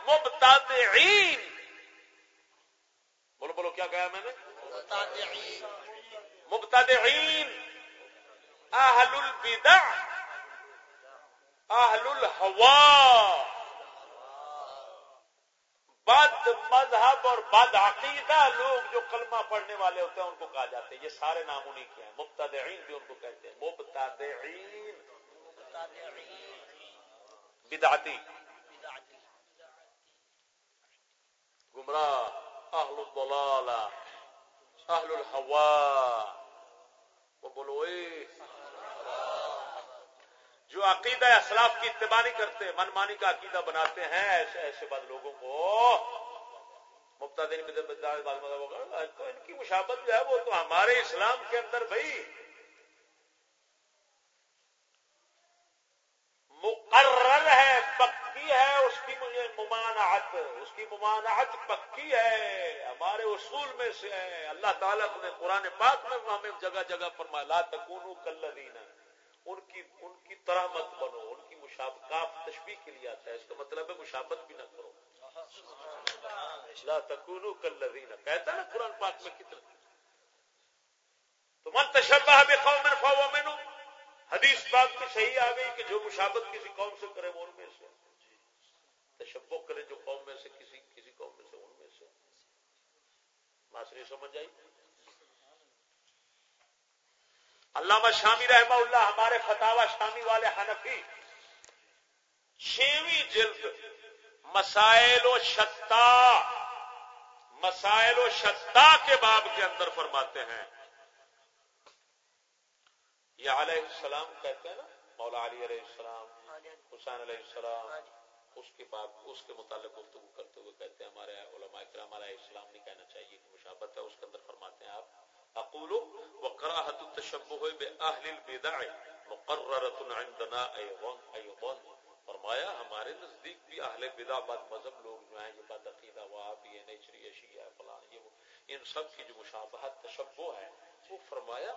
مبتدعین۔ بولو بولو کیا کہا میں نے؟ مبتدعین۔ اہل البدع اہل الحوا بد مذہب اور بد عقیدہ لوگ جو کلمہ پڑھنے والے ہوتے ہیں ان کو کہا جاتے ہیں یہ سارے نام انہیں کیا ہیں مبتدعین بھی ان کو کہتے ہیں۔ مبتدعین۔ بدعتی گمراہ اہل اہل الحوا وہ بولو اے جو عقیدہ اسلاف کی اتباع نہیں کرتے من مانی کا عقیدہ بناتے ہیں ایسے ایسے بد لوگوں کو مفتا دین تو ان کی مشابت جو ہے وہ تو ہمارے اسلام کے اندر بھائی مقرر ہے، پکی ہے، اس کی مجھے ممانعت، اس کی ممانعت پکی ہے، ہمارے اصول میں سے ہے۔ اللہ تعالیٰ نے قرآن پاک میں ہمیں جگہ جگہ پر لا تکون کلین ان کی ان کی طرح مت بنو، ان کی مشابقات تشبیح کے لیے آتا ہے۔ اس کا مطلب ہے مشابت بھی نہ کرو۔ لا تکون کلین کہتا ہے نا قرآن پاک میں کتنا۔ تو من تشبہ بقوم فهو منهم حدیث بات بھی صحیح آ گئی کہ جو مشابت کسی قوم سے کرے وہ ان میں سے تشبو کرے جو قوم میں سے، کسی کسی قوم میں سے ان میں سے۔ ماسری سمجھ آئی؟ علامہ شامی رحمہ اللہ ہمارے فتح شامی والے حنفی، چھویں جلد، مسائل و شتا مسائل و شتا کے باب کے اندر فرماتے ہیں۔ یہ علیہ السلام کہتے ہیں نا مولا علی علیہ السلام حسین علیہ السلام اس کے بعد اس کے متعلق گفتگو کرتے ہوئے کہتے ہیں ہمارے علماء کرام علیہ السلام نہیں کہنا چاہیے کہ مشابت ہے اس کے اندر فرماتے ہیں آپ اقول وقراحت التشبہ باہل البدع مقررۃ عندنا ایضا ایضا۔ فرمایا ہمارے نزدیک بھی اہل بدع بعد مذہب لوگ جو ہیں یہ بد عقیدہ وہاب یہ نیچری اشیاء فلان یہ ان سب کی جو مشابہت تشبہ ہے وہ فرمایا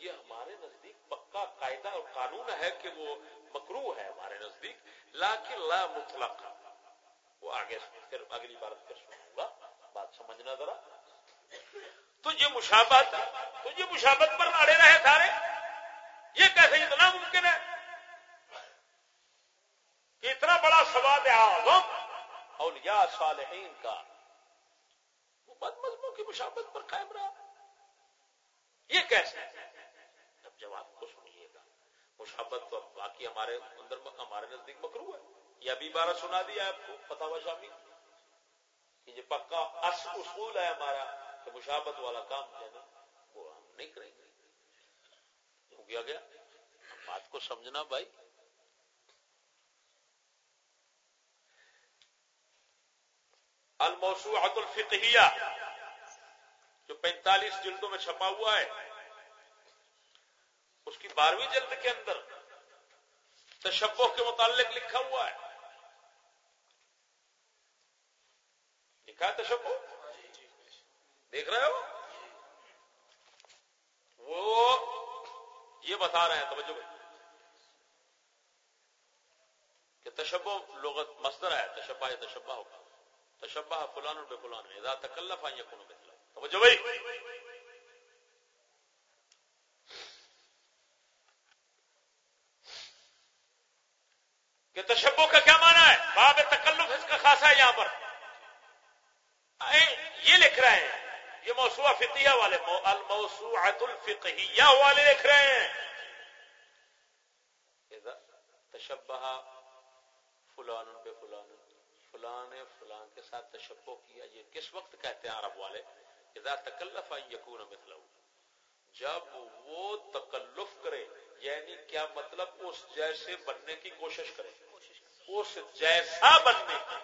یہ ہمارے نزدیک پکا قاعدہ اور قانون ہے کہ وہ مکرو ہے ہمارے نزدیک لاکن لا مطلق وہ آگے پھر اگلی بار پھر سنوں گا۔ بات سمجھنا ذرا۔ تو یہ مشابت تو یہ مشابت پر اڑے رہے سارے۔ یہ کیسے اتنا ممکن ہے کہ اتنا بڑا سواد اعظم اولیاء صالحین کا وہ بد مذہبوں کی مشابت پر قائم رہا؟ یہ کیسے؟ اب جواب کو سنیے گا۔ مشابت تو باقی ہمارے اندر ہمارے نزدیک مکرو ہے۔ یہ ابھی بارہ سنا دیا آپ کو پتا ہوا شامی، کہ یہ پکا اصول ہے ہمارا کہ مشابت والا کام جو ہے نا، وہ ہم نہیں کریں گے۔ کیوں کیا؟ گیا بات کو سمجھنا بھائی۔ الموسوعۃ الفقہیہ۔ جو پینتالیس جلدوں میں چھپا ہوا ہے، اس کی بارہویں جلد کے اندر تشبہ کے متعلق لکھا ہوا ہے۔ لکھا ہے تشبہ؟ دیکھ رہے ہو؟ وہ یہ بتا رہے ہیں، توجہ بھائی۔ کہ تشبہ لغت مصدر ہے، تشبہ یا تشبہ ہوگا۔ تشبہ فلان بے فلان اذا تکلف ان یکون توجہ بھائی۔ کہ تشبہ کا کیا معنی ہے؟ باب تکلف اس کا خاصا ہے یہاں پر۔ یہ لکھ رہے ہیں۔ یہ موسوعہ فقیہ والے الموسوعۃ الفقہیہ والے لکھ رہے ہیں۔ تشبہ فلان بے فلان فلان فلان کے ساتھ تشبہ کیا، یہ کس وقت کہتے ہیں عرب والے؟ اذا تکلف یکون مثلہ جب وہ تکلف کرے یعنی کیا مطلب؟ اس جیسے بننے کی کوشش کرے۔ اس جیسا بننے کی۔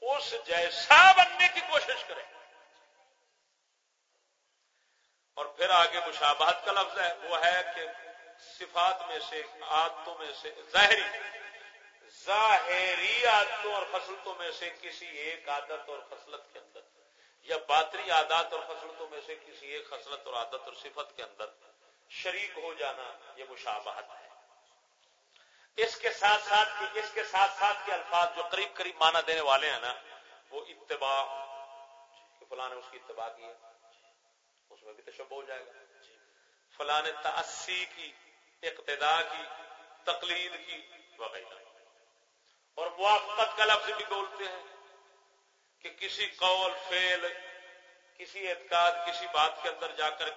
اس جیسا بننے کی کوشش کرے۔ اور پھر آگے مشابہت کا لفظ ہے، وہ ہے کہ صفات میں سے، عادتوں میں سے، ظاہری ظاہری عادتوں اور فصلتوں میں سے کسی ایک عادت اور فصلت کے اندر، یا باطری عادات اور فصلتوں میں سے کسی ایک خصلت اور عادت اور صفت کے اندر شریک ہو جانا یہ مشابہت ہے۔ اس کے ساتھ ساتھ اس کے ساتھ ساتھ کے الفاظ جو قریب قریب معنی دینے والے ہیں نا، وہ اتباع فلاں نے اس کی اتباع کی ہے، اس میں بھی تشبہ ہو جائے گا۔ فلاں تأسی کی، اقتدا کی، تقلید کی، وغیرہ۔ اور موافقت کا لفظ بھی بولتے ہیں کہ کسی قول فیل کسی اعتقاد، کسی بات کے اندر جا کر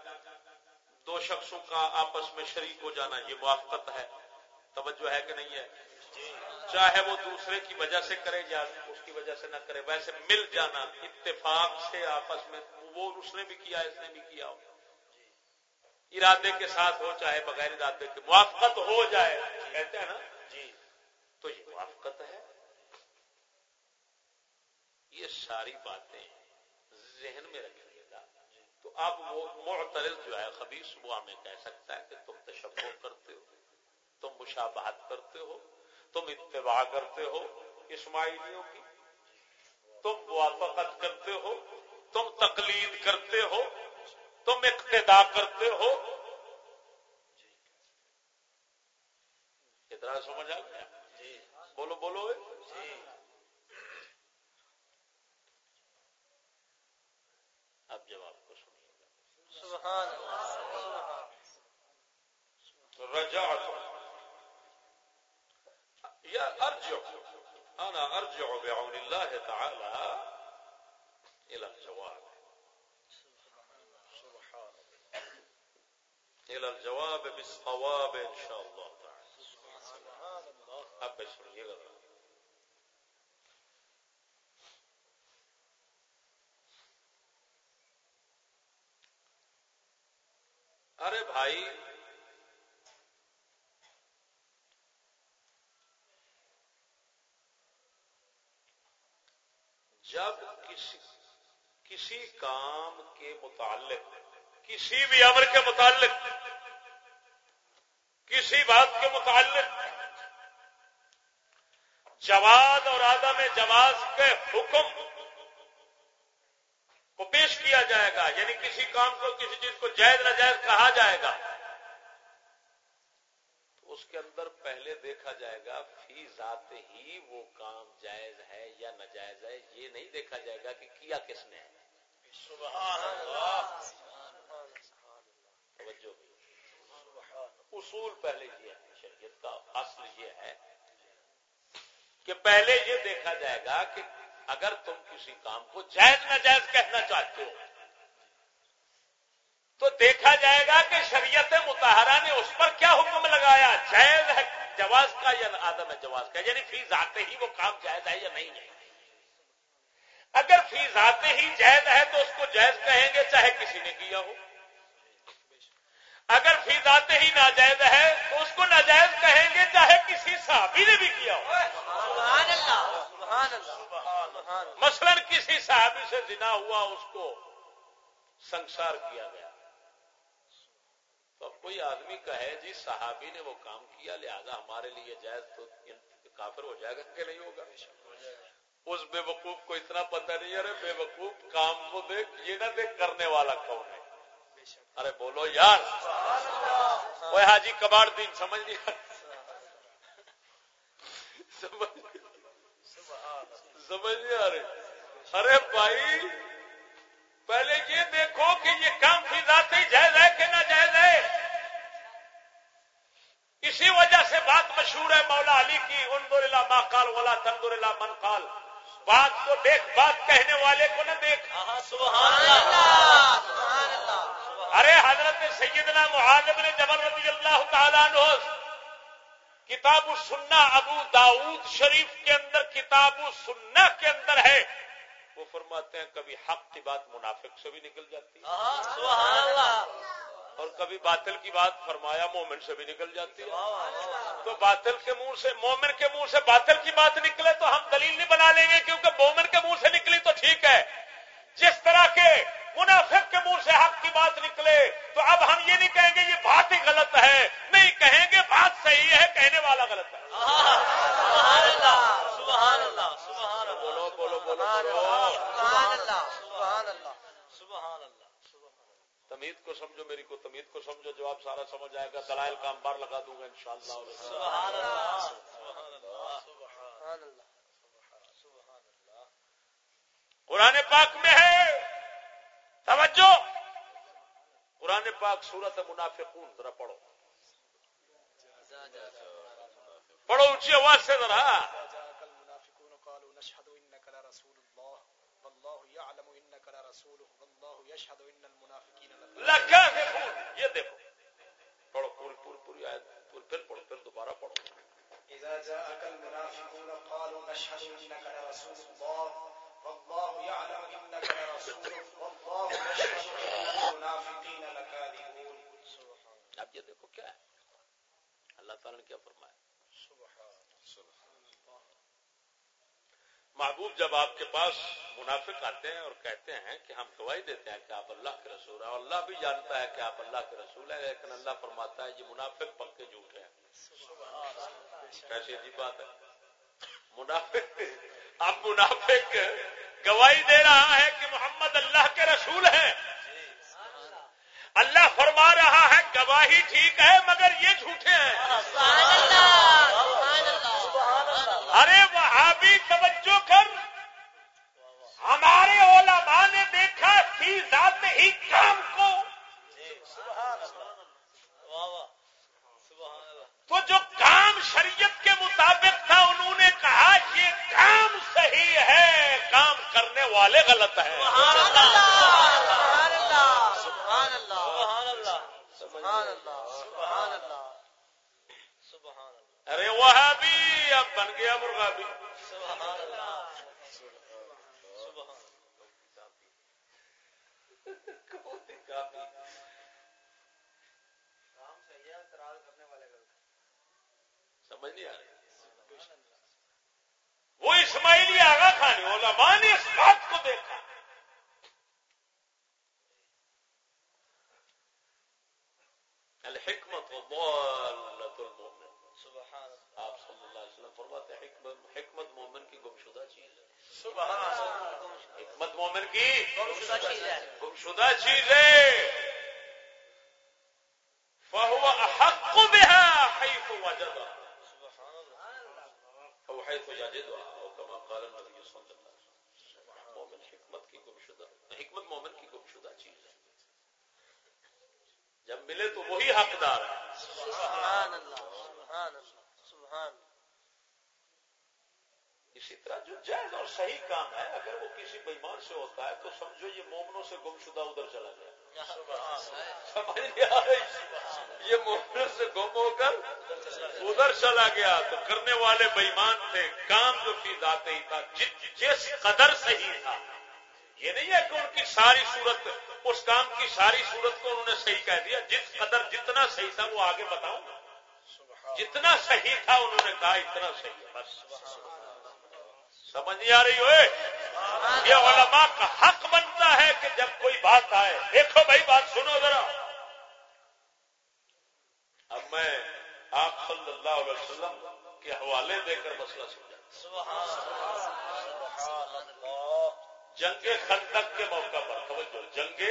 دو شخصوں کا آپس میں شریک ہو جانا، یہ موافقت ہے۔ توجہ ہے کہ نہیں ہے؟ چاہے وہ دوسرے کی وجہ سے کرے یا اس کی وجہ سے نہ کرے، ویسے مل جانا، اتفاق سے آپس میں، وہ اس نے بھی کیا، اس نے بھی کیا ہو۔ ارادے کے ساتھ ہو، چاہے بغیر ارادے کے، موافقت ہو جائے، کہتے ہیں نا؟ موافقت ہے؟ یہ ساری باتیں ذہن میں رکھیے گا۔ تو اب وہ معترل جو ہے خبیر صبح میں کہہ سکتا ہے کہ تم تشبہ کرتے ہو، تم مشابہت کرتے ہو، تم اتباع کرتے ہو اسماعیلیوں کی۔ تم موافقت کرتے ہو، تم تقلید کرتے ہو، تم اقتدا کرتے ہو۔ اتنا سمجھ آ گیا؟ جی۔ بولو بولو اب جواب کو سنیے۔ گا رجا یا ارجو انا ارجع بعون الله تعالى الى الجواب۔ الى الجواب بالصواب ان شاء الله تعالى اب سنیے گا ارے بھائی، جب کسی کسی کام کے متعلق، کسی بھی امر کے متعلق، کسی بات کے متعلق جواز اور آدم جواز کے حکم کو پیش کیا جائے گا یعنی کسی کام کو، کسی چیز کو جائز ناجائز کہا جائے گا، تو اس کے اندر پہلے دیکھا جائے گا، فی ذات ہی وہ کام جائز ہے یا ناجائز ہے، یہ نہیں دیکھا جائے گا کہ کیا کس نے ہے۔ سبحان اللہ توجہ۔ اصول پہلے یہ ہے، شریعت کا اصل یہ ہے کہ پہلے یہ دیکھا جائے گا کہ اگر تم کسی کام کو جائز ناجائز کہنا چاہتے ہو، تو دیکھا جائے گا کہ شریعت متحرہ نے اس پر کیا حکم لگایا؟ جائز ہے، جواز کا یا آدم ہے جواز کا؟ یعنی فی ذات ہی وہ کام جائز ہے یا نہیں ہے؟ اگر فی ذات ہی جائز ہے تو اس کو جائز کہیں گے چاہے کسی نے کیا ہو۔ اگر فی ذات ہی ناجائز ہے تو اس کو ناجائز کہیں گے چاہے کسی صحابی نے بھی کیا مثلا کسی صحابی سے زنا ہوا اس کو سنسار کیا گیا۔ تو اب کوئی آدمی کہے جی صحابی نے وہ کام کیا لہذا ہمارے لیے جائز تو کافر ہو جائے گا کہ نہیں ہوگا؟ اس بے وقوف کو اتنا پتہ نہیں ارے بے وقوف کام وہ دیکھ یہ نہ دیکھ کرنے والا کون ہے۔ ارے بولو یار۔ وہ حاجی کباڑ دین، سمجھ نہیں سمجھ نہیں آ رہے ارے بھائی، پہلے یہ دیکھو کہ یہ کام فی ذاتی جائز ہے کہ نہ جائز ہے۔ اسی وجہ سے بات مشہور ہے مولا علی کی اندر ما کال والا تندر من قال۔ بات کو دیکھ، بات کہنے والے کو نہ دیکھ۔ ارے حضرت سیدنا محاذب نے جبل رضی اللہ تعالیٰ عنہ کتاب السنہ ابو داود شریف کے اندر کتاب السنہ کے اندر ہے۔ وہ فرماتے ہیں کبھی حق کی بات منافق سے بھی نکل جاتی۔ ہے اور کبھی باطل کی بات فرمایا مومن سے بھی نکل جاتی۔ ہے تو باطل کے منہ سے مومن کے منہ سے باطل کی بات نکلے تو ہم دلیل نہیں بنا لیں گے کیونکہ مومن کے منہ سے نکلی تو ٹھیک ہے۔ جس طرح کے منافق کے منہ سے حق کی بات نکلے تو اب ہم یہ نہیں کہیں گے یہ بات ہی غلط ہے نہیں کہیں گے بات صحیح ہے کہنے والا غلط ہے بولو بولو بولو تمید کو سمجھو میری کو تمید کو سمجھو جواب سارا سمجھ آئے گا دلائل کا بار لگا دوں گا ان شاء اللہ قرآن پاک میں ہے توجہ! قرآن پاک سورت منافقون ذرا پڑھو۔ پڑھو اونچی آواز سے ذرا۔ یہ دیکھو۔ پڑھو پوری پوری پوری آئے پھر پڑھو، پھر دوبارہ پڑھو۔ إذا جاءك المنافقون قالوا نشهد إنك لرسول الله. والله يعلم إنك لرسوله والله يشهد إن المنافقين لكاذبون. اب یہ دیکھو کیا ہے؟ اللہ تعالی نے کیا فرمایا؟ محبوب جب آپ کے پاس منافق آتے ہیں اور کہتے ہیں کہ ہم گواہی دیتے ہیں کہ آپ اللہ کے رسول ہیں اور اللہ بھی جانتا ہے کہ آپ اللہ کے رسول ہیں لیکن اللہ فرماتا ہے یہ منافق پکے جھوٹے ہیں۔ کیسی عجیب بات ہے؟ منافق اب منافق گواہی دے رہا ہے کہ محمد اللہ کے رسول ہیں۔ اللہ فرما رہا ہے گواہی ٹھیک ہے مگر یہ جھوٹے ہیں۔ ارے وہاں بھی توجہ کر۔ ہمارے علماء نے دیکھا فی ذات ہی کام کو۔ تو جو کام شریعت کے مطابق تھا انہوں نے کہا یہ کام صحیح ہے کام کرنے والے غلط ہیں ارے وہ بھی اب بن گیا مرغا بھی سمجھ نہیں آ رہی وہ اسماعیلی آگا کھانے والا نے اس بات کو دیکھا۔ الحکمت المؤمن۔ سبحان آپ صلی اللہ علیہ وسلم فرماتے ہیں حکمت مومن کی گمشدہ چیز ہے۔ سبحان حکمت مومن کی گمشدہ چیز ہے۔ فهو احق بها حيث وجدها او حيث يجدها او كما قال النبي صلى الله عليه وسلم مومن حکمت کی گمشدہ حکمت مومن کی گمشدہ چیز ہے جب ملے تو وہی حقدار ہے سبحان اللہ سبحان اللہ سبحان اسی طرح جو جائز اور صحیح کام ہے اگر وہ کسی بےمان سے ہوتا ہے تو سمجھو یہ مومنوں سے گمشدہ ادھر چلا گیا سمجھ یہ مومنوں سے گم ہو کر ادھر چلا گیا تو کرنے والے بےمان تھے، کام جو فی ذات ہی تھا، جس قدر صحیح تھا۔ یہ نہیں ہے کہ ان کی ساری صورت، اس کام کی ساری صورت کو انہوں نے صحیح کہہ دیا، جس قدر جتنا صحیح تھا وہ آگے بتاؤں جتنا صحیح تھا انہوں نے کہا اتنا صحیح ہے، بس۔ سمجھ نہیں آ رہی ہوئے؟ یہ علماء کا حق بنتا ہے کہ جب کوئی بات آئے، دیکھو بھائی بات سنو ذرا۔ اب میں آپ صلی اللہ علیہ وسلم کے حوالے دے کر مسئلہ سمجھا۔ جنگ خندق کے موقع پر، توجہ، جنگ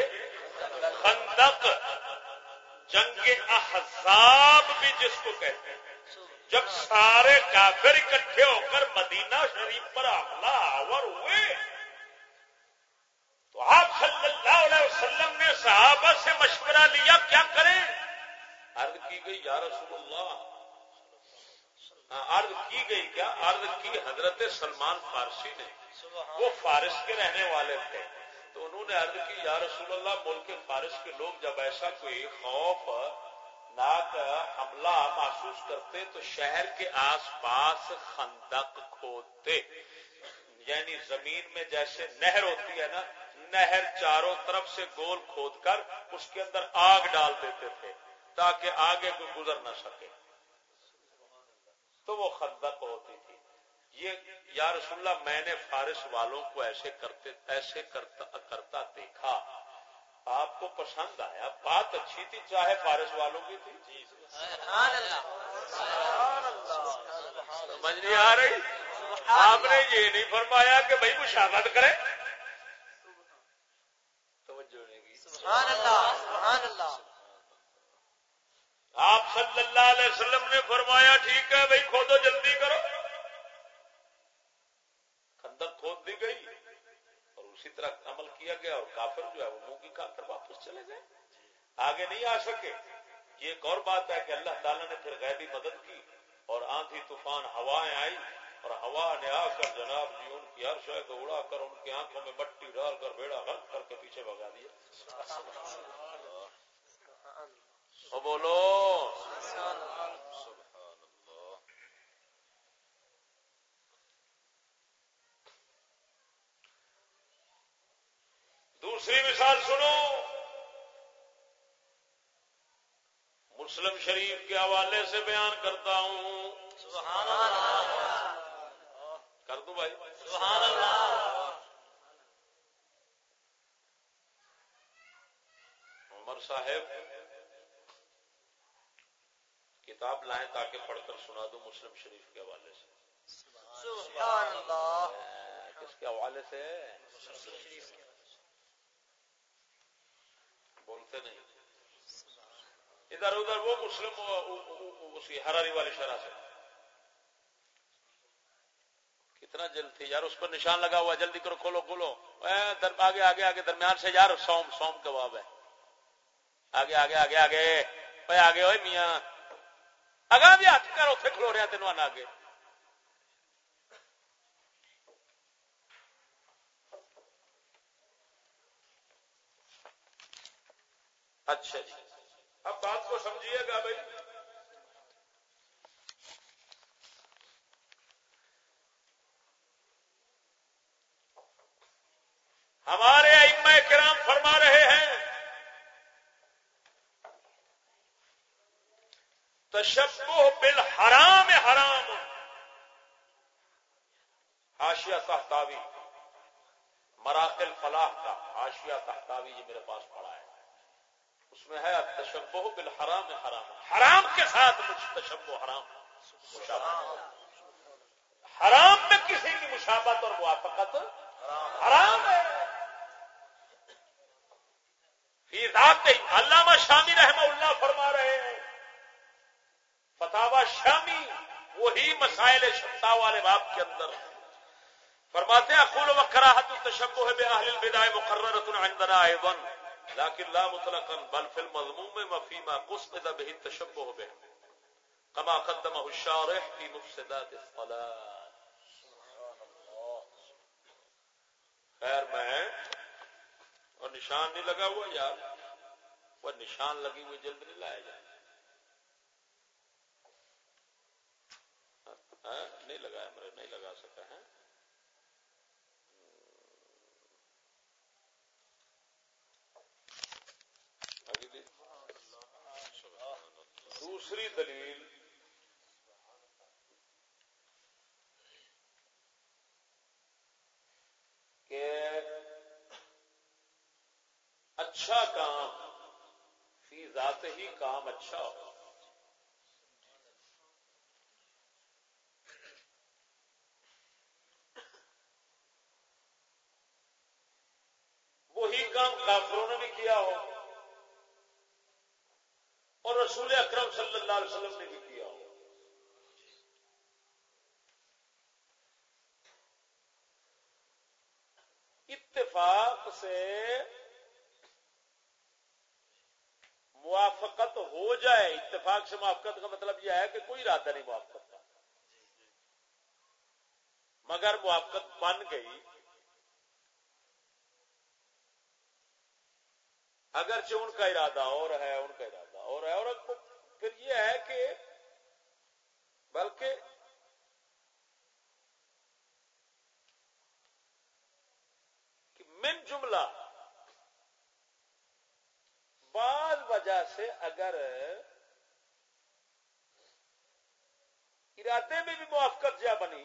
خندق، جنگ احزاب بھی جس کو کہتے ہیں۔ جب سارے کافر اکٹھے ہو کر مدینہ شریف پر حملہ آور ہوئے، تو آپ صلی اللہ علیہ وسلم نے صحابہ سے مشورہ لیا، کیا کریں؟ عرض کی گئی یا رسول اللہ؟ ہاں، عرض کی گئی کیا عرض کی؟ حضرت سلمان فارسی نے۔ وہ فارس کے رہنے والے تھے۔ تو انہوں نے عرض کی یا رسول اللہ ملک فارس کے لوگ جب ایسا کوئی خوف ناک حملہ محسوس کرتے تو شہر کے آس پاس خندق کھودتے۔ یعنی زمین میں جیسے نہر ہوتی ہے نا نہر چاروں طرف سے گول کھود کر اس کے اندر آگ ڈال دیتے تھے۔ تاکہ آگے کوئی گزر نہ سکے۔ تو وہ خندق ہوتی تھی۔ یہ یا رسول اللہ میں نے فارس والوں کو ایسے کرتے ایسے کرتا کرتا دیکھا۔ آپ کو پسند آیا؟ بات اچھی تھی چاہے فارس والوں کی تھی۔ سمجھ نہیں آ رہی؟ آپ نے یہ نہیں فرمایا کہ بھائی مشاورت کرے آپ صلی اللہ علیہ وسلم نے فرمایا، ٹھیک ہے بھائی، کھودو جلدی کرو۔ خندق کھود دی گئی اور اسی طرح عمل کیا گیا اور کافر جو ہے وہ منہ کی کھا کر واپس چلے گئے۔ آگے نہیں آ سکے۔ یہ ایک اور بات ہے کہ اللہ تعالیٰ نے پھر غیبی مدد کی اور آندھی طوفان ہوائیں آئی اور ہوا نے آ کر جناب جی ان کی ہر شے کو اڑا کر ان کی آنکھوں میں مٹی ڈال کر بیڑا غرق کر کے پیچھے بگا دیا۔ بولو۔ دوسری مثال سنو۔ مسلم شریف کے حوالے سے بیان کرتا ہوں۔ سبحان اللہ۔ کر دوں بھائی۔ سبحان اللہ عمر صاحب کتاب لائیں تاکہ پڑھ کر سنا دوں مسلم شریف کے حوالے سے۔ سبحان اللہ۔ کس کے حوالے سے؟ بولتے نہیں۔ ادھر ادھر وہ مسلم اس کی ہراری والی شرح سے۔ کتنا جلد تھی یار اس پر نشان لگا ہوا جلدی کرو کھولو کھولو۔ آگے آگے آگے درمیان سے یار سوم سوم کباب ہے۔ آگے آگے آگے آگے۔ آگے ہوئے میاں۔ اگا بھی ہاتھ کر اتنے کھلو رہا تینوں آنا آگے۔ اچھا جی۔ اب بات کو سمجھیے گا بھائی۔ ہمارے ام کرام فرما رہے ہیں تشبہ بالحرام حرام. آشیا تحتاوی مراکل فلاح کا آشیا تحتاوی یہ میرے پاس پڑا ہے. اس میں ہے تشبہ بالحرام حرام. حرام کے ساتھ مجھ تشبہ حرام حرام میں کسی کی مشابت اور موافقت حرام ہے. فی ذات علامہ شامی رحمہ اللہ فرما رہے ہیں. فتوا شامی، وہی مسائل شتا والے باپ کے اندر فرماتے ہیں، اقول و کراہت التشبہ باہل البدع مقررۃ عندنا ایضا، لیکن لا مطلقا، بل فی المضموم وفیما قصد به التشبه به كما قدمه الشارح في مفسدات الصلاة۔ خیر، میں، اور نشان نہیں لگا ہوا یار، وہ نشان لگی ہوئی جلد نہیں لایا جائے ہاں، ہاں؟ نہیں لگایا میرے نہیں لگا سکا ہے۔ دوسری دلیل۔ کہ اچھا کام فی ذات ہی کام اچھا ہو کافروں نے بھی کیا ہو اور رسول اکرم صلی اللہ علیہ وسلم نے بھی کیا ہو اتفاق سے موافقت ہو جائے، اتفاق سے موافقت کا مطلب یہ ہے کہ کوئی ارادہ نہیں موافقت کا۔ مگر موافقت بن گئی۔ اگرچہ ان کا ارادہ اور ہے، ان کا ارادہ اور ہے۔ اور پھر یہ ہے کہ بلکہ من جملہ۔ بعض وجہ سے اگر ارادے میں بھی موافقت جا بنی،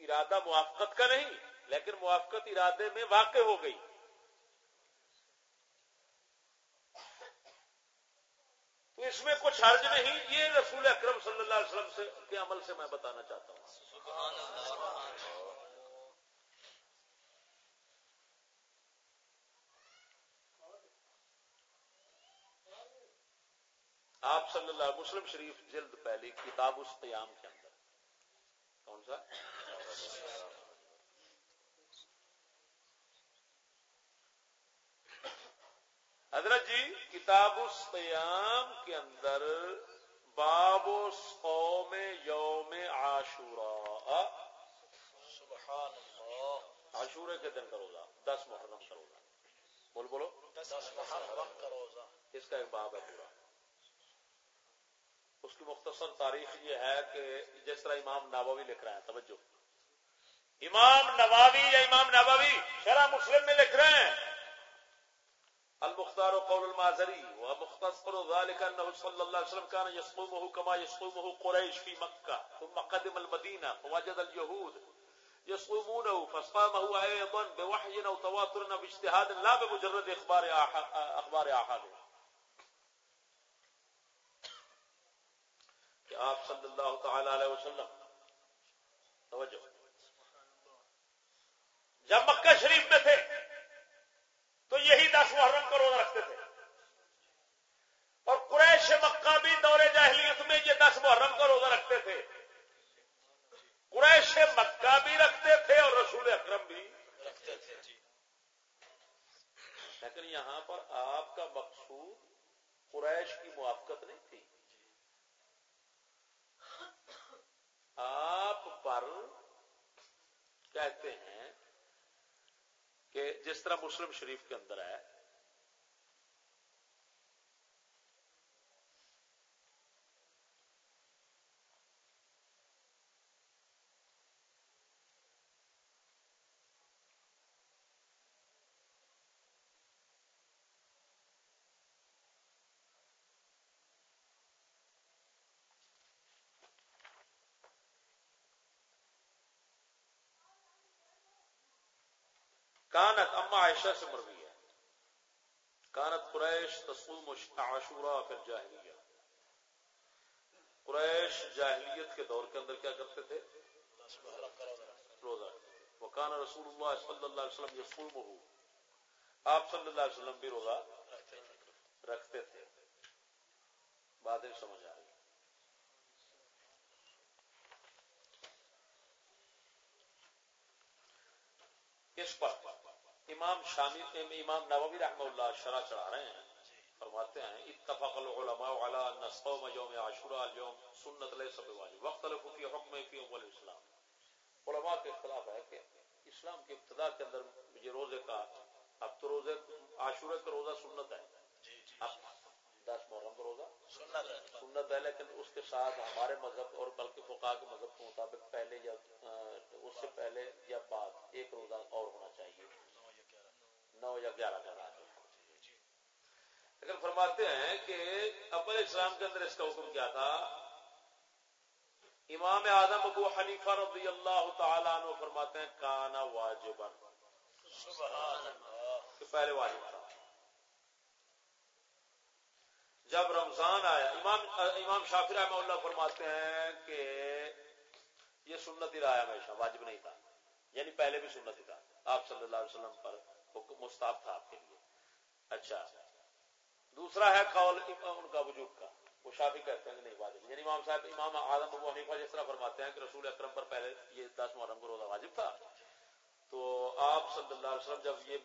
ارادہ موافقت کا نہیں، لیکن موافقت ارادے میں واقع ہو گئی۔ تو اس میں کچھ حرج نہیں، یہ رسول اکرم صلی اللہ علیہ وسلم سے، کے عمل سے میں بتانا چاہتا ہوں۔ آپ صلی اللہ مسلم شریف جلد پہلی کتاب اس قیام کے اندر۔ کون سا؟ حضرت جی کتاب اس قیام کے اندر باب قوم یوم عاشورا عاشورے کے دن کا روزہ دس محرم کا روزہ۔ بول بولو۔ دس محرم کا روزہ۔ اس کا ایک باب ہے پورا۔ اس کی مختصر تاریخ یہ ہے کہ جس طرح امام ناوی لکھ رہے ہیں، توجہ۔ امام نواوی یا امام نواوی شرح مسلم میں لکھ رہے ہیں۔ المختار و قول المازری ومختصر ذلك انه صلى الله عليه وسلم كان يصومه كما يصومه قريش في مكه ثم قدم المدينه فوجد اليهود يصومونه فصامه ايضا بوحي او تواتر او اجتهاد لا بمجرد اخبار اخبار احاد کہ آپ صلی اللہ تعالی علیہ وسلم۔ توجہ۔ جب مکہ شریف میں تھے، تو یہی دس محرم کا روزہ رکھتے تھے۔ اور قریش مکہ بھی دور جاہلیت میں یہ دس محرم کا روزہ رکھتے تھے۔ قریش مکہ بھی رکھتے تھے اور رسول اکرم بھی۔ رکھتے تھے لیکن یہاں پر آپ کا مقصود قریش کی موافقت نہیں تھی۔ آپ پر کہتے ہیں کہ جس طرح مسلم شریف کے اندر ہے کانت اما عائشہ سے مروی ہے۔ کانت قریش تسوم عاشورہ پھر جاہلیہ قریش جاہلیت کے دور کے اندر کیا کرتے تھے؟ روزہ وکان رسول اللہ صلی اللہ علیہ وسلم یسوم ہو آپ صلی اللہ علیہ وسلم بھی روزہ رکھتے تھے۔ باتیں سمجھ آ رہی۔ اس پر امام شامی امام نووی رحمہ اللہ شرح چڑھا رہے ہیں فرماتے ہیں اتفق العلماء على ان صوم يوم عاشوراء اليوم سنت ليس بواجب واختلفوا في حكم في اول الاسلام۔ علماء کے اختلاف ہے کہ اسلام کی ابتدا کے اندر یہ روزے کا اب تو روزے عاشورہ کا روزہ سنت ہے۔ جی، جی، اب دس محرم کا روزہ سنت ہے۔ لیکن اس کے ساتھ ہمارے مذہب اور بلکہ فقہ کے مذہب کے مطابق پہلے یا اس سے پہلے یا بعد ایک روزہ اور ہونا چاہیے۔ نو یا گیارہ کا رات لیکن فرماتے ہیں کہ اول اسلام کے اندر اس کا حکم کیا تھا؟ امام اعظم ابو حنیفہ رضی اللہ تعالیٰ عنہ فرماتے ہیں کانا واجب پہلے واجب تھا۔ جب رمضان آیا امام امام شافی رحمہ اللہ فرماتے ہیں کہ یہ سنت ہی رہا ہے ہمیشہ واجب نہیں تھا۔ یعنی پہلے بھی سنت ہی تھا۔ آپ صلی اللہ علیہ وسلم پر مستاب تھا آپ کے لیے۔ اچھا۔ دوسرا ہے قول ان کا وجود کا۔ وہ شافی کہتے ہیں کہ نہیں، واجب۔ یعنی امام صاحب، امام اعظم ابو حنیفہ جس طرح فرماتے ہیں کہ رسول اکرم پر پہلے یہ دس محرم کو روزہ واجب تھا۔ تو آپ صلی اللہ علیہ وسلم جب یہ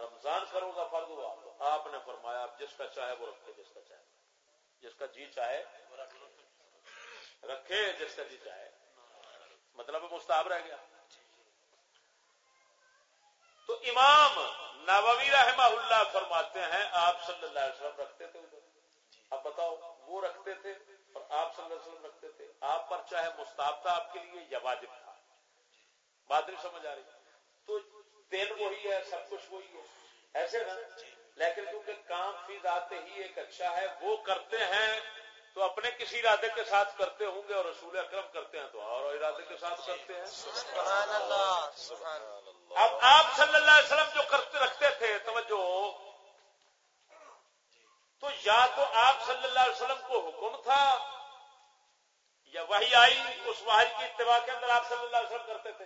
رمضان کا روزہ فرض ہوا آپ نے فرمایا آپ جس کا چاہے وہ رکھے جس کا چاہے۔ جس کا جی چاہے رکھے جس کا جی چاہے۔ مطلب مستحب رہ گیا۔ تو امام نووی رحمہ اللہ فرماتے ہیں، آپ صلی اللہ علیہ وسلم رکھتے تھے اب بتاؤ، وہ رکھتے تھے اور آپ صلی اللہ علیہ وسلم رکھتے تھے۔ آپ پر چاہے مستاب تھا آپ کے لیے یا واجب تھا۔ بات نہیں سمجھ آ رہی۔ تو دن وہی ہے، سب کچھ وہی ہے۔ ایسے نا؟ لیکن کیونکہ کام فی ذات ہی ایک اچھا ہے، وہ کرتے ہیں تو اپنے کسی ارادے کے ساتھ کرتے ہوں گے اور رسول اکرم کرتے ہیں تو اور ارادے کے ساتھ کرتے ہیں؟ سبحان اللہ سبحان اللہ۔ اب آپ صلی اللہ علیہ وسلم جو کرتے رکھتے تھے، توجہ۔ تو یا تو آپ صلی اللہ علیہ وسلم کو حکم تھا، یا وہی آئی اس واحد کی اتباع کے اندر آپ صلی اللہ علیہ وسلم کرتے تھے؟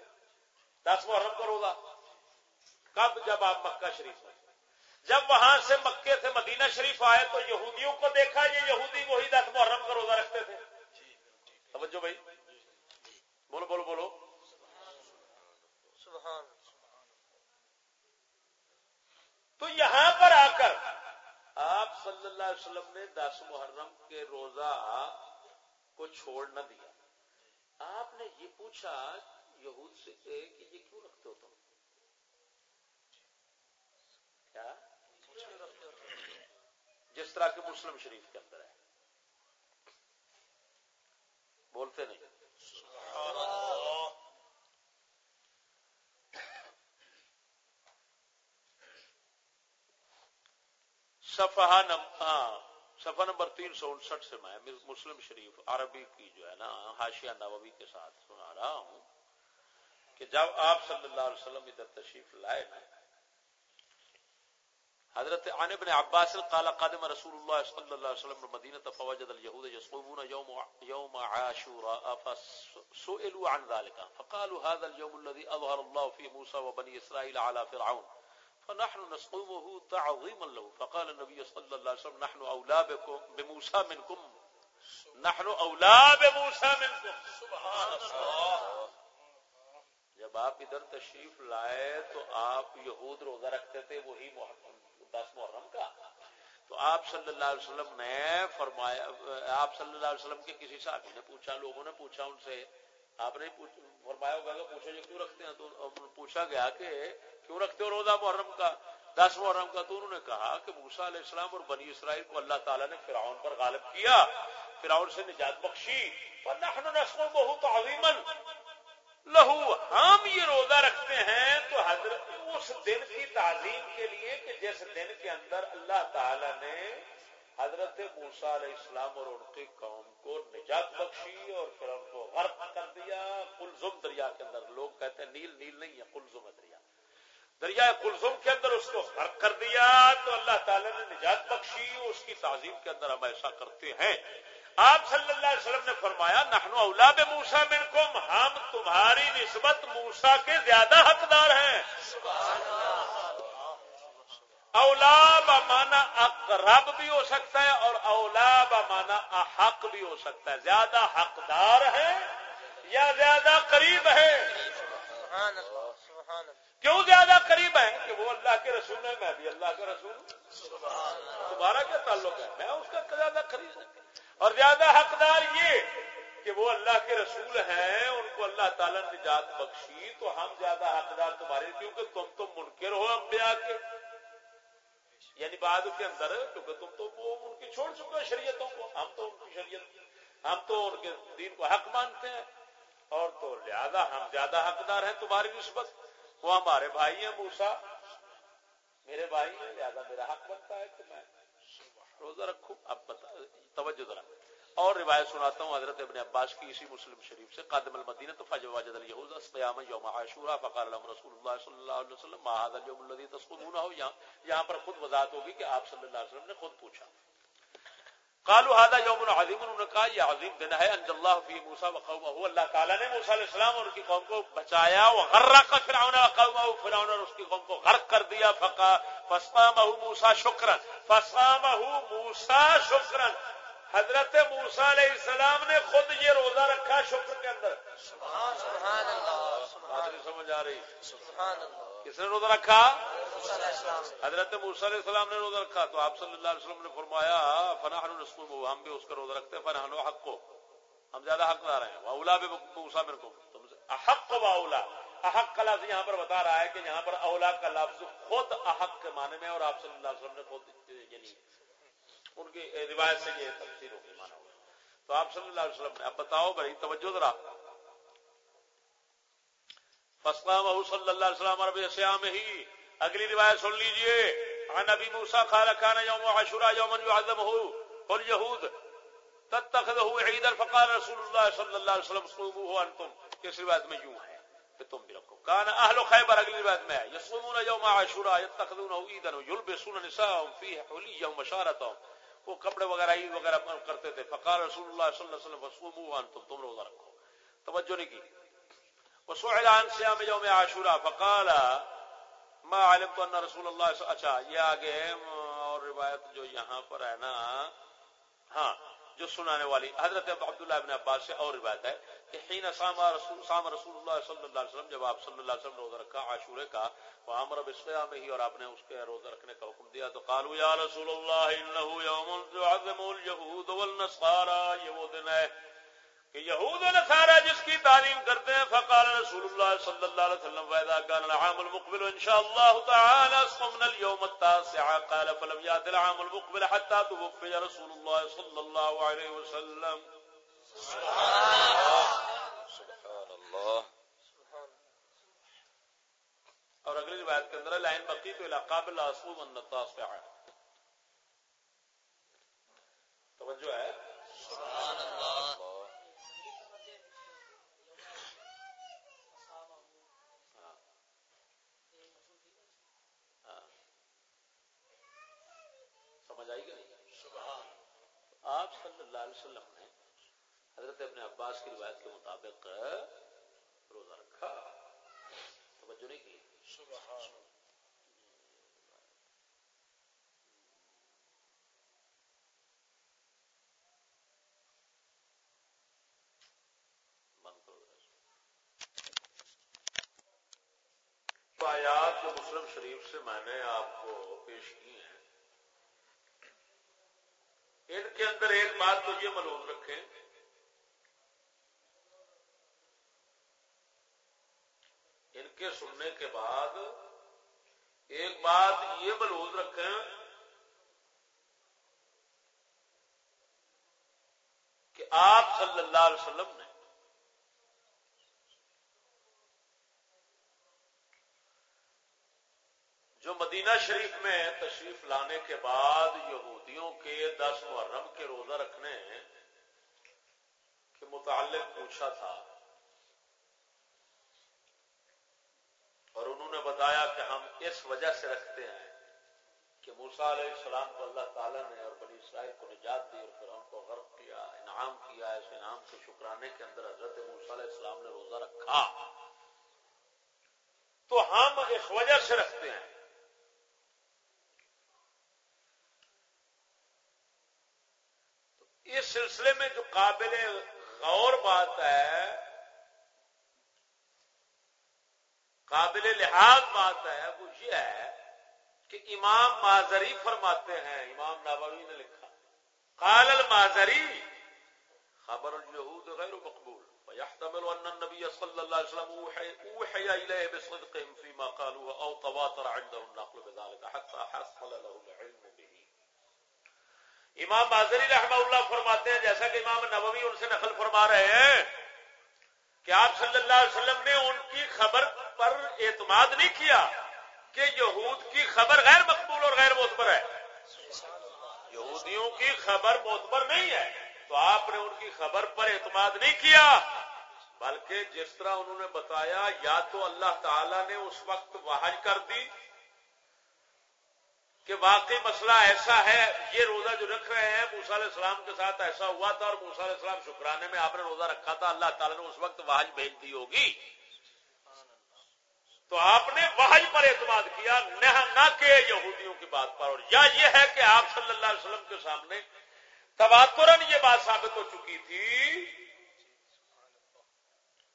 دس محرم کا روزہ۔ کب؟ جب آپ مکہ شریف میں جب وہاں سے مکے سے مدینہ شریف آئے تو یہودیوں کو دیکھا، یہ یہودی وہی دس محرم کا روزہ رکھتے تھے۔ سمجھو بھائی۔ بولو بولو بولو۔ تو یہاں پر آ کر آپ صلی اللہ علیہ وسلم نے دس محرم کے روزہ کو چھوڑ نہ دیا۔ آپ نے یہ پوچھا یہود سے کہ یہ کیوں رکھتے ہو تم؟ کیا؟ جس طرح کے مسلم شریف کے اندر ہے۔ بولتے نہیں۔ صفحہ نمبر ہاں، صفحہ نمبر تین سو انسٹھ سے میں مسلم شریف، عربی کی جو ہے نا ہاشیہ نووی کے ساتھ سنا رہا ہوں کہ جب آپ صلی اللہ علیہ وسلم ادھر تشریف لائے نا، حضرت عن ابن عباس قال قادم رسول الله صلى الله عليه وسلم المدينة فوجد اليهود يصومون يوم يوم عاشوراء فسئلوا عن ذلك فقالوا هذا اليوم الذي أظهر الله فيه موسى وبني إسرائيل على فرعون. فنحن نصومه تعظيما له. فقال النبي صلى الله عليه وسلم، نحن أولى بكم بموسى منكم. نحن أولى بموسى منكم. سبحان الله. جب آپ ادھر تشریف لائے تو آپ یہود روزہ رکھتے تھے وہی دس محرم کا. تو آپ صلی اللہ علیہ وسلم نے فرمایا آپ صلی اللہ علیہ وسلم کے کسی صحابی نے پوچھا، لوگوں نے پوچھا ان سے. آپ نے فرمایا ہوگا کہ پوچھا یہ کیوں رکھتے ہیں؟ تو پوچھا گیا کہ کیوں رکھتے ہو روزہ محرم کا؟ دس محرم کا تو انہوں نے کہا کہ موسا علیہ السلام اور بنی اسرائیل کو اللہ تعالیٰ نے فرعون پر غالب کیا۔ فرعون سے نجات بخشی۔ بہت عظیمن لہو ہم یہ روزہ رکھتے ہیں تو حضرت اس دن کی تعظیم کے لیے کہ جس دن کے اندر اللہ تعالی نے حضرت موسا علیہ السلام اور ان کی قوم کو نجات بخشی اور پھر ان کو غرق کر دیا۔ کلزم دریا کے اندر، لوگ کہتے ہیں نیل نیل نہیں ہے کلزم دریا۔ دریا کلزم کے اندر اس کو غرق کر دیا، تو اللہ تعالی نے نجات بخشی، اس کی تعظیم کے اندر ہم ایسا کرتے ہیں۔ آپ صلی اللہ علیہ وسلم نے فرمایا، نحنو اولاد موسا منکم، ہم تمہاری نسبت موسا کے زیادہ حقدار ہیں۔ اولاب مانا اقرب بھی ہو سکتا ہے اور اولاب مانا احق بھی ہو سکتا ہے۔ زیادہ حقدار ہے یا زیادہ قریب ہے کیوں زیادہ قریب ہے کہ وہ اللہ کے رسول ہے میں بھی اللہ کا رسول تمہارا کیا تعلق ہے؟ میں اس کا زیادہ قریب اور زیادہ حقدار یہ کہ وہ اللہ کے رسول ہیں، ان کو اللہ تعالیٰ نے نجات بخشی، تو ہم زیادہ حقدار تمہارے کیونکہ تم تو منکر ہو انبیاء کے۔ یعنی بعد کے اندر، کیونکہ تم تو وہ ان کی چھوڑ چکے ہو شریعتوں کو۔ ہم تو ان کی شریعت، ہم تو ان کے دین کو حق مانتے ہیں۔ اور تو لہذا ہم زیادہ حقدار ہیں تمہاری نسبت۔ وہ ہمارے بھائی ہیں موسا۔ میرے بھائی ہیں، لہذا میرا حق بنتا ہے کہ میں روزہ رکھوں۔ اب بتا، توجہ ذرا۔ اور روایت سناتا ہوں، حضرت ابن عباس کی اسی مسلم شریف سے، قادم المدینہ تو فجر واجد الیہود قیام یوم عاشورا، فقال لهم رسول اللہ صلی اللہ علیہ وسلم، ما هذا اليوم الذي تصومونه یہاں پر خود وضاحت ہوگی کہ آپ صلی اللہ علیہ وسلم نے خود پوچھا۔ قالوا هذا يوم عظيم انہوں نے کہا یہ عظیم دن ہے انزل اللہ فی موسی وقومه اللہ تعالی نے موسی علیہ السلام اور ان کی قوم کو بچایا وغرق فرعون وقومه فرعون اور اس کی قوم کو غرق کر دیا فقا موسا شکرن فسا مہو موسا شکرن حضرت موسا علیہ السلام نے خود یہ روزہ رکھا شکر کے اندر۔ سمجھ آ رہی۔ کس نے روزہ رکھا؟ حضرت موسا علیہ السلام نے روزہ رکھا تو آپ صلی اللہ علیہ وسلم نے فرمایا، فنحن نسکن ہم بھی اس کا روزہ رکھتے ہیں، فنحن حق۔ کو ہم زیادہ حق حقدار ہیں۔ اولا بھی موسا میرے کو تم سے احق و اولا احق کا لفظ یہاں پر بتا رہا ہے کہ یہاں پر اولا کا لفظ خود احق کے معنی میں اور آپ صلی اللہ علیہ وسلم نے خود یعنی ان کی روایت سے یہ تفسیر ہوگی مانا ہوگا تو آپ صلی اللہ علیہ وسلم نے اب بتاؤ بھائی، توجہ ذرا۔ فسلام صلی اللہ علیہ وسلم عربی سیام ہی اگلی روایت سن لیجیے۔ عن ابی موسیٰ خال کان یوم عشورا یوم یعظم ہو قل یہود تتخذه عیدا فقال رسول اللہ صلی اللہ علیہ وسلم صوموه انتم کس روایت میں یوں ہے کہ تم بھی رکھو۔ کان اہل خیبر اگلی روایت میں ہے۔ یصومون یوم عاشورا یتخذونه عیدا یلبسون نساءهم فيه حلیا وشارتهم وہ کپڑے وغیرہ عید وغیرہ کرتے تھے۔ فقال رسول اللہ صلی اللہ علیہ وسلم فصوموه انتم تم روزہ رکھو۔ توجہ نہیں کی۔ وسئل عن صيام يوم عاشورا فقال ما علمت ان رسول اللہ اچھا یہ آگے اور روایت جو یہاں پر ہے نا ہاں جو سنانے والی حضرت عبداللہ ابن عباس سے اور روایت ہے کہ حین ساما رسول سام رسول اللہ صلی اللہ علیہ وسلم، جب آپ صلی اللہ علیہ وسلم روزہ رکھا، عاشورے کا، وہ عمر بسقیا میں ہی اور آپ نے اس کے روزہ رکھنے کا حکم دیا، تو قالوا یا رسول اللہ انه یوم تعظم اليهود والنصارى، یہ وہ دن ہے کہ یہود نصارہ جس کی تعلیم کرتے ہیں فقال رسول اللہ صلی اللہ علیہ وسلم فاذا كان العام المقبل ان شاء الله تعالى صمنا اليوم التاسع قال فلم يات العام المقبل حتى توفي رسول الله صلى الله عليه وسلم. سبحان الله. اور اگلی روایت کے اندر لائن بقی تو علاقہ بلا اصوم النتاسع. توجہ ہے؟ سبحان اللہ آپ صلی اللہ علیہ وسلم نے حضرت ابن عباس کی روایت کے مطابق روزہ رکھا۔ توجہ نہیں کی؟ آیات جو مسلم شریف سے میں نے آپ کو پیش کی ہیں ان کے اندر ایک بات تو یہ ملوز رکھیں ان کے سننے کے بعد ایک بات یہ ملوز رکھیں کہ آپ صلی اللہ علیہ وسلم نے جو مدینہ شریف میں تشریف لانے کے بعد یہودیوں کے دس محرم کے روزہ رکھنے کے متعلق پوچھا تھا اور انہوں نے بتایا کہ ہم اس وجہ سے رکھتے ہیں کہ موسا علیہ السلام کو اللہ تعالیٰ نے اور بنی اسرائیل کو نجات دی اور پھر ہم کو غرق کیا، انعام کیا، اس انعام کے شکرانے کے اندر حضرت موسا علیہ السلام نے روزہ رکھا۔ تو ہم اس وجہ سے رکھتے ہیں۔ اس سلسلے میں جو قابل غور بات ہے قابل لحاظ بات ہے، وہ یہ ہے کہ امام مازری فرماتے ہیں، امام نابوی نے لکھا، قال المازری خبر اليهود غیر مقبول ويحتمل ان النبي صلى الله عليه وسلم اوحي اليه بصدقهم فيما قالوا او تواتر عنده النقل بذلك حتى حصل له العلم به. امام بازری رحمہ اللہ فرماتے ہیں، جیسا کہ امام نبوی ان سے نقل فرما رہے ہیں کہ آپ صلی اللہ علیہ وسلم نے ان کی خبر پر اعتماد نہیں کیا کہ یہود کی خبر غیر مقبول اور غیر معتبر ہے۔ یہودیوں کی خبر معتبر نہیں ہے۔ تو آپ نے ان کی خبر پر اعتماد نہیں کیا، بلکہ جس طرح انہوں نے بتایا، یا تو اللہ تعالی نے اس وقت وحج کر دی کہ واقعی مسئلہ ایسا ہے، یہ روزہ جو رکھ رہے ہیں موسا علیہ السلام کے ساتھ ایسا ہوا تھا اور موسا علیہ السلام شکرانے میں آپ نے روزہ رکھا تھا، اللہ تعالیٰ نے اس وقت واحج بھیج دی ہوگی۔ تو آپ نے واحج پر اعتماد کیا نہ کہ یہودیوں کی بات پر، اور یا یہ ہے کہ آپ صلی اللہ علیہ وسلم کے سامنے تواترن یہ بات ثابت ہو چکی تھی۔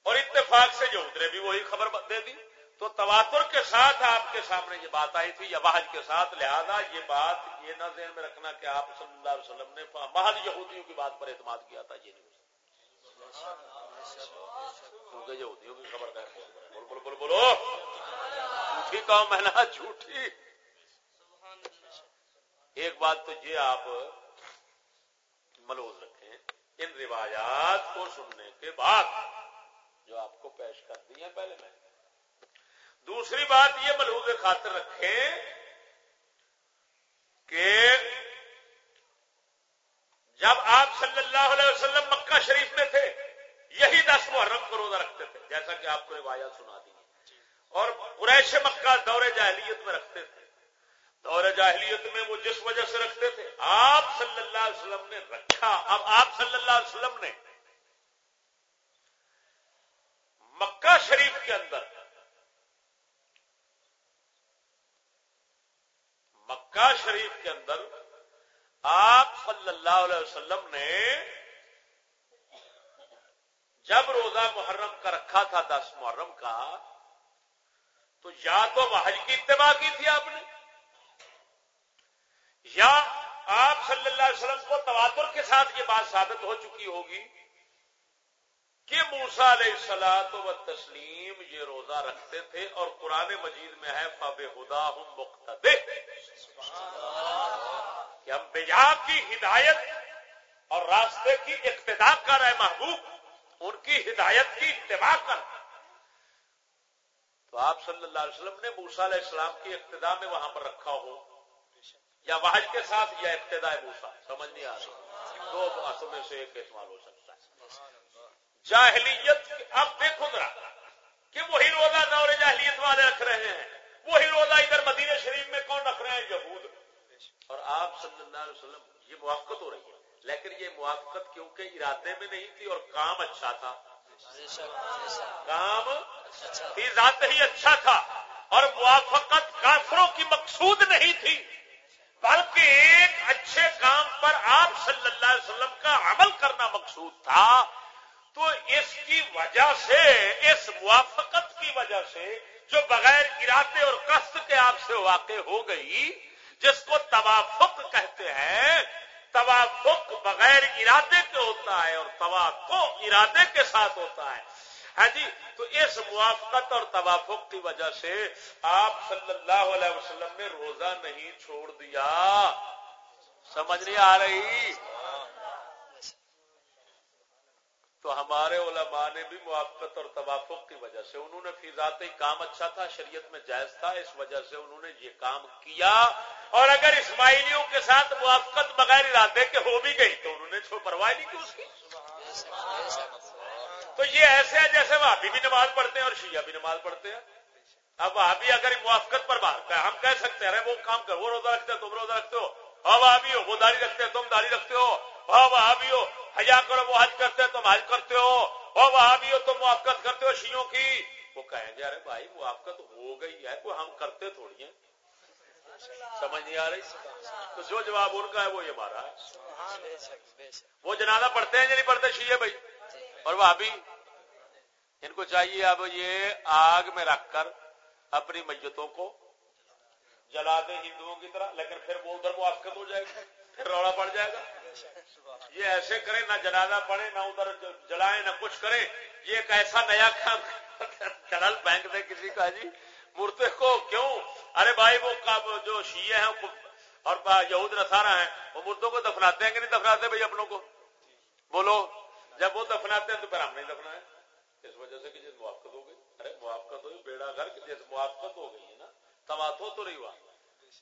اور اتفاق سے جو اترے بھی وہی خبر دے دی۔ تو تواتر کے ساتھ آپ کے سامنے یہ بات آئی تھی، یا واحد کے ساتھ، لہذا یہ بات یہ نہ ذہن میں رکھنا کہ آپ صلی اللہ علیہ وسلم نے محض یہودیوں کی بات پر اعتماد کیا تھا، یہ نہیں۔ کیونکہ یہودیوں کی خبر بول بول بول بولو. جھوٹھی کہو میں نہ جھوٹھی. ایک بات تو یہ آپ ملوز رکھیں، ان روایات کو سننے کے بعد جو آپ کو پیش کر دی ہیں پہلے میں. دوسری بات یہ ملحوظ خاطر رکھیں کہ جب آپ صلی اللہ علیہ وسلم مکہ شریف میں تھے یہی دس محرم کو روزہ رکھتے تھے جیسا کہ آپ کو روایات سنا دی اور قریش مکہ دور جاہلیت میں رکھتے تھے۔ دور جاہلیت میں وہ جس وجہ سے رکھتے تھے؟ آپ صلی اللہ علیہ وسلم نے رکھا۔ اب آپ صلی اللہ علیہ وسلم نے مکہ شریف کے اندر مکہ شریف کے اندر آپ صلی اللہ علیہ وسلم نے جب روزہ محرم کا رکھا تھا دس محرم کا، تو یا تو محج کی اتباع کی تھی آپ نے، یا آپ صلی اللہ علیہ وسلم کو تواتر کے ساتھ یہ بات ثابت ہو چکی ہوگی کہ موسا علیہ سلاد و تسلیم یہ روزہ رکھتے تھے اور قرآن مجید میں ہے فب خدا ہوں مقتد کہ ہم بجا کی ہدایت اور راستے کی اقتدا کر ہے محبوب ان کی ہدایت کی اتباع کر۔ تو آپ صلی اللہ علیہ وسلم نے موسا علیہ السلام کی ابتدا میں وہاں پر رکھا ہو۔ یا واحد کے ساتھ یا ابتدا موسا سمجھ نہیں آ رہی۔ دو باتوں میں سے ایک استعمال ہو سکتا ہے۔ جاہلیت اب دیکھو ذرا کہ وہی روزہ دور جاہلیت والے رکھ رہے ہیں۔ وہی روزہ ادھر مدینہ شریف میں کون رکھ رہے ہیں یہود۔ اور آپ صلی اللہ علیہ وسلم، یہ موافقت ہو رہی ہے۔ لیکن یہ موافقت کیونکہ ارادے میں نہیں تھی اور کام اچھا تھا۔ کام ذات ہی اچھا تھا اور موافقت کافروں کی مقصود نہیں تھی۔ بلکہ ایک اچھے کام پر آپ صلی اللہ علیہ وسلم کا عمل کرنا مقصود تھا۔ تو اس کی وجہ سے اس موافقت کی وجہ سے جو بغیر ارادے اور قصد کے آپ سے واقع ہو گئی جس کو توافق کہتے ہیں توافق بغیر ارادے کے ہوتا ہے اور توافق ارادے کے ساتھ ہوتا ہے۔ ہاں جی تو اس موافقت اور توافق کی وجہ سے آپ صلی اللہ علیہ وسلم نے روزہ نہیں چھوڑ دیا۔ سمجھ نہیں آ رہی؟ تو ہمارے علماء نے بھی موافقت اور توافق کی وجہ سے انہوں نے فی ذاتی کام اچھا تھا، شریعت میں جائز تھا، اس وجہ سے انہوں نے یہ کام کیا۔ اور اگر اسماعیلیوں کے ساتھ موافقت بغیر ارادے کے ہو بھی گئی تو انہوں نے پرواہ نہیں کی اس کی۔ تو یہ ایسے ہے جیسے وہ بھی نماز پڑھتے ہیں اور شیعہ بھی نماز پڑھتے ہیں۔ اب ابھی اگر موافقت پر بات ہم کہہ سکتے ہیں وہ کام کر وہ روزہ رکھتے تم روزہ رکھتے ہو۔ ہاں وہ ہو، وہ داری رکھتے تم داری رکھتے ہو۔ ہاں وہ ابھی ہو حیا کرو، وہ حج کرتے تم حج کرتے ہو۔ اور وہاں بھی ہو تم موافقت کرتے ہو شیوں کی۔ وہ کہیں گے، ارے بھائی، موافقت ہو گئی ہے، کوئی ہم کرتے تھوڑی ہیں۔ سمجھ نہیں آ رہی؟ تو جو جواب ان کا ہے، وہ یہ ہمارا ہے۔ وہ جنازہ پڑھتے ہیں یا نہیں پڑھتے؟ شیے بھائی۔ اور وہ ابھی ان کو چاہیے اب یہ آگ میں رکھ کر اپنی میتوں کو جلا دیں، ہندوؤں کی طرح، لیکن پھر وہ ادھر موافقت ہو جائے گا پھر روڑا پڑ جائے گا۔ یہ ایسے کریں نہ جنازہ پڑے نہ ادھر جلائیں نہ کچھ کریں یہ ایک ایسا نیا کام چڑل بینک دے کسی کا جی۔ مورتے کو کیوں؟ ارے بھائی، وہ جو شیے ہیں اور یہود نسارا ہیں، وہ مردوں کو دفناتے ہیں کہ نہیں دفناتے بھائی اپنوں کو؟ بولو، جب وہ دفناتے ہیں تو پھر ہم نہیں دفنا ہے اس وجہ سے کہ جس موافقت ہو گئی۔ ارے موافقت ہوئی، بیڑا گھر جس موافقت ہو گئی ہے نا۔ تواتو تو نہیں ہوا۔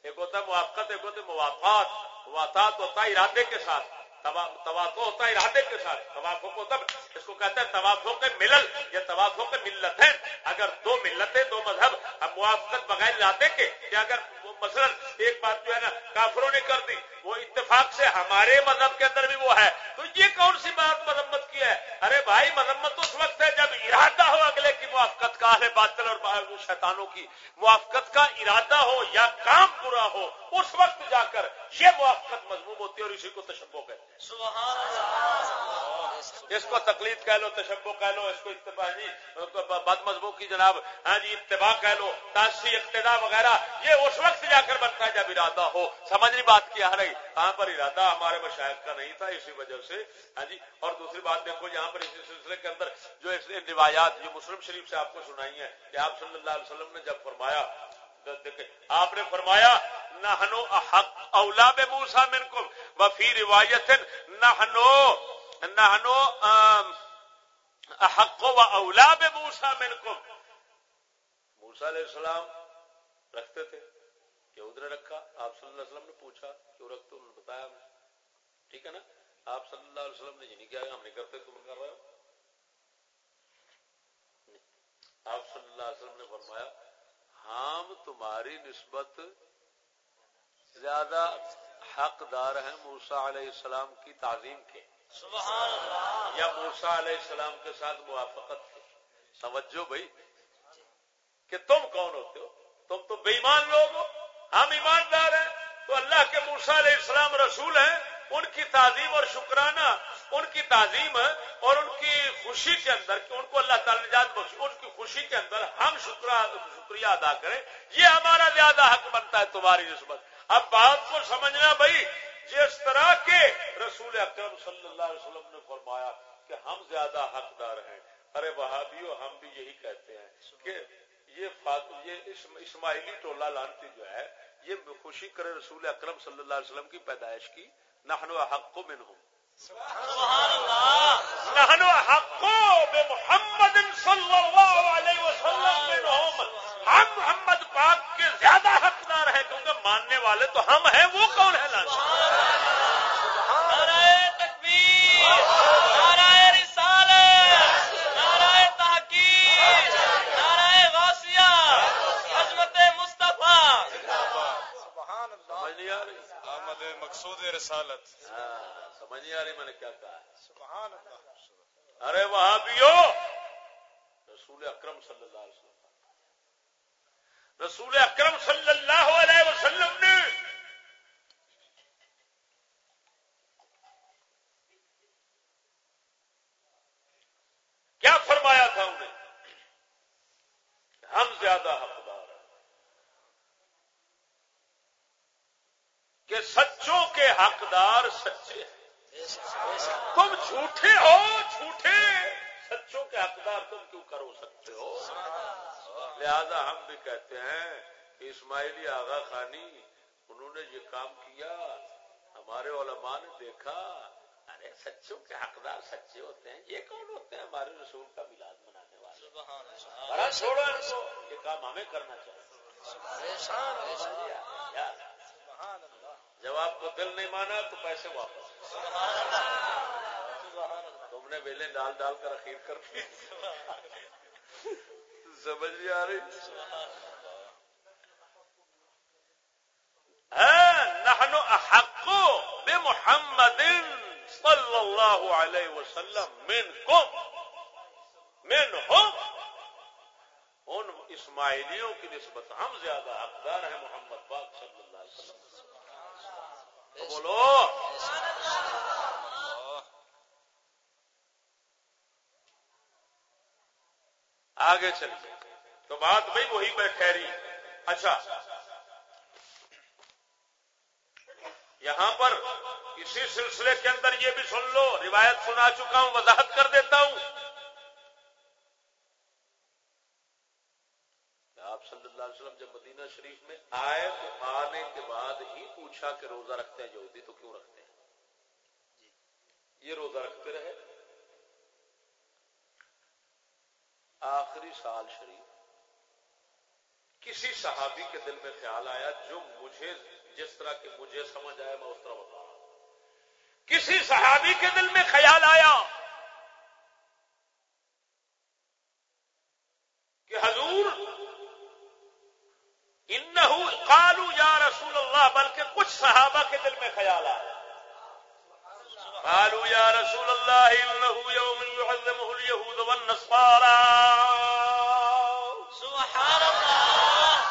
ایک ہوتا ہے موافقت، ایک ہوتا ہے موافقات۔ موافقات ہوتا ہے ارادے کے ساتھ توافق ہوتا ہے ارادے کے ساتھ۔ توافق کو تب اس کو کہتے ہیں توافق ملل، یا توافق ملت ہے اگر دو ملتیں، دو مذہب موافقت بغیر ارادے کے، کہ اگر مثلا ایک بات جو ہے نا کافروں نے کر دی، وہ اتفاق سے ہمارے مذہب کے اندر بھی وہ ہے۔ تو یہ کون سی بات مذمت کی ہے؟ ارے بھائی، مذمت اس وقت ہے جب ارادہ ہو اگلے کی موافقت کا ہے باطل اور شیطانوں کی۔ موافقت کا ارادہ ہو یا کام برا ہو، اس وقت جا کر یہ موافقت مضموم ہوتی ہے اور اسی کو تشبو کہتے ہیں۔ اس کو تکلیف کہہ لو تشبو کہہ لو، اس کو اتباع جی بد مذہبوں کی جناب ہاں جی اتباع کہہ لو، تاسی، اقتدا وغیرہ، یہ اس وقت جا کر بنتا ہے جب ارادہ ہو۔ سمجھنی بات کیا رہی کہاں پر ارادہ ہمارے مشاہد کا نہیں تھا اسی وجہ سے ہاں جی اور دوسری بات دیکھو، یہاں پر اسی سلسلے کے اندر جو روایات، جو مسلم شریف سے آپ کو سنائی ہیں کہ آپ صلی اللہ علیہ وسلم نے جب فرمایا آپ نے فرمایا نہنو اولا بے موسا من کو وفی روایت نہنو نہنو حق و اولا بے موسا من کو موسا علیہ السلام رکھتے تھے کہ ادھر رکھا، آپ صلی اللہ علیہ وسلم نے پوچھا، کیوں رکھتے انہوں نے بتایا ہمیں ٹھیک ہے نا؟ آپ صلی اللہ علیہ وسلم نے یہ نہیں کیا ہم نہیں کرتے، تم کر رہے ہو؟ آپ صلی اللہ علیہ وسلم نے فرمایا، ہم تمہاری نسبت زیادہ حقدار ہیں موسا علیہ السلام کی تعظیم کے۔ یا موسا علیہ السلام کے ساتھ موافقت کے سمجھو بھائی. کہ تم کون ہوتے ہو؟ تم تو بے ایمان لوگ ہو. ہم ایماندار ہیں. تو اللہ کے موسا علیہ السلام رسول ہیں. ان کی تعظیم اور شکرانہ ان کی تعظیم اور ان کی خوشی کے اندر کہ ان کو اللہ تعالی نجات بخش ان کی خوشی کے اندر ہم شکریہ ادا کریں. یہ ہمارا زیادہ حق بنتا ہے تمہاری نسبت. اب بات کو سمجھنا بھائی. جس طرح کے رسول اکرم صلی اللہ علیہ وسلم نے فرمایا کہ ہم زیادہ حقدار ہیں۔ ارے وہابیو ہم بھی یہی کہتے ہیں کہ یہ اسماعیلی ٹولہ لانتی جو ہے یہ خوشی کرے رسول اکرم صلی اللہ علیہ وسلم کی پیدائش کی۔ نحن حق منهم نحن حق بمحمد صلی اللہ علیہ وسلم ہم محمد پاک کے زیادہ حقدار ہیں کیونکہ ماننے والے تو ہم ہیں وہ کون ہے نعرہ تکبیر نعرہ رسالت نعرہ تحقیق نعرہ غاسیہ عظمت مصطفیٰ۔ سبحان اللہ۔ سمجھ نہیں آ رہی احمد مقصود رسالت۔ سمجھ نہیں آ رہی میں نے کیا کہا۔ سبحان اللہ۔ ارے وہاں بھی ہو رسول اکرم صلی اللہ علیہ وسلم۔ رسول اکرم صلی اللہ علیہ وسلم نے کیا فرمایا تھا انہیں؟ ہم زیادہ حقدار ہیں۔ کہ سچوں کے حقدار سچے ہیں۔ تم جھوٹے ہو، جھوٹے۔ سچوں کے حقدار تم کیوں کرو سکتے ہو؟ لہذا ہم بھی کہتے ہیں اسماعیلی آغا خانی انہوں نے یہ کام کیا ہمارے علماء نے دیکھا ارے سچوں کے حقدار سچے ہوتے ہیں یہ کون ہوتے ہیں؟ ہمارے رسول کا ملاد منانے والے۔ چھوڑو ان کو یہ کام ہمیں کرنا چاہیے۔ جب آپ کو دل نہیں مانا تو پیسے واپس۔ تم نے ویلے ڈال ڈال کر اخیر کر دی سمجھ نہیں آ رہی؟ نحن احق بے محمد صلی اللہ علیہ وسلم من کو من ہو ان اسماعیلیوں کی نسبت ہم زیادہ حقدار ہیں، محمد پاک صلی اللہ علیہ وسلم۔ بولو۔ آگے چلیے تو بات بھائی وہی پہ ٹھہری اچھا۔ یہاں پر اسی سلسلے کے اندر یہ بھی سن لو، روایت سنا چکا ہوں، وضاحت کر دیتا ہوں۔ آپ صلی اللہ علیہ وسلم جب مدینہ شریف میں آئے تو آنے کے بعد ہی پوچھا کہ روزہ رکھتے ہیں یہودی تو کیوں رکھتے ہیں؟ جی۔ یہ روزہ رکھتے رہے۔ آخری سال شریف۔ کسی صحابی کے دل میں خیال آیا، جو مجھے، جس طرح کے مجھے سمجھ آیا، میں اس طرح بتا رہا ہوں۔ کسی صحابی کے دل میں خیال آیا کہ حضور ان قالو یا رسول اللہ، بلکہ کچھ صحابہ کے دل میں خیال آیا۔ قالوا يا رسول الله إنه يوم يعظمه اليهود والنصارى. سبحان الله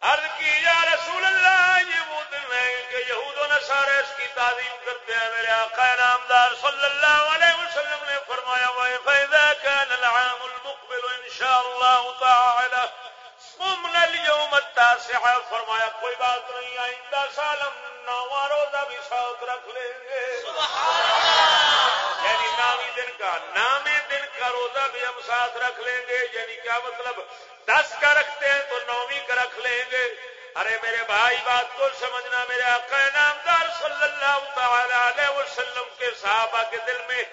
عرض کی یا رسول اللہ، یہ وہ دن ہے کہ یہود و نصارے اس کی تعظیم کرتے ہیں۔ میرے آقا نامدار صلی اللہ علیہ وسلم نے فرمایا، وَإِذَا كَانَ الْعَامُ الْمُقْبِلُ إِن شاء اللَّهُ تَعَالَى صُمْنَ الْيَوْمَ التَّاسِعَ۔ فرمایا، کوئی بات نہیں، آئندہ سال ہم نواں روزہ بھی ساتھ رکھ لیں گے۔ یعنی نامی دن کا نامی دن کا روزہ بھی ہم ساتھ رکھ لیں گے یعنی کیا مطلب؟ دس کا رکھتے ہیں تو نویں کا رکھ لیں گے۔ ارے میرے بھائی، بات کو سمجھنا میرے آقا نامدار صلی اللہ تعالی علیہ وسلم کے صحابہ کے دل میں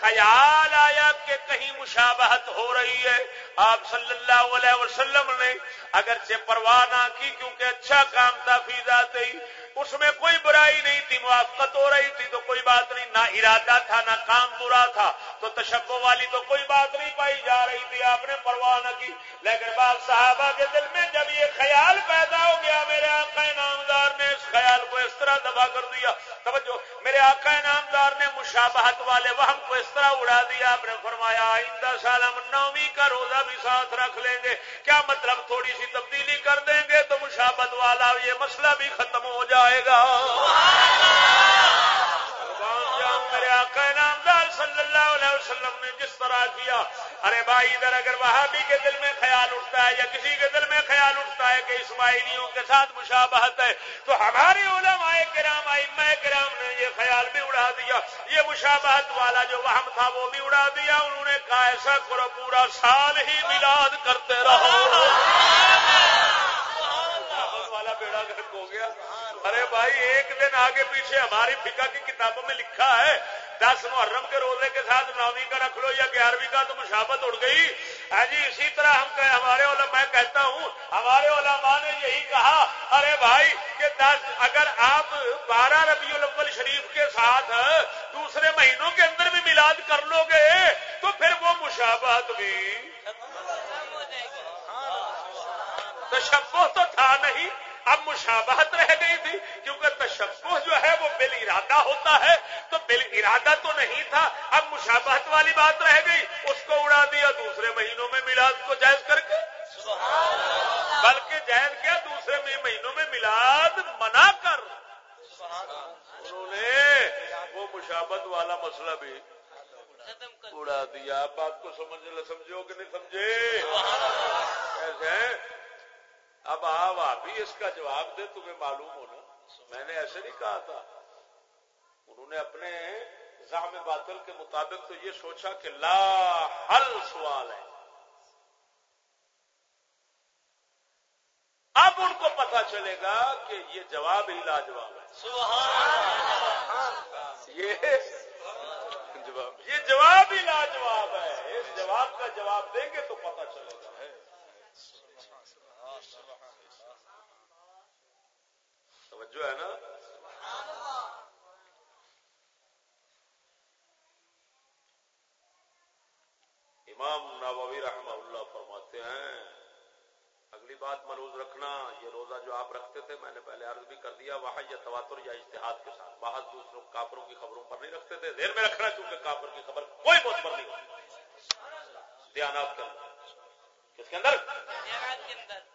خیال آیا کہ کہیں مشابہت ہو رہی ہے۔ آپ صلی اللہ علیہ وسلم نے اگرچہ پرواہ نہ کی، کیونکہ اچھا کام تھا فیضا ہی اس میں کوئی برائی نہیں تھی، موافقت ہو رہی تھی تو کوئی بات نہیں، نہ ارادہ تھا، نہ کام برا تھا، تو تشبو والی تو کوئی بات نہیں پائی جا رہی تھی، آپ نے پرواہ نہ کی۔ لیکن بعض صحابہ کے دل میں جب یہ خیال پیدا ہو گیا، میرے آقا نامدار نے اس طرح دبا کر دیا۔ توجہ، میرے آقا نامدار نے مشابہت والے وہم کو اس طرح اڑا دیا۔ آپ نے فرمایا، آئندہ سال ہم نویں کا روزہ بھی ساتھ رکھ لیں گے۔ کیا مطلب تھوڑی سی تبدیلی کر دیں گے؟ تو مشابت والا یہ مسئلہ بھی ختم ہو جائے گا۔ میرے آقا انعام صلی اللہ علیہ وسلم نے جس طرح کیا، ارے بھائی، ادھر اگر وہابی کے دل میں خیال اٹھتا ہے یا کسی کے دل میں خیال اٹھتا ہے کہ اسماعیلیوں کے ساتھ مشابہت ہے، تو ہمارے علماء کرام، ائمہ کرام نے یہ خیال بھی اڑا دیا۔ یہ مشابہت والا جو وہم تھا، وہ بھی اڑا دیا۔ انہوں نے کہا، ایسا کرو، پورا سال ہی میلاد کرتے رہو۔ والا بیڑا گرک ہو گیا۔ ارے بھائی، ایک دن آگے پیچھے ہماری فکا کی کتابوں میں لکھا ہے دس محرم کے روزے کے ساتھ نویں کا رکھ لو یا گیارہویں کا تو مشابت اڑ گئی۔ ہاں جی اسی طرح ہم کہ ہمارے علماء، میں کہتا ہوں، ہمارے علماء نے یہی کہا، ارے بھائی، کہ دس، اگر آپ بارہ ربیع الاول شریف کے ساتھ دوسرے مہینوں کے اندر بھی میلاد کر لو گے، تو پھر وہ مشابہت بھی۔ تشبہ تو تھا نہیں۔ اب مشابہت رہ گئی تھی کیونکہ تشبہ جو ہے وہ بل ارادہ ہوتا ہے تو بل ارادہ تو نہیں تھا اب مشابہت والی بات رہ گئی اس کو اڑا دیا دوسرے مہینوں میں میلاد کو جائز کر کے۔ بلکہ جائز کیا دوسرے مہینوں میں میلاد منا کر۔ انہوں نے وہ مشابت والا مسئلہ بھی اڑا دیا۔ آپ بات کو سمجھ سمجھو کہ نہیں سمجھے؟ ایسے اب آپ آپ ہی اس کا جواب دے تمہیں معلوم ہونا۔ میں نے ایسے نہیں کہا تھا۔ انہوں نے اپنے زام باطل کے مطابق تو یہ سوچا کہ لا حل سوال ہے۔ اب ان کو پتا چلے گا کہ یہ جواب ہی لاجواب ہے۔ یہ جواب یہ جواب ہی لاجواب ہے۔ اس جواب کا جواب دیں گے تو پتا چلے گا توجہ ہے نا امام نووی رحمہ اللہ فرماتے ہیں، اگلی بات مروز رکھنا، یہ روزہ جو آپ رکھتے تھے، میں نے پہلے عرض بھی کر دیا وہاں یا تواتر یا اشتہاد کے ساتھ۔ باہر دوسروں کافروں کی خبروں پر نہیں رکھتے تھے دیر میں رکھنا کیونکہ کافر کی خبر کوئی بہت پر نہیں ہوتی۔ دھیانات کے اندر۔ کس کے اندر؟ کے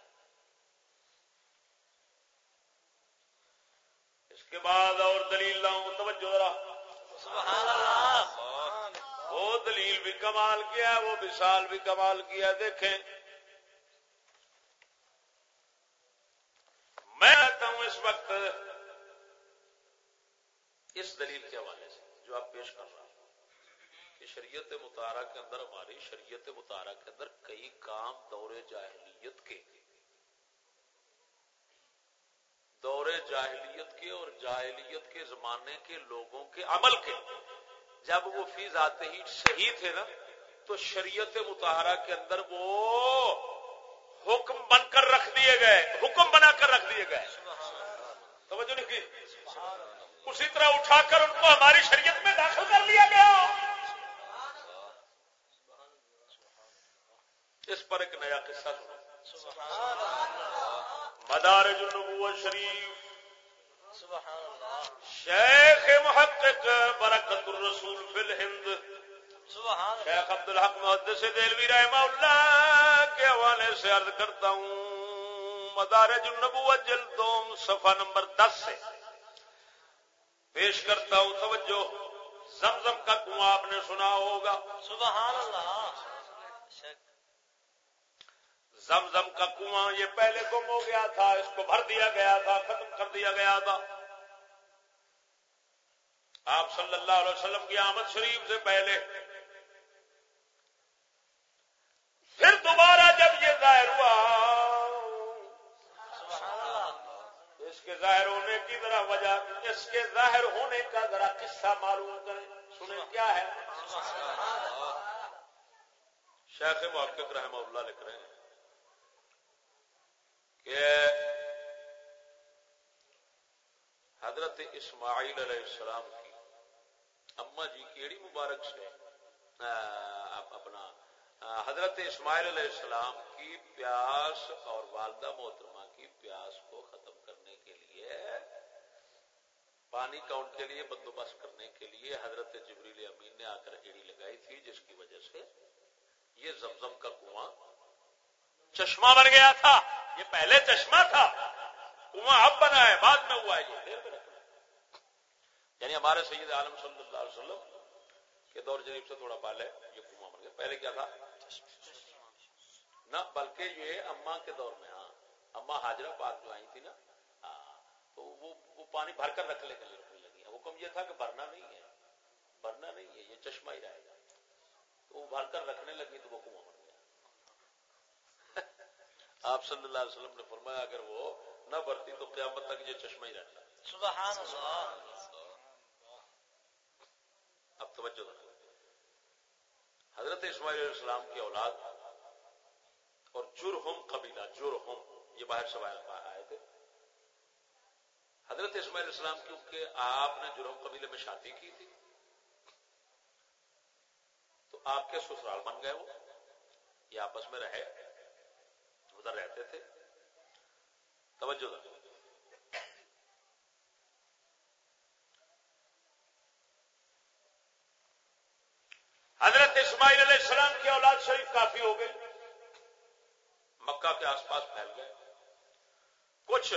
بعد اور دلیل لاؤں توجہ ذرا۔ وہ دلیل بھی کمال کیا وہ مثال بھی کمال کیا دیکھیں۔ میں کہتا ہوں اس وقت اس دلیل کے حوالے سے جو آپ پیش کر رہا ہوں کہ شریعت مطالعہ کے اندر ہماری شریعت مطالعہ کے اندر کئی کام دور جاہلیت کے دور جاہلیت کے اور جاہلیت کے زمانے کے لوگوں کے عمل کے۔ جب وہ فیض آتے ہی صحیح تھے نا، تو شریعت متحرہ کے اندر وہ حکم بن کر رکھ دیے گئے۔ حکم بنا کر رکھ دیے گئے۔ توجہ نہیں کی؟ اسی طرح اٹھا کر ان کو ہماری شریعت میں داخل کر لیا گیا۔ اس پر ایک نیا قصہ سنا مدار النبوت شریف۔ شیخ محقق برکت الرسول فی الہند۔ شیخ عبد الحق محدث دلوی رحمہ اللہ کے حوالے سے عرض کرتا ہوں مدارج النبوت جلدوم صفحہ نمبر دس سے۔ پیش کرتا ہوں توجہ۔ زمزم کا کنواں آپ نے سنا ہوگا۔ سبحان اللہ۔ زمزم کا کنواں یہ پہلے گم ہو گیا تھا اس کو بھر دیا گیا تھا ختم کر دیا گیا تھا۔ آپ صلی اللہ علیہ وسلم کی آمد شریف سے پہلے۔ پھر دوبارہ جب یہ ظاہر ہوا اس کے ظاہر ہونے کی ذرا وجہ اس کے ظاہر ہونے کا ذرا قصہ معلوم کریں۔ سنیں کیا ہے؟ شیخ محقق رحمہ اللہ لکھ رہے ہیں۔ کہ حضرت اسماعیل علیہ السلام کی اما جی کیڑی مبارک سے اپنا حضرت اسماعیل علیہ السلام کی پیاس اور والدہ محترمہ کی پیاس کو ختم کرنے کے لیے، پانی کا ان کے لیے بندوبست کرنے کے لیے حضرت جبریل امین نے آ کر ایڑی لگائی تھی، جس کی وجہ سے یہ زمزم کا کنواں چشمہ بن گیا تھا۔ یہ پہلے چشمہ تھا۔ کنواں اب بنا ہے، بعد میں ہوا ہے یہ۔ یعنی ہمارے سید عالم صلی اللہ علیہ وسلم کے دور جریب سے تھوڑا پہلے یہ کنواں بن گیا۔ پہلے کیا تھا؟ نہ، بلکہ یہ اما کے دور میں ہاں۔ اما حاجرہ پاک جو آئی تھی نا ہاں۔ تو وہ وہ پانی بھر کر رکھ لے کر رکھنے لگی حکم یہ تھا کہ بھرنا نہیں ہے۔ بھرنا نہیں ہے، یہ چشمہ ہی رہے گا۔ تو وہ بھر کر رکھنے لگی تو وہ کنواں بن آپ صلی اللہ علیہ وسلم نے فرمایا اگر وہ نہ بھرتی تو قیامت تک یہ چشمہ ہی رہتا سبحان اللہ اب توجہ حضرت اسماعیل علیہ السلام کی اولاد اور جرہم قبیلہ جرہم یہ باہر سے باہر آئے تھے۔ حضرت اسماعیل علیہ السلام کیونکہ آپ نے جرہم قبیلے میں شادی کی تھی تو آپ کے سسرال بن گئے وہ۔ یہ آپس میں رہے۔ ادھر رہتے تھے۔ توجہ حضرت اسماعیل علیہ السلام کی اولاد شریف کافی ہو گئی۔ مکہ کے آس پاس پھیل گئے۔ کچھ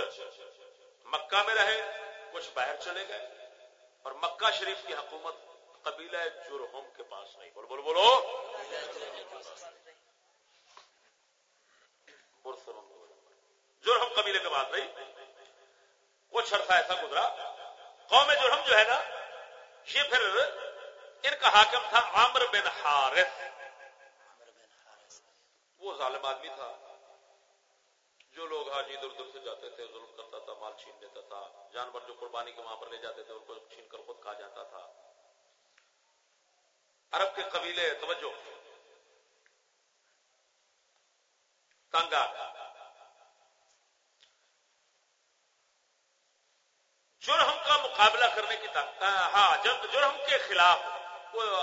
مکہ میں رہے، کچھ باہر چلے گئے۔ اور مکہ شریف کی حکومت قبیلہ جرہم کے پاس نہیں۔ بولو بولو بولو۔ جرہم قبیلے کے بعد نہیں۔ کچھ عرصہ ایسا گزرا۔ قوم جرہم جو ہے نا، یہ پھر ان کا حاکم تھا عامر بن حارث۔ وہ ظالم آدمی تھا۔ جو لوگ حاجی ادھر ادھر سے جاتے تھے، ظلم کرتا تھا، مال چھین لیتا تھا، جانور جو قربانی کے وہاں پر لے جاتے تھے، ان کو چھین کر خود کھا جاتا تھا۔ عرب کے قبیلے، توجہ۔ تنگا جرہم کا مقابلہ کرنے کی طاقت ہاں جب جرہم کے خلاف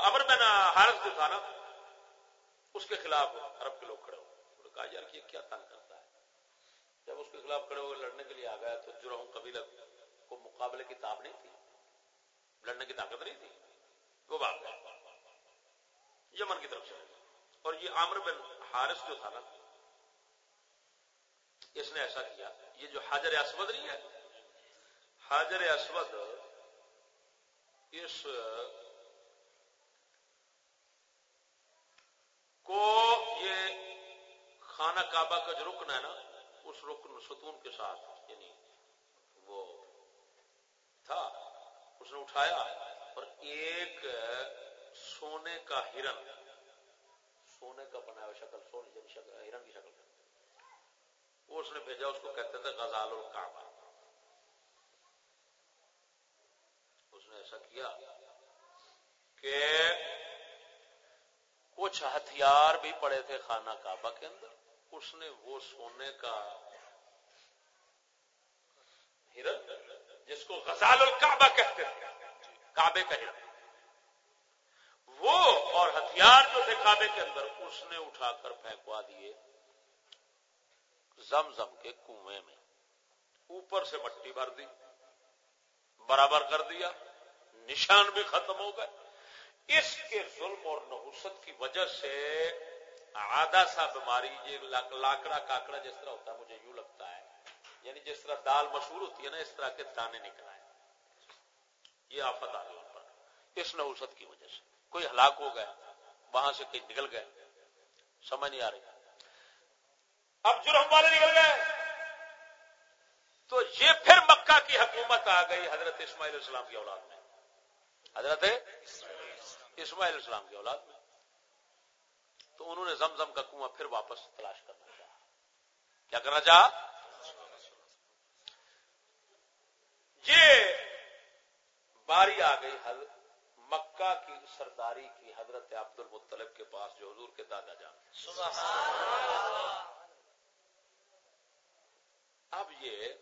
امر میں نا حارث جو تھا نا، اس کے خلاف عرب کے لوگ کھڑے ہوئے کہا، یار، یہ کیا تنگ کرتا ہے؟ جب اس کے خلاف کھڑے ہوئے لڑنے کے لیے آ گیا تو جرہم قبیلہ کو مقابلے کی تاب نہیں تھی۔ لڑنے کی طاقت نہیں تھی۔ وہ بات یمن کی طرف سے اور یہ عامر بن حارث جو تھا نا اس نے ایسا کیا؟ یہ جو حاجر اسود نہیں ہے۔ حاجر اسود اس کو یہ خانہ کعبہ کا جو رکن ہے نا، اس رکن ستون کے ساتھ یعنی وہ تھا، اس نے اٹھایا اور ایک سونے کا ہرن، سونے کا بنایا شکل، سونے یعنی شکل، ہرن کی شکل۔ اس نے بھیجا، اس کو کہتے تھے غزال الکعبہ۔ اس نے ایسا کیا کہ کچھ ہتھیار بھی پڑے تھے خانہ کعبہ کے اندر۔ اس نے وہ سونے کا ہرن، جس کو غزال الکعبہ کہتے تھے، کعبے کا ہرن۔ وہ اور ہتھیار جو تھے کعبے کے اندر، اس نے اٹھا کر پھینکوا دیے۔ زم زم کے کنویں میں۔ اوپر سے مٹی بھر دی، برابر کر دیا، نشان بھی ختم ہو گئے۔ اس کے ظلم اور نحوست کی وجہ سے آدھا سا بیماری، یہ لاکڑا کاکڑا جس طرح ہوتا ہے، مجھے یوں لگتا ہے۔ یعنی جس طرح دال مشہور ہوتی ہے نا، اس طرح کے دانے نکل آئے۔ یہ آفت آ گئی ان پر۔ اس نحوست کی وجہ سے۔ کوئی ہلاک ہو گیا وہاں سے کہیں نکل گئے۔ سمجھ نہیں آ رہی۔ اب جرم والے نکل گئے۔ تو یہ پھر مکہ کی حکومت آ گئی حضرت اسماعیل اسلام کی اولاد میں۔ حضرت اسماعیل اسلام کی اولاد میں۔ تو انہوں نے زمزم کا کنواں پھر واپس تلاش کرنا چاہا۔ کیا کرنا چاہا؟ یہ باری آ گئی مکہ کی سرداری کی حضرت عبد المطلب کے پاس جو حضور کے دادا جان۔ اب یہ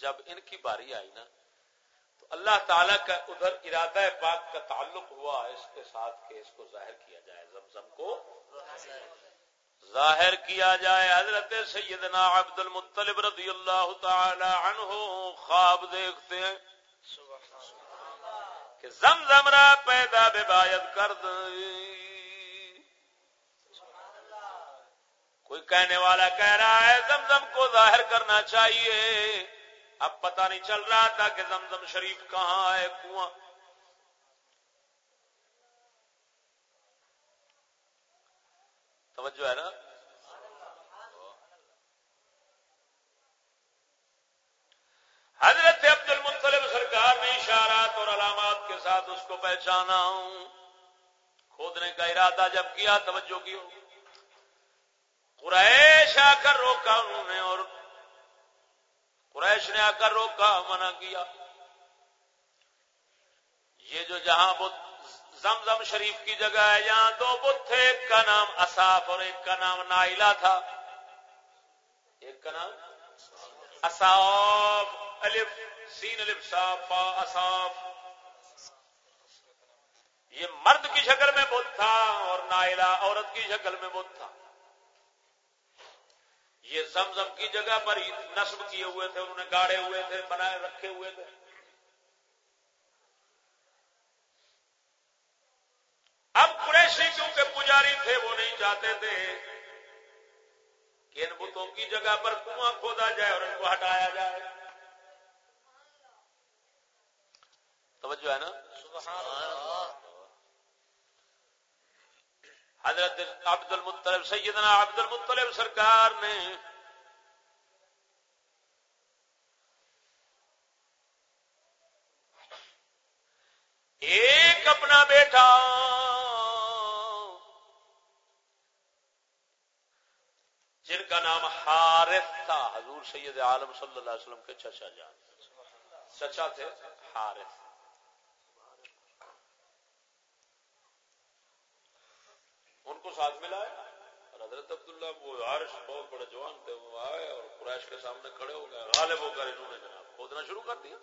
جب ان کی باری آئی نا، تو اللہ تعالی کا ادھر ارادہ پاک کا تعلق ہوا اس کے ساتھ کہ اس کو ظاہر کیا جائے، زمزم کو ظاہر کیا جائے۔ حضرت سیدنا عبد المطلب رضی اللہ تعالی عنہ خواب دیکھتے ہیں کہ زمزم را پیدا ببایت کر دیں کوئی کہنے والا کہہ رہا ہے زمزم کو ظاہر کرنا چاہیے۔ اب پتہ نہیں چل رہا تھا کہ زمزم شریف کہاں ہے، کنواں۔ توجہ ہے نا؟ حضرت عبد المطلب سرکار نے اشارات اور علامات کے ساتھ اس کو پہچانا۔ ہوں کھودنے کا ارادہ جب کیا، توجہ کی قریش آ کر روکا انہوں نے اور قریش نے آ کر روکا، منع کیا۔ یہ جو جہاں بت زمزم شریف کی جگہ ہے، یہاں دو بت تھے ایک کا نام اصاف اور ایک کا نام نائلہ تھا۔ ایک کا نام اصاف الف، سین، الف صافا اصاف یہ مرد کی شکل میں بت تھا اور نائلہ عورت کی شکل میں بت تھا۔ یہ زمزم کی جگہ پر نصب کیے ہوئے تھے، انہوں نے گاڑے ہوئے تھے، بنائے، رکھے ہوئے تھے۔ اب قریشی کیونکہ پجاری تھے، وہ نہیں چاہتے تھے کہ ان بتوں کی جگہ پر کنواں کھودا جائے اور ان کو ہٹایا جائے۔ توجہ ہے نا؟ حضرت عبد المطلب سیدنا عبد المطلب سرکار نے ایک اپنا بیٹا جن کا نام حارث تھا، حضور سید عالم صلی اللہ علیہ وسلم کے چچا جان چچا تھے حارث۔ ان کو ساتھ ملا ہے اور حضرت عبداللہ وہ عارش بہت بڑے جوان تھے وہ آئے اور قریش کے سامنے کھڑے ہو گئے۔ غالب ہو کر انہوں نے جناب کھودنا شروع کر دیا۔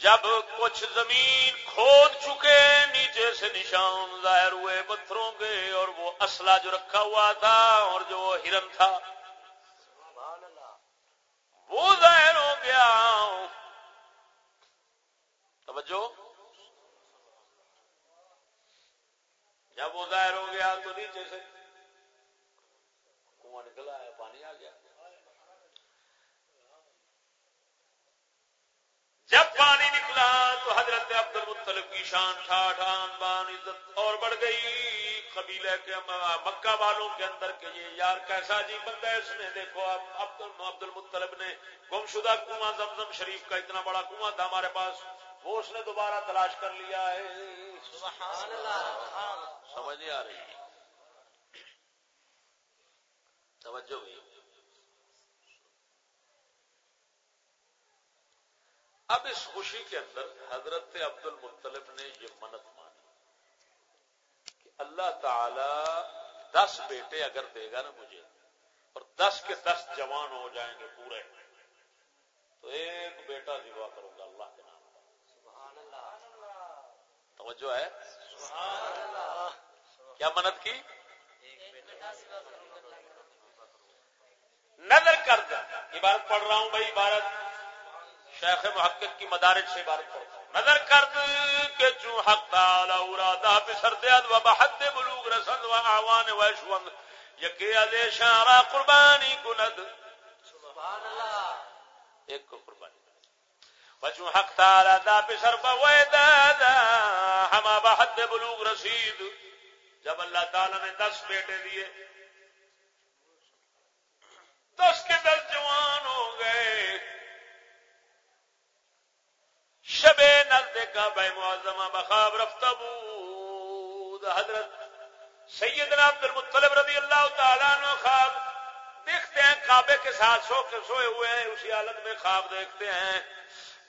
جب کچھ زمین کھود چکے نیچے سے نشان ظاہر ہوئے پتھروں کے اور وہ اسلحہ جو رکھا ہوا تھا اور جو ہرن تھا وہ ظاہر ہو گیا۔ توجہ۔ جب وہ ظاہر ہو گیا تو نیچے سے کنواں نکلا ہے، پانی آ گیا۔ جب پانی نکلا تو حضرت عبد المطلب کی شان ٹھاٹھان بان، عزت اور بڑھ گئی۔ قبیلے کے مکہ والوں کے اندر کہ یہ یار کیسا جی بندہ ہے، اس نے دیکھو، اب عبد المطلب نے گم شدہ کنواں زمزم شریف کا اتنا بڑا کنواں تھا ہمارے پاس۔ اس نے دوبارہ تلاش کر لیا ہے۔ سمجھ نہیں آ رہی۔ توجہ بھی اب اس خوشی کے اندر حضرت عبد المطلب نے یہ منت مانی کہ اللہ تعالی دس بیٹے اگر دے گا نا مجھے اور دس کے دس جوان ہو جائیں گے پورے تو ایک بیٹا ذبح کروں گا اللہ کے نام کا توجہ ہے۔ کیا منت کی؟ نظر کر عبارت پڑھ رہا ہوں بھائی عبارت۔ شیخ محقق کی مدارج سے عبارت پڑھتا ہوں۔ نظر کر کہ چون حق تعالی ارادا بسر دیاد و بحد بلوغ رسند و اعوان و اشوند یکی علی شارع قربانی کند۔ سبحان اللہ۔ ایک کو قربانی۔ بچوں حق تعالی دا بسر بویدہ دا ہما بحد بلوغ رسید۔ جب اللہ تعالی نے دس بیٹے دیے، دس کے دس جوان ہو گئے۔ شب نل دیکھا بے معظمہ بخاب رفتہ بود۔ حضرت سیدنا عبد المطلب رضی اللہ تعالیٰ نے خواب دیکھتے ہیں کعبے کے ساتھ سو کے سوئے ہوئے ہیں، اسی حالت میں خواب دیکھتے ہیں۔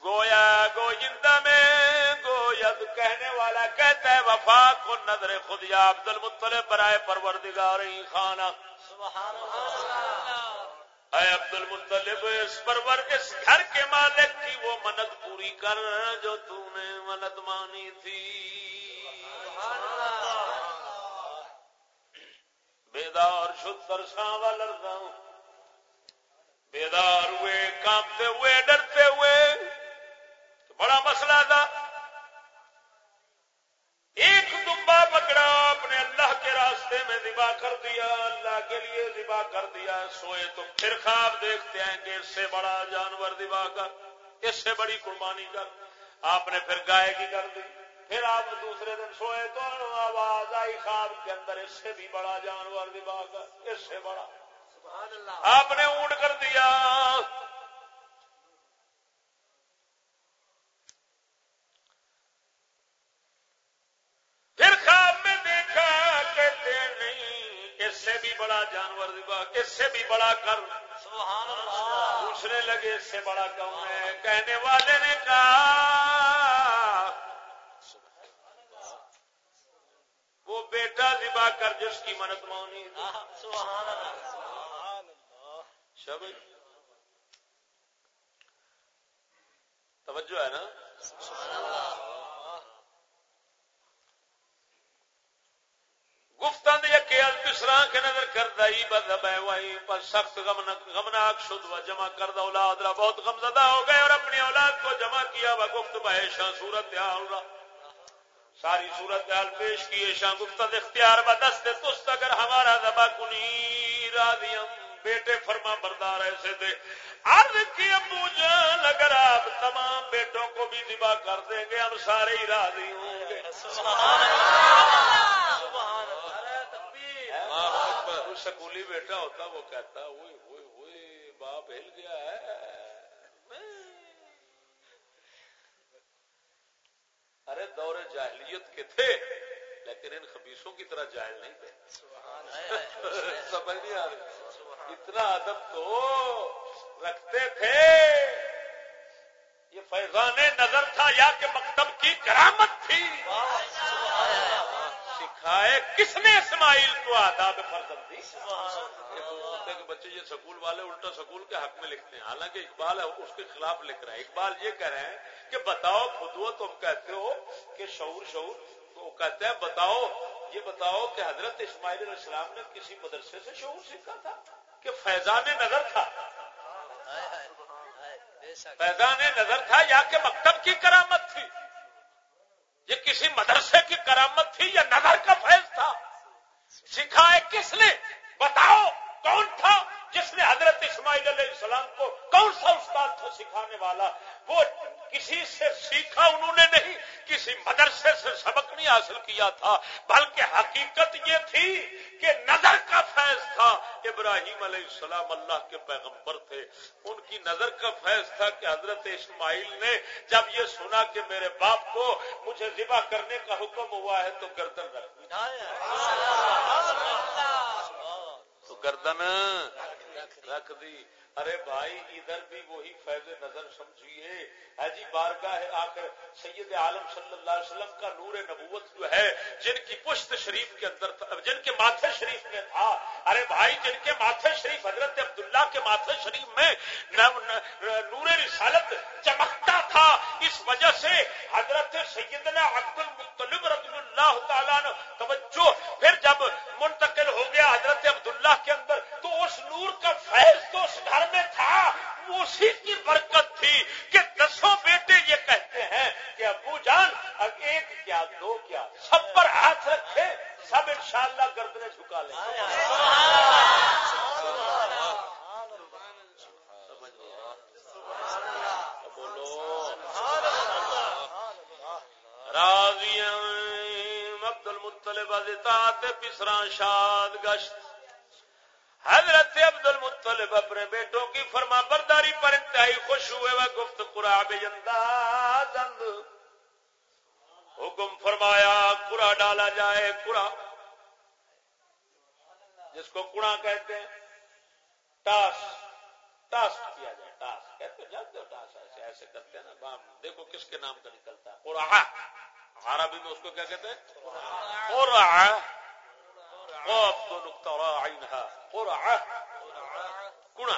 گویا گوئندہ میں گوید کہنے والا کہتا ہے وفا کو نظر خود یا عبد المطلب برائے پروردگار خانہ۔ سبحان اللہ اے عبد المطلب اس پرور اس گھر کے مالک کی وہ منت پوری کر جو تو نے منت مانی تھی۔ بیدار شتر ساوا لڑتا بیدار ہوئے کامتے ہوئے ڈرتے ہوئے بڑا مسئلہ تھا۔ ایک دمبا پکڑا اپنے اللہ کے راستے میں ذبا کر دیا اللہ کے لیے ذبا کر دیا۔ سوئے تو پھر خواب دیکھتے ہیں کہ اس سے بڑا جانور ذبا کر اس سے بڑی قربانی کر۔ آپ نے پھر گائے کی کر دی۔ پھر آپ دوسرے دن سوئے تو آواز آئی خواب کے اندر اس سے بھی بڑا جانور ذبا کر اس سے بڑا۔ آپ نے اونٹ کر دیا۔ سے بھی جانور اس سے بھی بڑا کر۔ پوچھنے لگے، اس سے بڑا کون ہے؟ کہنے والے نے کہا، وہ بیٹا ذبا کر جس کی منت مونی سبحان شب۔ توجہ ہے نا؟ سبحان اللہ گفتند یکیل بسرا کے نظر کردا ای بذب وائی پر سخت غمناک شد و جمع کردا اولاد را بہت غم زدہ ہو گئے اور اپنی اولاد کو جمع کیا و گفت بہشا صورت حال را۔ ساری صورت حال پیش کی شاہ گفتند اختیار با دست تست اگر ہمارا ذبح کنی۔ راضیم بیٹے فرما بردار ایسے دے۔ عرض کی ابو جان اگر آپ تمام بیٹوں کو بھی ذبح کر دیں گے، ہم سارے ہی راضی ہوں گے۔ سبحان اللہ۔ سکولی بیٹا ہوتا وہ کہتا ہوئے باپ ہل گیا ہے۔ ارے دور جاہلیت کے تھے لیکن ان خبیصوں کی طرح جاہل نہیں تھے۔ سمجھ نہیں آ رہی۔ اتنا ادب تو رکھتے تھے۔ یہ فیضان نظر تھا یا کہ مکتب کی کرامت تھی۔ سکھائے کس نے اسماعیل کو آداب فرزند دی کہ بچے یہ سکول والے الٹا سکول کے حق میں لکھتے ہیں۔ حالانکہ اقبال ہے اس کے خلاف لکھ رہے ہیں۔ اقبال یہ کہہ رہے ہیں کہ بتاؤ خود وہ تم کہتے ہو کہ شعور شعور تو کہتے ہیں بتاؤ یہ بتاؤ کہ حضرت اسماعیل علیہ السلام نے کسی مدرسے سے شعور سیکھا تھا کہ فیضان نظر تھا؟ فیضان نظر تھا یا کہ مکتب کی کرامت تھی؟ یہ کسی مدرسے کی کرامت تھی یا نظر کا فیض تھا؟ سکھائے کس نے؟ بتاؤ کون تھا؟ جس نے حضرت اسماعیل علیہ السلام کو کون سا استاد تھا سکھانے والا؟ وہ کسی سے سیکھا انہوں نے نہیں کسی مدرسے سے سبق نہیں حاصل کیا تھا بلکہ حقیقت یہ تھی کہ نظر کا فیض تھا۔ ابراہیم علیہ السلام اللہ کے پیغمبر تھے۔ ان کی نظر کا فیض تھا کہ حضرت اسماعیل نے جب یہ سنا کہ میرے باپ کو مجھے ذبح کرنے کا حکم ہوا ہے تو گردن رکھ تو گردن رکھ دی۔ ارے بھائی، ادھر بھی وہی فیض نظر سمجھیے۔ ہاں جی بارگاہ آخر سید عالم صلی اللہ علیہ وسلم کا نور نبوت جو ہے، جن کی پشت شریف کے اندر تھا، جن کے ماتھے شریف میں تھا۔ ارے بھائی، جن کے ماتھے شریف، حضرت عبداللہ کے ماتھے شریف میں نور رسالت چمکتا تھا۔ اس وجہ سے حضرت سیدنا عبد تو اللہ تعالیٰ نے توجہ پھر جب منتقل ہو گیا حضرت عبداللہ کے اندر تو اس نور کا فیض تو اس گھر میں تھا اسی کی برکت تھی کہ دسوں بیٹے یہ کہتے ہیں کہ ابو جان اب ایک کیا دو کیا سب پر ہاتھ رکھے سب انشاءاللہ گردنے جھکا لیں راضی عبد المطلب اطاعت پسرا شاد گشت حضرت عبد المطلب اپنے بیٹوں کی فرما برداری پر انتہائی خوش ہوئے وہ گفت قرآ انداز۔ حکم فرمایا کڑا ڈالا جائے کڑا جس کو کڑا کہتے ہیں، ٹاس۔ ٹاس کیا جائے، ٹاس۔ کہتے جانتے ہو ٹاس، ایسے ایسے کرتے ہیں نا، بام۔ دیکھو کس کے نام کا نکلتا ہے قرآ عربی میں اس کو کیا کہتے ہیں؟ قوف دو نقطہ عینہا. قرآ کڑا.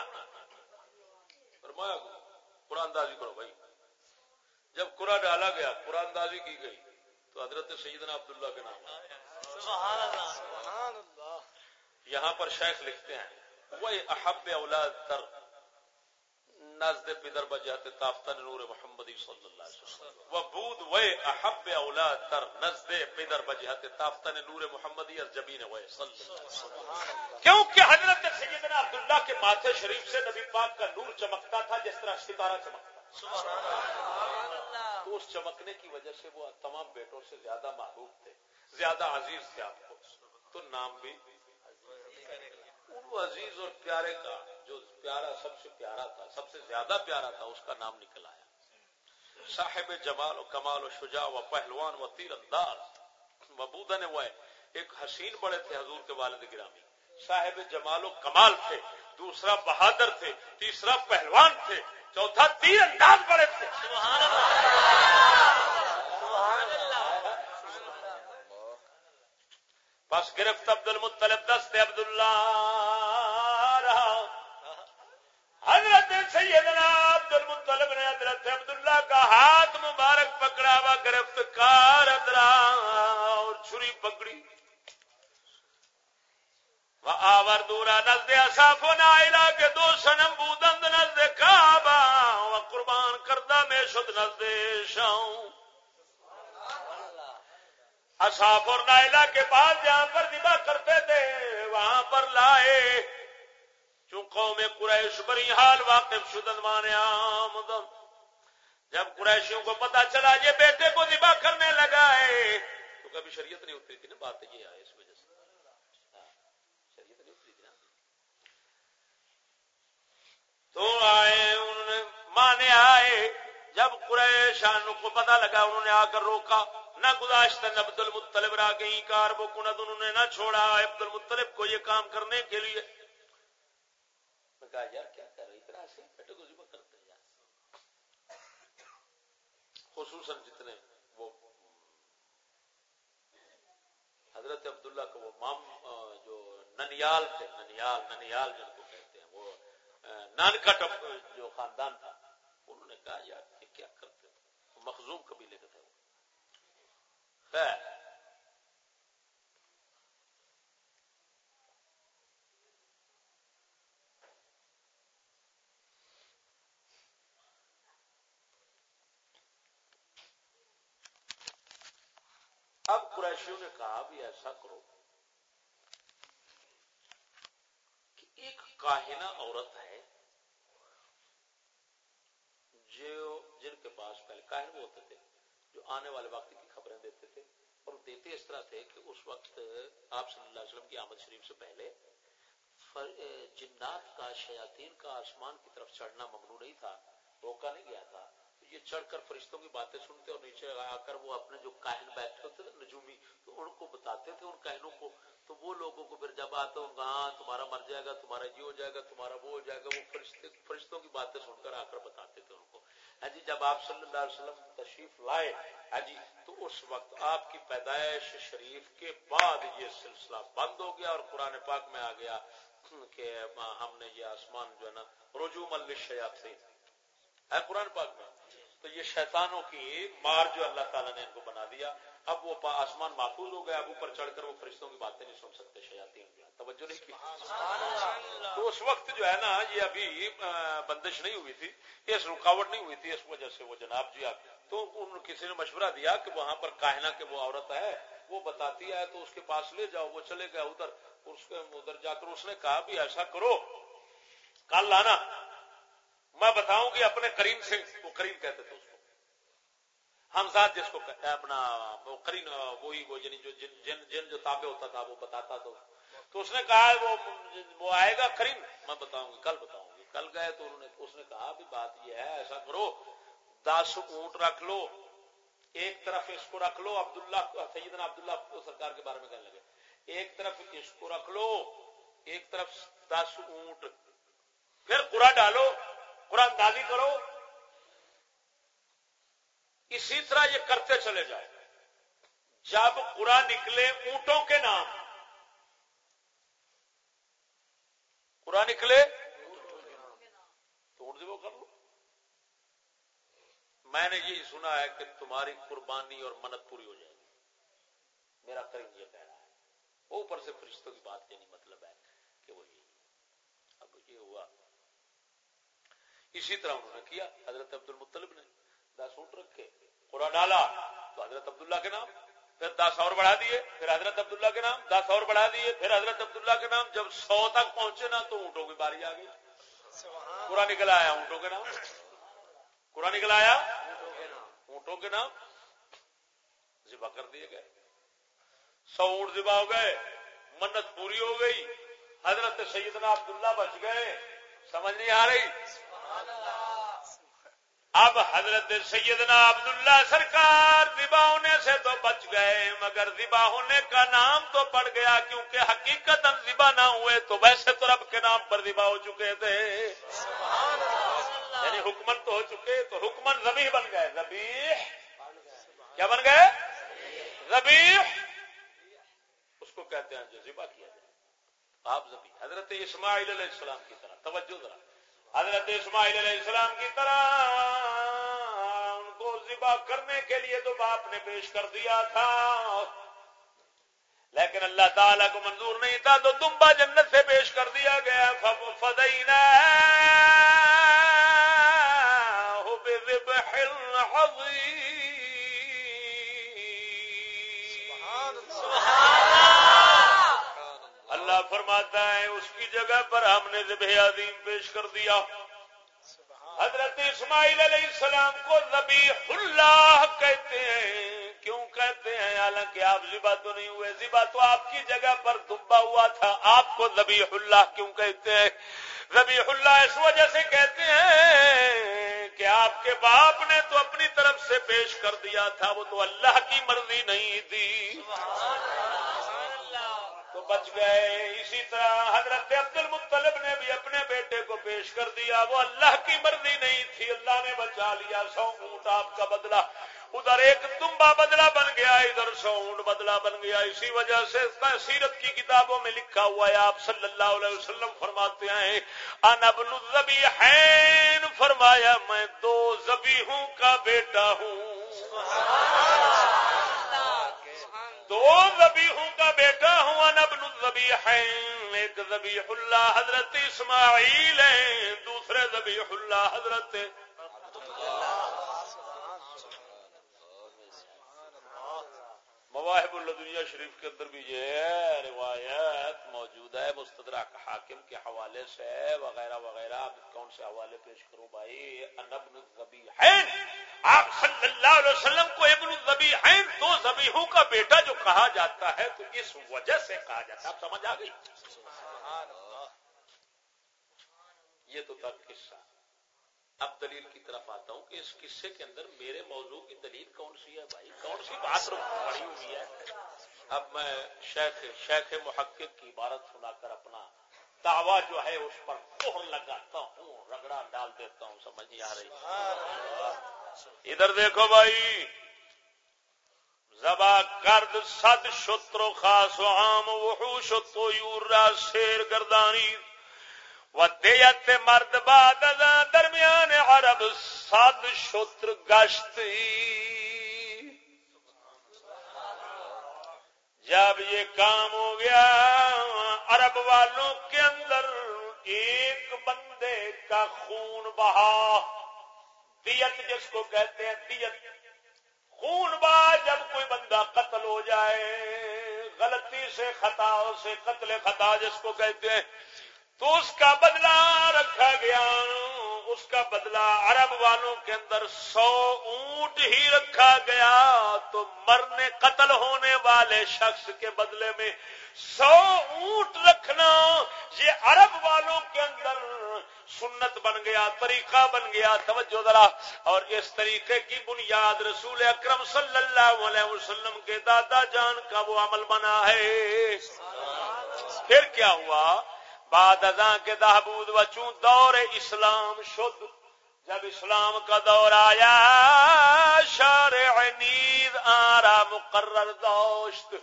فرمایا قرآن دازی کرو بھائی. جب قرآن ڈالا گیا قرآن دازی کی گئی تو حضرت سیدنا عبداللہ کے نام یہاں پر شیخ لکھتے ہیں وہ احب اولاد تر نزد پدر بجہت تافتن نور محمدی صلی اللہ علیہ وسلم وہ بود احب اولاد تر نزد پدر بجہت تافتن نور محمدی از جبین وہ صلی اللہ علیہ وسلم. کیونکہ حضرت سیدنا عبداللہ کے ماتھے شریف سے نبی پاک کا نور چمکتا تھا، جس طرح ستارہ چمکتا تو اس چمکنے کی وجہ سے وہ تمام بیٹوں سے زیادہ محبوب تھے، زیادہ عزیز تھے آپ کو۔ تو نام بھی عزیز اور پیارے کا، جو پیارا، سب سے پیارا تھا، سب سے زیادہ پیارا تھا، اس کا نام نکل آیا۔ صاحب جمال و کمال و شجاع و پہلوان و تیر انداز مبودا نے وہ ایک حسین بڑے تھے حضور کے والد گرامی۔ صاحب جمال و کمال تھے، دوسرا بہادر تھے، تیسرا پہلوان تھے، چوتھا تیر انداز بڑے تھے۔ سبحان اللہ! سبحان اللہ! بس گرفت عبد المطلب دست عبد اللہ حضرت سیدنا عبد المطلب نے حضرت عبداللہ کا ہاتھ مبارک پکڑا ہوا گرفت کار ادرا اور چھری پکڑی۔ آور دورا نزد اصاف نائلہ کے دو سنم بودند نزد کعبہ۔ و قربان کردہ میں شد نزد شاؤں اصاف اور نائلہ کے بعد جہاں پر دبا کرتے تھے، وہاں پر لائے۔ چون قوم قریش بری حال واقف شدن مانے آمدن جب قریشیوں کو پتا چلا یہ بیٹے کو دبا کرنے لگا ہے، تو کبھی شریعت نہیں اتری تھی نا؟ بات یہ آئے اس وجہ سے۔ تو آئے، انہوں نے مانے آئے۔ جب قریشان کو پتا لگا، انہوں نے آ کر روکا۔ نہ گزاشت عبد المطلب را گئی کار وہ کنت انہوں نے نہ چھوڑا۔ عبد المطلب کو یہ کام کرنے کے لیے۔ کہا، یار، کیا کر رہی؟ طرح سے بیٹے کو ذبح کرتے ہیں۔ خصوصاً جتنے وہ حضرت عبداللہ کو وہ مام جو ننیال تھے، ننیال ننیال جن کو نانکٹ جو خاندان تھا، انہوں نے کہا، یار، یہ کیا کرتے مخزوم قبیلے کے تھے۔ اب قریشیوں نے کہا بھی ایسا کرو کہ ایک کاہنا عورت ہے جو جن کے پاس پہلے کاہن وہ ہوتے تھے، جو آنے والے وقت کی خبریں دیتے تھے۔ اور دیتے اس طرح تھے کہ اس وقت آپ صلی اللہ علیہ وسلم کی آمد شریف سے پہلے جنات کا، شیاطین کا آسمان کی طرف چڑھنا ممنوع نہیں تھا، روکا نہیں گیا تھا۔ یہ چڑھ کر فرشتوں کی باتیں سنتے اور نیچے آ کر وہ اپنے جو کاہن بیٹھے ہوتے تھے، نجومی، تو ان کو بتاتے تھے، ان کاہنوں کو۔ تو وہ لوگوں کو پھر جب آتے ہوں ہاں تمہارا مر جائے گا، تمہارا یہ ہو جائے گا، تمہارا وہ ہو جائے گا، وہ فرشتے، فرشتوں کی باتیں سن کر آ کر بتاتے تھے۔ ہاں جی جب آپ صلی اللہ علیہ وسلم تشریف لائے ہاں جی تو اس وقت آپ کی پیدائش شریف کے بعد یہ سلسلہ بند ہو گیا اور قرآن پاک میں آ گیا کہ ہم نے یہ آسمان جو ہے نا رجوع الشیات سے ہے قرآن پاک میں؟ تو یہ شیطانوں کی مار جو اللہ تعالیٰ نے ان کو بنا دیا، اب وہ آسمان محفوظ ہو گیا اب اوپر چڑھ کر وہ فرشتوں کی باتیں نہیں سن سکتے شیاتی توجہ نہیں کی۔ تو اس وقت جو ہے نا یہ ابھی بندش نہیں ہوئی تھی۔ اس رکاوٹ نہیں ہوئی تھی اس وجہ سے وہ جناب جی آپ تو کسی نے مشورہ دیا کہ وہاں پر کاہنا کے وہ عورت ہے وہ بتاتی ہے تو اس کے پاس لے جاؤ وہ چلے گئے ادھر۔ اس کے ادھر جا کر اس نے کہا بھی ایسا کرو۔ کل لانا۔ میں بتاؤں گی اپنے کریم سے وہ کریم کہتے تھے اس کو۔ ہمزاد جس کو اپنا وہ کریم وہی وہ یعنی جو جن جن, جن جو تابع ہوتا تھا وہ بتاتا تو تو اس نے کہا وہ وہ آئے گا کریم۔ میں بتاؤں گی، کل بتاؤں گی۔ کل گئے تو انہوں نے، اس نے کہا بھی بات یہ ہے، ایسا کرو، دس اونٹ رکھ لو، ایک طرف اس کو رکھ لو، عبداللہ سیدنا عبداللہ سرکار کے بارے میں کہنے لگے۔ ایک طرف اس کو رکھ لو، ایک طرف دس اونٹ۔ پھر پورا ڈالو، قرآن دادی کرو۔ اسی طرح یہ کرتے چلے جائے۔ جب قرآن نکلے، اونٹوں کے نام۔ قرآن نکلے؟ تو اونٹ وہ کر لو۔ میں نے یہ سنا ہے کہ تمہاری قربانی اور منت پوری ہو جائے گی۔ میرا کریم یہ کہہ رہا ہے۔ وہ اوپر سے فرشتوں کی بات یعنی مطلب ہے کہ وہ یہ اب یہ ہوا۔ اسی طرح انہوں نے کیا۔ حضرت عبد المطلب نے دس اونٹ رکھے۔ قرآن ڈالا تو حضرت عبداللہ کے نام۔ پھر دس اور بڑھا دیے پھر حضرت عبداللہ کے نام دس اور بڑھا دیے پھر حضرت عبداللہ کے نام جب سو تک پہنچے نا تو اونٹوں کی باری آ گئی۔ پورا نکل آیا اونٹوں کے نام؟ پورا نکل آیا؟ اونٹوں کے نام۔ ذبح کر دیے گئے۔ سو اونٹ ذبح ہو گئے منت پوری ہو گئی حضرت سیدنا عبداللہ بچ گئے سمجھ نہیں آ رہی؟ اب حضرت سیدنا عبداللہ سرکار ذبا ہونے سے تو بچ گئے مگر ذبا ہونے کا نام تو پڑ گیا کیونکہ حقیقت ذبا نہ ہوئے تو ویسے تو رب کے نام پر ذبا ہو چکے تھے۔ یعنی حکمن تو ہو چکے تو حکمن زبی بن گئے۔ زبی کیا بن گئے؟ زبی اس کو کہتے ہیں جو ذبا کیا جائے۔ آپ زبی حضرت اسماعیل علیہ السلام کی طرح توجہ ذرا۔ حضرت اسماعیل علیہ السلام کی طرح ان کو ذبح کرنے کے لیے تو باپ نے پیش کر دیا تھا۔ لیکن اللہ تعالیٰ کو منظور نہیں تھا تو دمبا جنت سے پیش کر دیا گیا۔ فدینا اللہ۔ فرماتا ہے، اس کی جگہ پر ہم نے ذبح عظیم پیش کر دیا۔ حضرت اسماعیل علیہ السلام کو ذبیح اللہ کہتے ہیں۔ کیوں کہتے ہیں؟ حالانکہ آپ ذبا تو نہیں ہوئے ذبا تو آپ کی جگہ پر دبا ہوا تھا۔ آپ کو ذبیح اللہ کیوں کہتے ہیں؟ ذبیح اللہ اس وجہ سے کہتے ہیں کہ آپ کے باپ نے تو اپنی طرف سے پیش کر دیا تھا، وہ تو اللہ کی مرضی نہیں تھی۔ بچ گئے۔ اسی طرح حضرت عبد المطلب نے بھی اپنے بیٹے کو پیش کر دیا۔ وہ اللہ کی مرضی نہیں تھی اللہ نے بچا لیا۔ سو اونٹ آپ کا بدلا ادھر ایک تمبا بدلا بن گیا ادھر سو اونٹ بدلا بن گیا۔ اسی وجہ سے سیرت کی کتابوں میں لکھا ہوا ہے آپ صلی اللہ علیہ وسلم فرماتے ہیں ان ابن الزبیحین فرمایا میں دو زبیحوں کا بیٹا ہوں۔ دو زبیحوں کا بیٹا ہوں ابن الزبیح ایک ذبیح اللہ حضرت اسماعیل ہیں، دوسرے ذبیح اللہ حضرت مواہب اللہ دنیا شریف کے اندر بھی یہ روایت موجود ہے مستدرک حاکم کے حوالے سے وغیرہ وغیرہ کون سے حوالے پیش کروں بھائی؟ ابن الزبی آپ صلی اللہ علیہ وسلم کو ابن الزبی دو زبیحوں کا بیٹا جو کہا جاتا ہے تو اس وجہ سے کہا جاتا ہے۔ آپ سمجھ آ گئی؟ یہ تو تھا قصہ۔ اب دلیل کی طرف آتا ہوں کہ اس قصے کے اندر میرے موضوع کی دلیل کون سی ہے بھائی؟ کون سی بات پڑی ہوئی ہے؟ اب میں شیخ شیخ محقق کی عبارت سنا کر اپنا دعویٰ جو ہے اس پر کوہر لگاتا ہوں، رگڑا ڈال دیتا ہوں، سمجھ نہیں آ رہی۔ ادھر دیکھو بھائی۔ زبا کرد سد شتر خاص عام، وحوش تو یور شیر گردانی۔ دیت مرد باد درمیان عرب سد شتر گشت۔ جب یہ کام ہو گیا، عرب والوں کے اندر ایک بندے کا خون بہا۔ دیت جس کو کہتے ہیں دیت۔ خون بہا جب کوئی بندہ قتل ہو جائے، غلطی سے خطا سے قتل خطا جس کو کہتے ہیں۔ تو اس کا بدلہ رکھا گیا۔ اس کا بدلہ عرب والوں کے اندر سو اونٹ ہی رکھا گیا۔ تو مرنے قتل ہونے والے شخص کے بدلے میں سو اونٹ رکھنا، یہ عرب والوں کے اندر سنت بن گیا، طریقہ بن گیا۔ توجہ ذرا، اور اس طریقے کی بنیاد رسول اکرم صلی اللہ علیہ وسلم کے دادا جان کا وہ عمل بنا ہے۔ پھر کیا ہوا؟ بعد ازاں کے دہبود بچوں دور اسلام شد جب اسلام کا دور آیا شارع نیز آرا مقرر دوست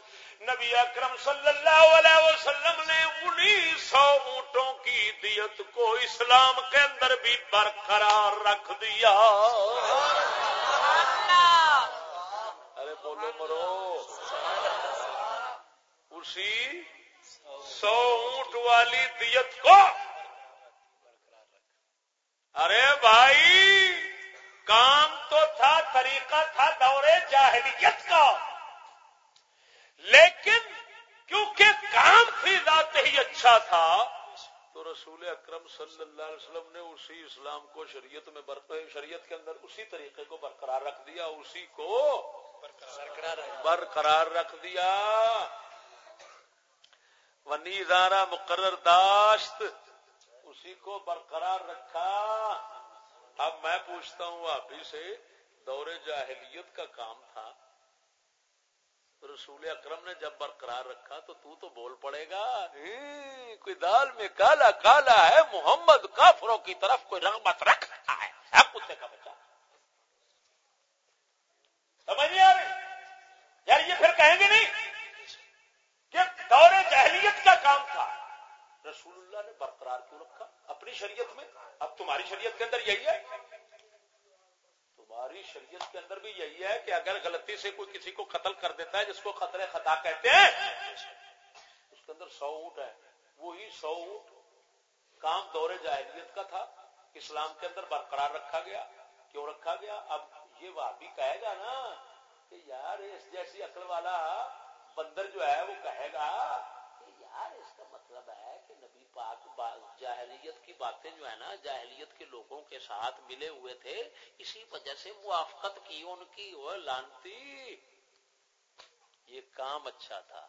نبی اکرم صلی اللہ علیہ وسلم نے انیس سو اونٹوں کی دیت کو اسلام کے اندر بھی برقرار رکھ دیا۔ ارے بولو مرو۔ اسی سو اونٹ والی دیت کو۔ ارے بھائی کام تو تھا طریقہ تھا دورے جاہلیت کا۔ لیکن کیونکہ کام فی ذات ہی اچھا تھا تو رسول اکرم صلی اللہ علیہ وسلم نے اسی اسلام کو شریعت میں شریعت کے اندر اسی طریقے کو برقرار رکھ دیا اسی کو برقرار رکھ دیا۔ ونی زارا مقرر داشت، اسی کو برقرار رکھا۔ اب میں پوچھتا ہوں آپ سے دور جاہلیت کا کام تھا۔ رسول اکرم نے جب برقرار رکھا تو تو تو بول پڑے گا کوئی دال میں کالا کالا ہے، محمد کافروں کی طرف کوئی رغبت رکھتا ہے کتے کا بچہ۔ سمجھ نہیں آ رہی؟ یار یہ پھر کہیں گے نہیں کہ دور جہلیت کا کام تھا۔ رسول اللہ نے برقرار کیوں رکھا؟ اپنی شریعت میں۔ اب تمہاری شریعت کے اندر یہی ہے۔ ہماری شریعت کے اندر بھی یہی ہے کہ اگر غلطی سے کوئی کسی کو قتل کر دیتا ہے، جس کو خطرے خطا کہتے ہیں، اس کے اندر سو اونٹ ہے وہی سو اونٹ کام دور جاہلیت کا تھا۔ اسلام کے اندر برقرار رکھا گیا۔ کیوں رکھا گیا؟ اب یہ وہ بھی کہے گا نا کہ یار اس جیسی عقل والا بندر جو ہے، وہ کہے گا یار، اس کا مطلب ہے کہ نبی پاک جاہلیت کی باتیں جو ہے نا، جاہلیت کے لوگوں کے ساتھ ملے ہوئے تھے، اسی وجہ سے موافقت کی، ان کی، وہ لانتی۔ یہ کام اچھا تھا۔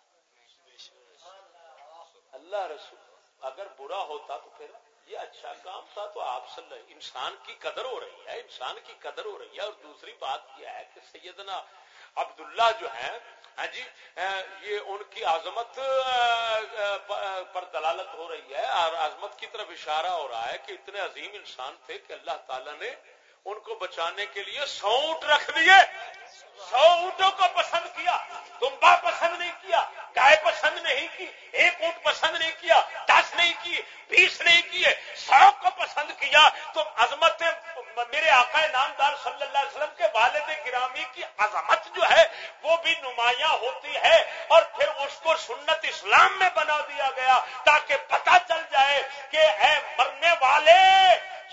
اللہ رسول، اگر برا ہوتا تو پھر یہ اچھا کام تھا تو آپ صلی انسان کی قدر ہو رہی ہے، انسان کی قدر ہو رہی ہے۔ اور دوسری بات یہ ہے کہ سیدنا عبداللہ جو ہے ہاں جی یہ ان کی عظمت پر دلالت ہو رہی ہے اور عظمت کی طرف اشارہ ہو رہا ہے کہ اتنے عظیم انسان تھے کہ اللہ تعالیٰ نے ان کو بچانے کے لیے سونٹ رکھ دیے۔ سو اونٹوں کو پسند کیا تمبا پسند نہیں کیا، گائے پسند نہیں کی، ایک اونٹ پسند نہیں کیا، دس نہیں کی، بیس نہیں کیے، سو کو پسند کیا۔ تو عظمت میرے آقا نامدار صلی اللہ علیہ وسلم کے والد گرامی کی عظمت جو ہے وہ بھی نمایاں ہوتی ہے اور پھر اس کو سنت اسلام میں بنا دیا گیا تاکہ پتہ چل جائے کہ اے مرنے والے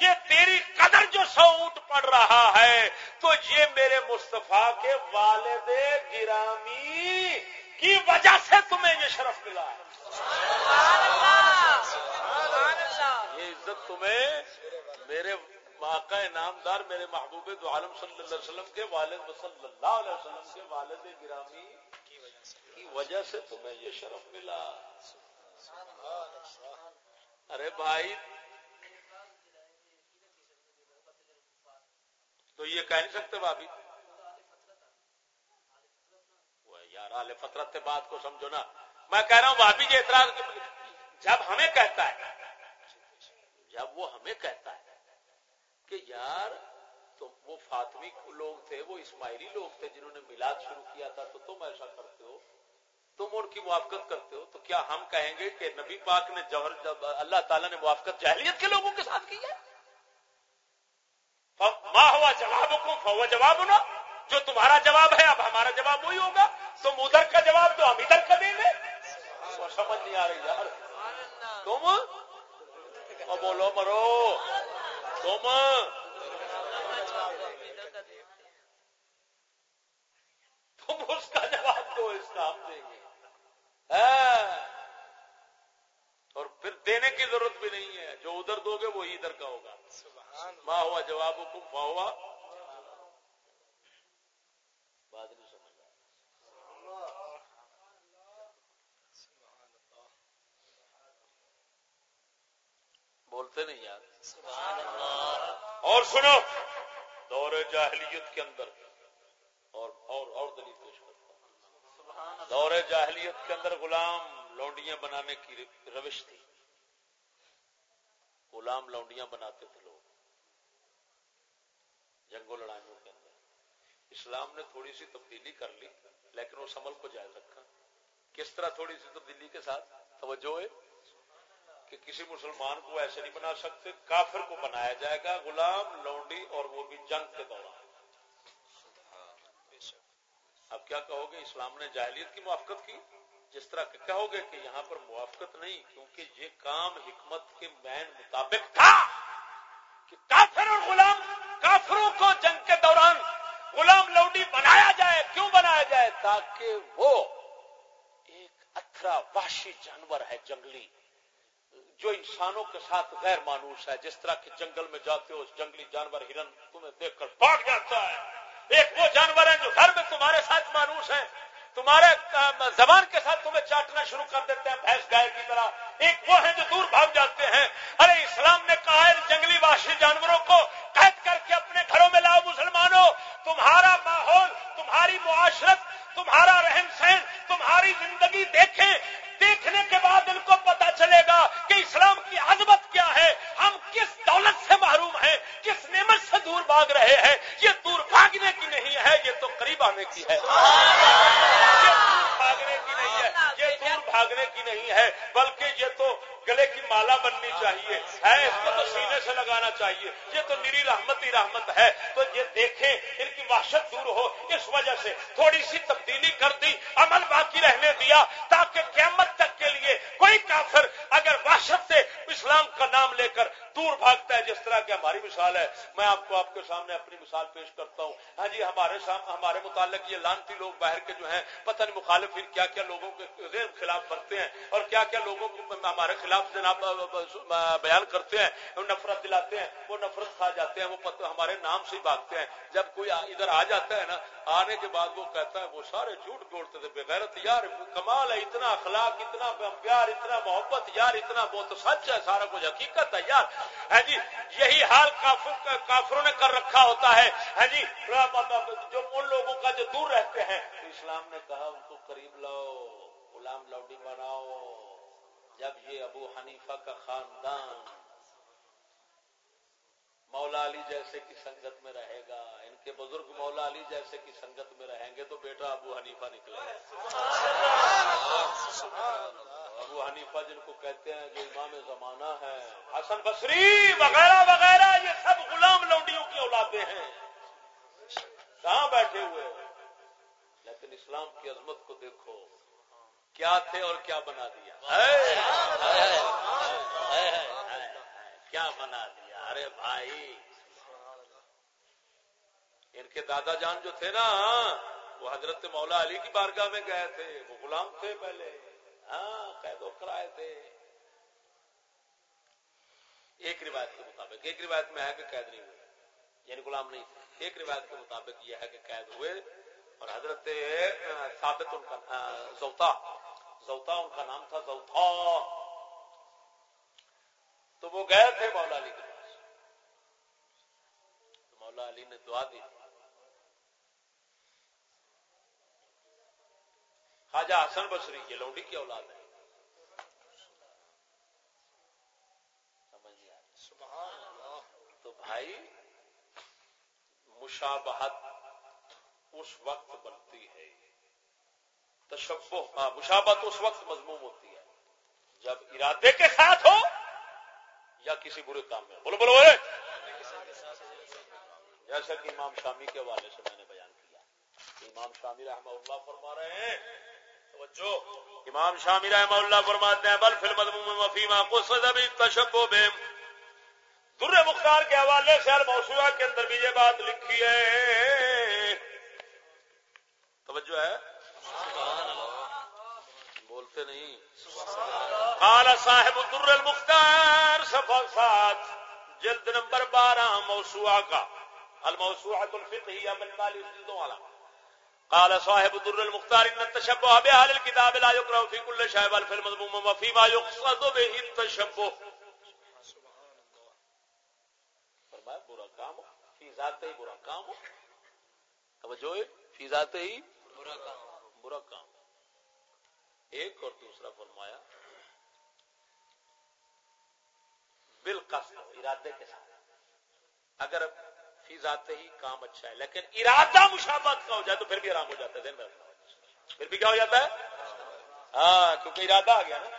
یہ تیری قدر جو سو اونٹ پڑ رہا ہے تو یہ میرے مصطفیٰ کے والد گرامی کی وجہ سے تمہیں یہ شرف ملا ہے۔ یہ عزت تمہیں میرے واقع نامدار میرے محبوب دو عالم صلی اللہ علیہ وسلم کے والد صلی اللہ علیہ وسلم کے والد گرامی کی وجہ سے تمہیں یہ شرف ملا۔ ارے بھائی، تو یہ کہہ نہیں سکتے بھابھی؟ یار عال فطرت بات کو سمجھو نا۔ میں کہہ رہا ہوں بھابھی جی اعتراض جب ہمیں کہتا ہے، جب وہ ہمیں کہتا ہے۔ کہ یار تو وہ فاطمی لوگ تھے وہ اسماعیلی لوگ تھے جنہوں نے میلاد شروع کیا تھا تو تم ایسا کرتے ہو؟ تم ان کی موافقت کرتے ہو؟ تو کیا ہم کہیں گے کہ نبی پاک نے جوہر جب اللہ تعالیٰ نے موافقت جاہلیت کے لوگوں کے ساتھ کی ہے؟ ماں ہوا جواب کو جواب ہونا جو تمہارا جواب ہے اب ہمارا جواب وہی ہوگا۔ تم ادھر کا جواب تو ہم ادھر کا دیں گے۔ سمجھ نہیں آ رہی یار۔ تم؟ بولو مرو۔ تم اس کا جواب دو اسلام دیں گے اور پھر دینے کی ضرورت بھی نہیں ہے جو ادھر دو گے وہی ادھر کا ہوگا ماں ہوا جواب حکم فا ہوا بات نہیں سمجھ بولتے نہیں یار سنو، دور جاہلیت کے اندر اور اور اور دلیل پیش کرتا ہوں۔ دور جاہلیت کے اندر غلام لونڈیاں بنانے کی روش تھی۔ غلام لونڈیاں بناتے تھے لوگ۔ جنگوں لڑائیوں کے اندر۔ اسلام نے تھوڑی سی تبدیلی کر لی، لیکن اس عمل کو جائز رکھا۔ کس طرح تھوڑی سی تبدیلی کے ساتھ؟ توجہ ہے۔ کہ کسی مسلمان کو ایسے نہیں بنا سکتے، کافر کو بنایا جائے گا، غلام لونڈی اور وہ بھی جنگ کے دوران۔ اب کیا کہو گے؟ اسلام نے جاہلیت کی موافقت کی؟ جس طرح کہو گے کہ یہاں پر موافقت نہیں، کیونکہ یہ کام حکمت کے مین مطابق تھا کہ کافر اور غلام کافروں کو جنگ کے دوران غلام لوڈی بنایا جائے۔ کیوں بنایا جائے؟ تاکہ وہ ایک اترا واشی جانور ہے جنگلی۔ جو انسانوں کے ساتھ غیر مانوس ہے، جس طرح کے جنگل میں جاتے ہو جنگلی جانور ہرن تمہیں دیکھ کر بھاگ جاتا ہے۔ ایک وہ جانور ہے جو گھر میں تمہارے ساتھ مانوس ہے۔ تمہارے زبان کے ساتھ تمہیں چاٹنا شروع کر دیتے ہیں، بھینس گائے کی طرح۔ ایک وہ ہے جو دور بھاگ جاتے ہیں۔ ارے، اسلام نے کہا ہے، جنگلی واشی جانوروں کو قید کر کے اپنے گھروں میں لاؤ مسلمانوں۔ تمہارا ماحول، تمہاری معاشرت، تمہارا رہن سہن، تمہاری زندگی دیکھیں۔ دیکھنے کے بعد ان کو پتا چلے گا کہ اسلام کی عظمت کیا ہے، ہم کس دولت سے محروم ہیں، کس نعمت سے دور بھاگ رہے ہیں، یہ دور بھاگنے کی نہیں ہے، یہ تو قریب آنے کی ہے۔ یہ دور بھاگنے کی نہیں ہے، یہ بھاگنے کی نہیں ہے، بلکہ یہ تو گلے کی مالا بننی چاہیے۔ ہے، اس کو تو سینے سے لگانا چاہیے۔ یہ تو نیری رحمت ہی رحمت ہے۔ تو یہ دیکھیں، ان کی وحشت دور ہو۔ اس وجہ سے تھوڑی سی تبدیلی کر دی، عمل باقی رہنے دیا، تاکہ قیامت تک کے لیے کوئی کافر اگر وحشت سے اسلام کا نام لے کر دور بھاگتا ہے، جس طرح کی ہماری مثال ہے، میں آپ کو، آپ کے سامنے اپنی مثال پیش کرتا ہوں۔ ہاں جی ہمارے ہمارے متعلق یہ لانتی لوگ باہر کے جو ہیں، پتہ نہیں مخالف کیا کیا لوگوں کے خلاف بنتے ہیں اور کیا کیا لوگوں کو ہمارے خلاف جناب بیان کرتے ہیں۔ نفرت دلاتے ہیں، وہ نفرت کھا جاتے ہیں، وہ ہمارے نام سے ہی بھاگتے ہیں۔ جب کوئی ادھر آ جاتا ہے نا، آنے کے بعد وہ کہتا ہے، وہ سارے جھوٹ بولتے تھے بغیرت یار، کمال ہے، اتنا اخلاق، اتنا پیار، اتنا محبت یار اتنا بہت سچ ہے، سارا کچھ حقیقت ہے یار۔ ہے جی یہی حال کافروں نے کر رکھا ہوتا ہے۔ ہے جی جو ان لوگوں کا جو دور رہتے ہیں۔ اسلام نے کہا، ان کو قریب لاؤ، غلام لوڈی بناؤ۔ جب یہ ابو حنیفہ کا خاندان مولا علی جیسے کی سنگت میں رہے گا کے بزرگ مولا علی جیسے کی سنگت میں رہیں گے تو بیٹا ابو حنیفہ نکلے۔ ابو حنیفہ جن کو کہتے ہیں جو امام زمانہ ہے حسن بصری وغیرہ وغیرہ یہ سب غلام لوڈیوں کی اولادیں ہیں۔ کہاں بیٹھے ہوئے؟ لیکن اسلام کی عظمت کو دیکھو۔ کیا تھے اور کیا بنا دیا؟ کیا بنا دیا؟ ارے بھائی ان کے دادا جان جو تھے نا، وہ حضرت مولا علی کی بارگاہ میں گئے تھے، وہ غلام تھے پہلے۔ ہاں قید و کرائے تھے۔ ایک روایت کے مطابق، ایک روایت میں ہے کہ قید نہیں ہوئے۔ یعنی غلام نہیں تھے۔ ایک روایت کے مطابق یہ ہے کہ قید ہوئے۔ اور حضرت ثابت ان کا زوتا زوتا ان کا نام تھا زوتا تو وہ گئے تھے مولا علی کے پاس۔ مولا علی نے دعا دی۔ خواجہ حسن بصری، یہ لوڈی کی اولاد ہے۔ تو بھائی، مشابہت اس وقت بنتی ہے۔ تشبہ ہاں، مشابت اس وقت مضموم ہوتی ہے۔ جب ارادے کے ساتھ ہو یا کسی برے کام میں بولو بولو بولے جیسا کہ امام شامی کے حوالے سے میں نے بیان کیا، امام شامی رحمہ اللہ فرما رہے ہیں امام شامی رحمہ اللہ فرماتے ہیں، بل فل تشبو بے در مختار کے حوالے سے ہر موسوا کے اندر بھی یہ بات لکھی ہے۔ توجہ ہے۔ بولتے نہیں۔ قال صاحب الدر المختار صفحہ سات، جلد نمبر بارہ موسوعہ کا۔ الموسوعة الفقهية من مالي والا۔ قال صاحب الدر المختار ان التشبه باهل الكتاب لا يقرأ في كل شيء بل في المضموم وفيما يقصد به التشبه. فرمایا، برا کام فی ذات ہی برا کام ہو؟ توجہ فی ذات ہی برا کام برا کام ایک اور دوسرا فرمایا، بالقصد، ارادے کے ساتھ۔ اگر فی ذات ہی کام اچھا ہے۔ لیکن ارادہ مشابت کا ہو جائے تو پھر بھی آرام ہو جاتا ہے، دن میں پھر بھی کیا ہو جاتا ہے؟ ہاں کیونکہ ارادہ آ گیا نا۔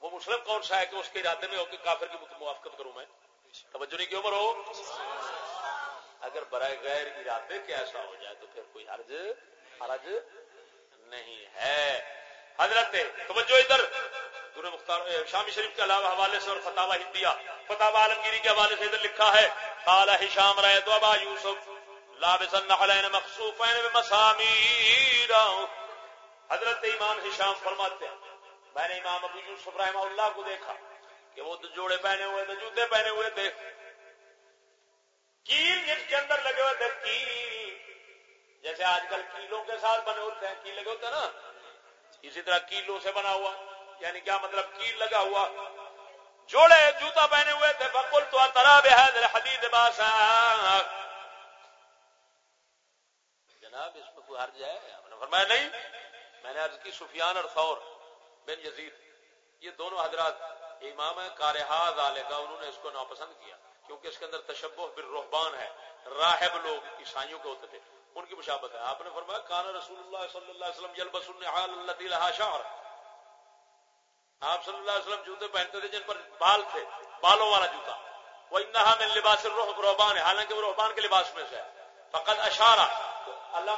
وہ مسلم کون سا ہے کہ اس کے ارادے میں ہو کہ کافر کی موافقت کروں میں؟ توجہ نہیں کی عمر ہو؟ اگر برائے غیر ارادے کے ایسا ہو جائے تو پھر کوئی حرج حرج نہیں ہے۔ حضرت، توجہ ادھر۔ مختار شامی شریف کے علاوہ حوالے سے اور فتح ہندیا فتح عالمگیری کے حوالے سے ادھر لکھا ہے، قال هشام رأيت ابا يوسف لابس النحلين حضرت امام ہشام فرماتے ہیں، میں نے امام ابو یوسف رحمہ اللہ کو دیکھا کہ وہ جوڑے پہنے ہوئے تھے جوتے پہنے ہوئے تھے۔ کیل جس کے اندر لگے ہوئے تھے، کیل۔ جیسے آج کل کیلوں کے ساتھ بنے ہوتے ہیں، کیل لگے ہوتے ہیں نا؟ اسی طرح کیلوں سے بنا ہوا۔ یعنی کیا مطلب کیل لگا ہوا؟ جوڑے، جوتا پہنے ہوئے تھے بکل تو ترا بحد حدید باسا جناب، اس میں کوئی حرج ہے؟ آپ نے فرمایا نہیں. میں نے عرض کی سفیان اور ثور بن یزید، یہ دونوں حضرات امام ہے کارحاز آلے کا، انہوں نے اس کو ناپسند کیا، کیونکہ اس کے اندر تشبہ بالرحبان ہے، راہب لوگ، عیسائیوں کے ہوتے تھے، ان کی مشابت ہے۔ آپ نے فرمایا، کان رسول اللہ صلی اللہ علیہ وسلم یلبس النحال التي لها شعر آپ صلی اللہ علیہ وسلم جوتے پہنتے تھے جن پر بال تھے، بالوں والا جوتا۔ وہ انہا میں لباس روحبان ہے، حالانکہ وہ روحبان کے لباس میں سے ہے۔ فقط اشارہ اللہ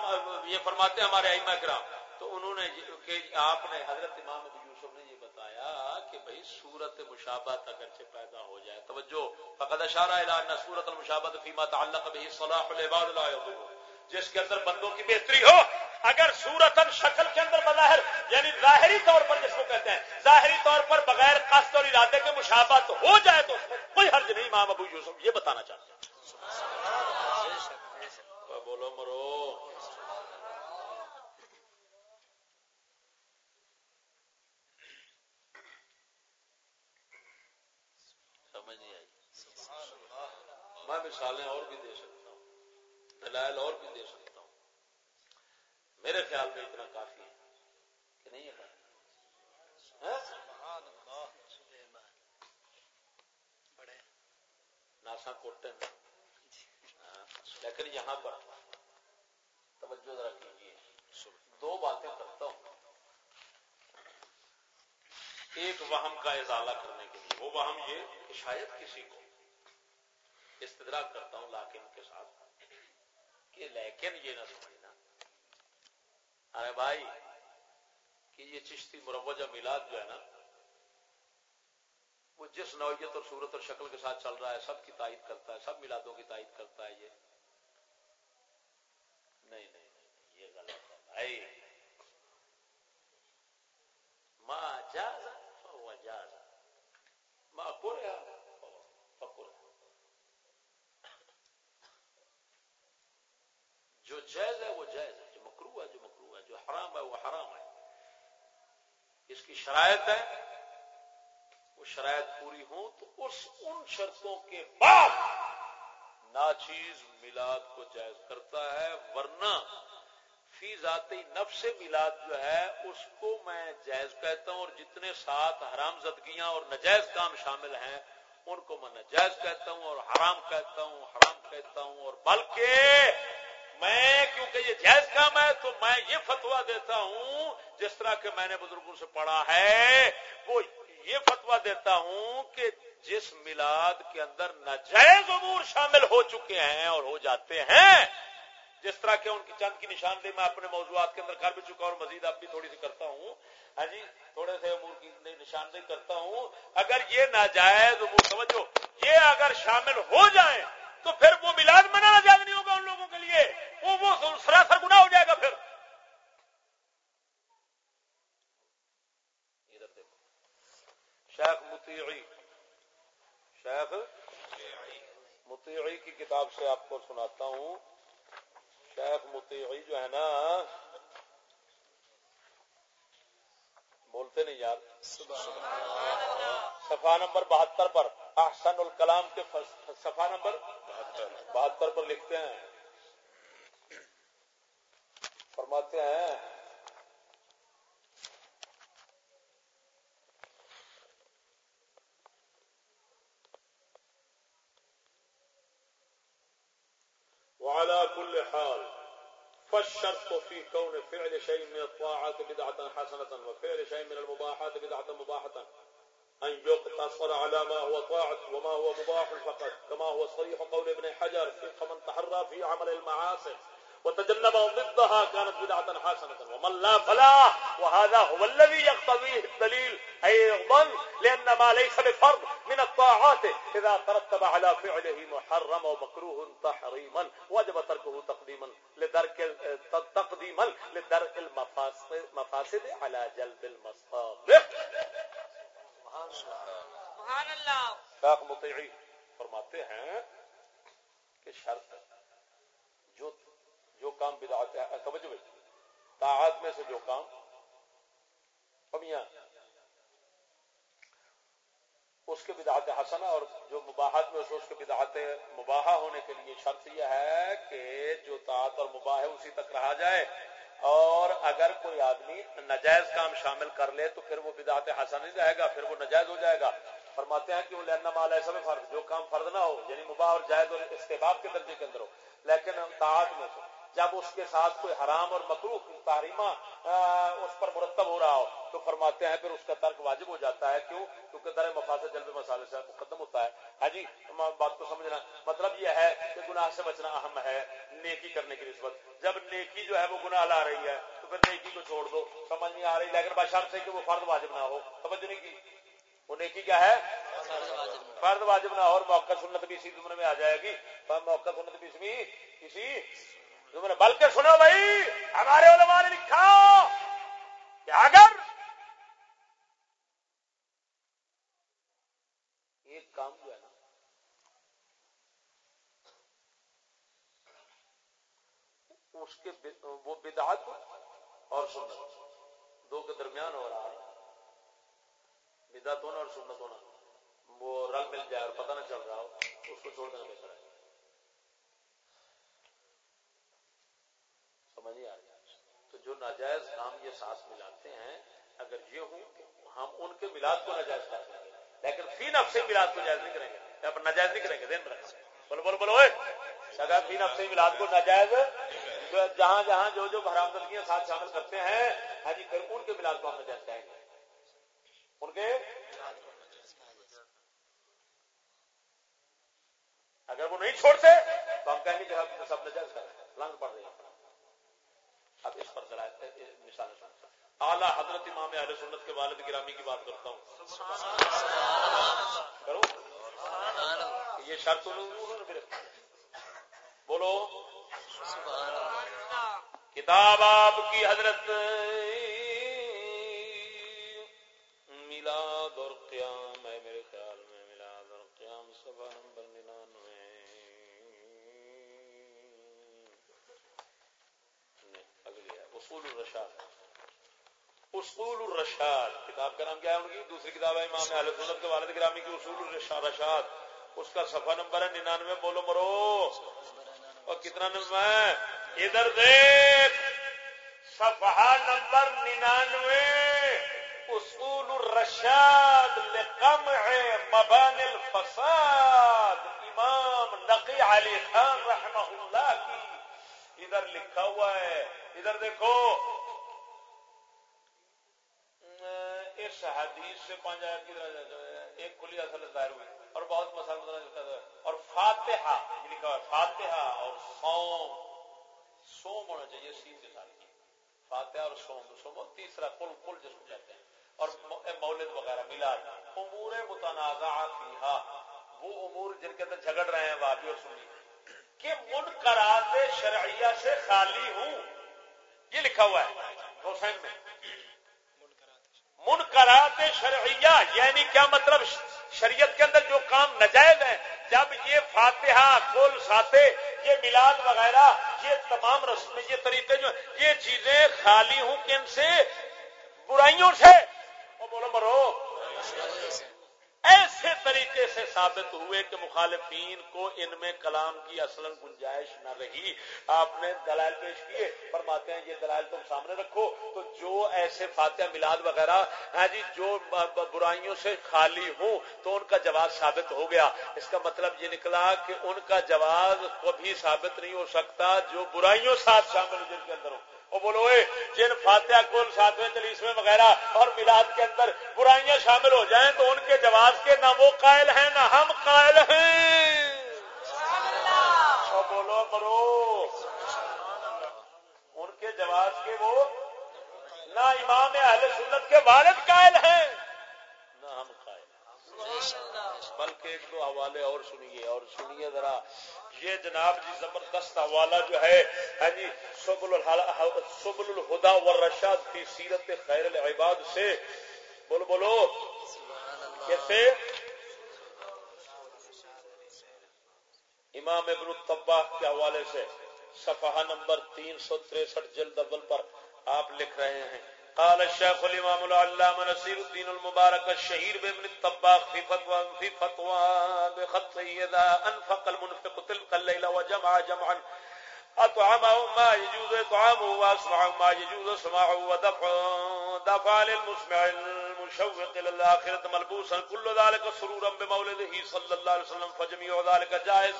یہ فرماتے ہیں ہمارے ائمہ کرام۔ تو انہوں نے کہ آپ نے حضرت امام ابو یوسف نے یہ بتایا کہ بھائی صورت مشابہت اگرچہ پیدا ہو جائے۔ توجہ۔ فقط اشارہ الی ان صورت المشابہت فيما تعلق به صلاح العباد لا يضر جس کے اندر بندوں کی بہتری ہو اگر سورت شکل کے اندر بظاہر یعنی ظاہری طور پر جس کو کہتے ہیں، ظاہری طور پر بغیر قصد اور ارادے کے مشابت ہو جائے تو کوئی حرج نہیں ماں ابو یوسف یہ بتانا چاہتے ہیں۔ بولو مرو۔ سمجھ نہیں آئی۔ میں مثالیں اور بھی دے سکتا ہوں۔ دلائل اور بھی دے سکتا ہوں۔ میرے خیال میں اتنا کافی ہے کہ نہیں ہے ناسا کوٹن لیکن یہاں پر توجہ ذرا کیجیے دو باتیں کرتا ہوں۔ ایک وہم کا ازالہ کرنے کے لیے۔ وہ وہم یہ کہ شاید کسی کو استدراک کرتا ہوں لاکن کے ساتھ کہ لیکن یہ نہ سمجھنا۔ ارے بھائی، کہ یہ چشتی مروجہ میلاد جو ہے نا، وہ جس نوعیت اور صورت اور شکل کے ساتھ چل رہا ہے، سب کی تائید کرتا ہے، سب میلادوں کی تائید کرتا ہے یہ۔ نہیں نہیں یہ غلط ہے بھائی۔ ماں جاز جاز۔ ماں پورے جو جائز ہے، وہ جائز ہے جو مکرو ہے جو مکرو ہے جو حرام ہے، وہ حرام ہے۔ اس کی شرائط ہے، وہ شرائط پوری ہو تو اس ان شرطوں کے بعد ناچیز میلاد کو جائز کرتا ہے، ورنہ فی ذاتی نفس میلاد جو ہے، اس کو میں جائز کہتا ہوں اور جتنے ساتھ حرام زدگیاں اور نجائز کام شامل ہیں، ان کو میں نجائز کہتا ہوں اور حرام کہتا ہوں، حرام کہتا ہوں اور بلکہ میں کیونکہ یہ جائز کام ہے، تو میں یہ فتوا دیتا ہوں، جس طرح کہ میں نے بزرگوں سے پڑھا ہے، وہ یہ فتوا دیتا ہوں کہ جس میلاد کے اندر ناجائز امور شامل ہو چکے ہیں اور ہو جاتے ہیں، جس طرح کے ان کی چند کی نشاندہی میں اپنے موضوعات کے اندر کر بھی چکا اور مزید اب بھی تھوڑی سی کرتا ہوں۔ ہاں جی تھوڑے سے امور کی نشاندہی کرتا ہوں۔ اگر یہ ناجائز امور، سمجھو، یہ اگر شامل ہو جائیں تو پھر وہ میلاد منانا جائز نہیں ہوگا ان لوگوں کے لیے۔ وہ وہ سراسر گنا ہو جائے گا پھر۔ شیخ مطیعی شیخ مطیعی کی کتاب سے آپ کو سناتا ہوں۔ شیخ مطیعی جو ہے نا بولتے نہیں یار۔ صفحہ نمبر بہتر پر۔ احسن الکلام کے صفحہ نمبر بہتر پر لکھتے ہیں۔ فرماتے ہیں، وعلى كل حال فالشرط في كون فعل شيء من الطاعات بدعة حسنة وفعل شيء من المباحات بدعة مباحة. أن يقتصر على ما هو طاعة وما هو مباح فقط. كما هو صريح قول ابن حجر في من تحرى في عمل المعاصي وتجنبهم ضدها كانت بدعة حسنة. ومن لا فلا وهذا هو الذي يقتضيه الدليل أيضا لأن ما ليس بفرض من الطاعات. إذا ترتب على فعله محرم ومكروه تحريما، وجب تركه تقديما لدرك تقديما لدرك المفاسد على جلب المصالح سبحان اللہ. شاخ مطیعی فرماتے ہیں کہ شرط جو جو کام بدعت ہے توجہ بھائی طاعات میں سے جو کام کمیاں اس کے بدعت حسنا اور جو مباحت میں اس کے بدعت مباحہ ہونے کے لیے شرط یہ ہے کہ جو طاعت اور مباح ہے، اسی تک رہا جائے۔ اور اگر کوئی آدمی نجائز کام شامل کر لے تو پھر وہ بدعت حسن نہیں رہے گا، پھر وہ نجائز ہو جائے گا۔ فرماتے ہیں کہ وہ لینا مال ایسا بھی فرض، جو کام فرض نہ ہو یعنی مباح اور جائز اور استحباب کے درجے کے اندر ہو۔ لیکن طاعت میں جب اس کے ساتھ کوئی حرام اور مکرو تحریمہ اس پر مرتب ہو رہا ہو تو فرماتے ہیں پھر اس کا ترک واجب ہو جاتا ہے۔ کیوں؟ کیونکہ در مفاصل جلد مسالے سے مقدم ہوتا ہے۔ ہاں جی بات کو سمجھنا۔ مطلب یہ ہے کہ گناہ سے بچنا اہم ہے نیکی کرنے کی نسبت۔ جب نیکی جو ہے وہ گناہ لا رہی ہے تو پھر نیکی کو چھوڑ دو۔ سمجھ نہیں آ رہی لیکن بشر سے کہ وہ فرد واجب نہ ہو۔ سمجھ نہیں کی؟ وہ نیکی کیا ہے؟ فرد واجب نہ ہو۔ اور موقع سنت بھی اسی زمرے میں آ جائے گی۔ موقع سنت بھی اسی بلکہ سنو بھائی، ہمارے علماء نے لکھا کہ اگر ایک کام جو ہے نا، اس کے وہ بدعت اور سنت، دو کے درمیان ہو رہا ہے۔ بدعت ہونا اور سنت ہونا، وہ رل مل جائے اور پتہ نہ چل رہا ہو، اس کو چھوڑ دینا بہتر ہے سمجھ نہیں آ رہی تو جو ناجائز کام یہ سانس ملاتے ہیں، اگر یہ ہوں، ہم ان کے ملاد کو ناجائز کر دیں گے۔ لیکن فی نف سے ملاد کو جائز نہیں کریں گے۔ ناجائز نہیں کریں گے، دین میں بولو بولو بولو اگر فی نف سے ملاد کو ناجائز جہاں جہاں جو جو بھرام ساتھ شامل کرتے ہیں ہاں جی پھر ان کے ملاد کو ہم ناجائز کہیں گے۔ ان کے؟ اگر وہ نہیں چھوڑتے، تو ہم کہیں گے کہ سب نجائز کر لنگ پڑ رہی ہے۔ اب اس پر مثال اعلیٰ حضرت امام اہل سنت کے والد گرامی کی بات کرتا ہوں۔ کرو۔ یہ شرط انہوں نے بولو۔ کتاب آپ کی حضرت اصول الرشاد اصول الرشاد، کتاب کا نام کیا ہے ان کی؟ دوسری کتاب ہے امام اہل سنت کے والد گرامی کی اصول الرشاد اس کا صفحہ نمبر ہے ننانوے، بولو مرو۔ اور کتنا نمبر ہے؟ ادھر دیکھ۔ صفحہ نمبر ننانوے۔ اصول الرشاد لقمع مبان الفساد۔ امام نقی علی خان رحمہ اللہ کی۔ ادھر لکھا ہوا ہے۔ ادھر دیکھو۔ اس حدیث سے پانچ آیت کی ایک کھلی اصل ظاہر ہوئی۔ اور بہت مسئلہ اور فاتحہ لکھا ہوا فاتحہ اور سوم سوم ہونا چاہیے سین کے ساتھ۔ فاتحہ اور سوم سوم تیسرا کل کل جس کو کہتے ہیں۔ اور مولد وغیرہ میلاد امور متنازع فیہا۔ وہ امور جن کے اندر جھگڑ رہے ہیں وابی اور سنی۔ کہ منکرات شرعیہ سے خالی ہوں۔ یہ لکھا ہوا ہے، حسین میں۔ منکرات شرعیہ یعنی کیا مطلب؟ شریعت کے اندر جو کام نجائز ہیں، جب یہ فاتحہ کول ساتے یہ میلاد وغیرہ، یہ تمام رسمیں یہ طریقے جو یہ چیزیں خالی ہوں کن سے؟ برائیوں سے۔ بولو مرو۔ ایسے طریقے سے ثابت ہوئے کہ مخالفین کو ان میں کلام کی اصل گنجائش نہ رہی۔ آپ نے دلائل پیش کیے، فرماتے ہیں یہ دلائل تم سامنے رکھو۔ تو جو ایسے فاتحہ میلاد وغیرہ ہاں جی جو برائیوں سے خالی ہوں، تو ان کا جواز ثابت ہو گیا۔ اس کا مطلب یہ نکلا کہ ان کا جواز کبھی ثابت نہیں ہو سکتا جو برائیوں ساتھ شامل جن کے اندر ہو۔ وہ بولو جن فاتحہ کل ساتویں چلیسویں وغیرہ اور میلاد کے اندر برائیاں شامل ہو جائیں تو ان کے جواز کے نہ وہ قائل ہیں نہ ہم قائل ہیں۔ بولو کرو ان کے جواز کے وہ نہ امام اہل سنت کے والد قائل ہیں نہ ہم قائل بلکہ ایک دو حوالے اور سنیے اور سنیے ذرا۔ یہ جناب جی زبردست حوالہ جو ہے ہاں جی سبل الہدا والرشاد فی سیرت خیر العباد سے۔ بولو بولو۔ کیسے؟ امام ابن الطباق کے حوالے سے صفحہ نمبر تین سو تریسٹھ جلد اول پر آپ لکھ رہے ہیں۔ قال الشيخ الامام العلامه نصير الدين المبارك الشهير بابن الطباخ في فتوى في فتوى بخطه اذا انفق المنفق تلك الليله وجمع جمعا. اطعمه ما يجوز اطعامه واسمعه ما يجوز سماعه ودفع دفع للمسمع المشوق الى الاخره ملبوسا كل ذلك سرورا بمولده صلى الله عليه وسلم فجميع ذلك جائز۔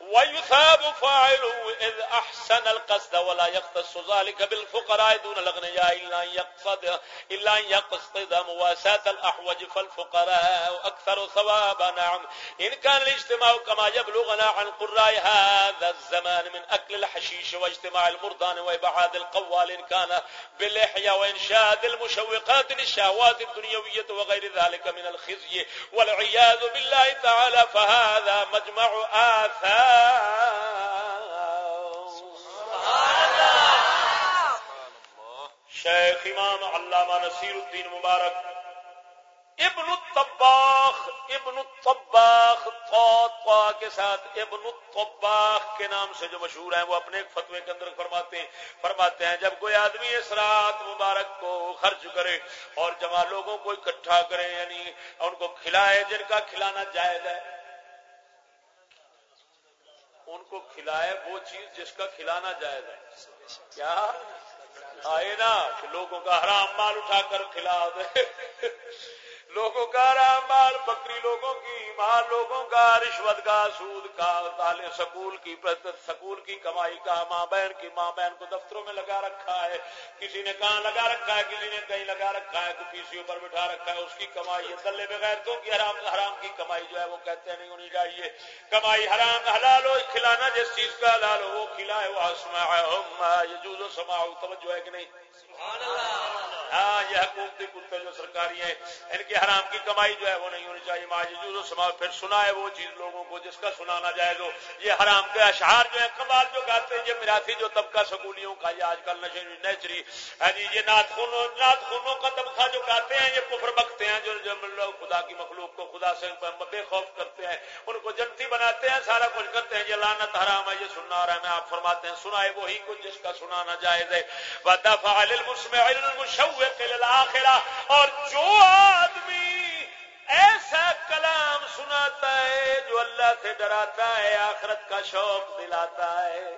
ويثاب فاعله إذ أحسن القصد ولا يختص ذلك بالفقراء دون الأغنياء إلا أن يقصد إلا أن يقصد مواساة الأحوج فالفقراء أكثر ثوابا، نعم۔ إن كان الاجتماع كما يبلغنا عن قراء هذا الزمان من أكل الحشيش واجتماع المرضان وإبعاد القوال إن كان باللحية وإنشاد المشوقات للشهوات الدنيوية وغير ذلك من الخزي والعياذ بالله تعالى فهذا مجمع آثار. شیخ امام علامہ نصیر الدین مبارک ابن الطباخ ابن الطباخ کے ساتھ ابن الطباخ کے نام سے جو مشہور ہیں، وہ اپنے ایک فتوے کے اندر فرماتے ہیں فرماتے ہیں، جب کوئی آدمی اس رات مبارک کو خرچ کرے اور جمع لوگوں کو اکٹھا کرے یعنی ان کو کھلائے جن کا کھلانا جائز ہے، ان کو کھلائے وہ چیز جس کا کھلانا جائز ہے۔ کیا؟ آئے نا کہ لوگوں کا حرام مال اٹھا کر کھلا دے۔ لوگوں کا رام مال، بکری لوگوں کی مال، لوگوں کا رشوت کا سود کا سکول کی سکول کی کمائی کا، ماں بہن کی، ماں بہن کو دفتروں میں لگا رکھا ہے۔ کسی نے کہاں لگا رکھا ہے، کسی نے کہیں لگا رکھا ہے کوئی پیسیوں پر بٹھا رکھا ہے۔ اس کی کمائی ہے، دلے بغیر تو کی حرام حرام کی کمائی جو ہے وہ کہتے ہیں نہیں ہونی چاہیے۔ کمائی حرام، حلال ہو، کھلانا جس چیز کا حلال ہو، وہ کھلائے۔ وہ سما توجہ ہے کہ نہیں ہاں یہ حکومتی کتے جو سرکاری ہیں، ان کی حرام کی کمائی جو ہے وہ نہیں ہونی چاہیے۔ ماجو جی، سما پھر سنا ہے وہ چیز لوگوں کو جس کا سنانا جائے تو یہ حرام کے اشعار جو ہے کمال جو گاتے ہیں، یہ میراثی جو طبقہ سکولیوں کا، یہ آج کل نشے نیچری۔ ہاں جی یہ نات خونوں خونوں کا طبقہ جو گاتے ہیں، یہ کفر بکتے ہیں، جو جو مطلب لوگ خدا کی مخلوق کو خدا سے بے خوف کرتے ہیں، ان کو جنتی بناتے ہیں، سارا کچھ کرتے ہیں۔ یہ لانت حرام ہے، یہ سننا رہا ہے، آپ فرماتے ہیں سنائے وہی کچھ جس کا سنانا جائز ہے۔ اور جو آدمی ایسا کلام سناتا ہے جو اللہ سے ڈراتا ہے، آخرت کا شوق دلاتا ہے۔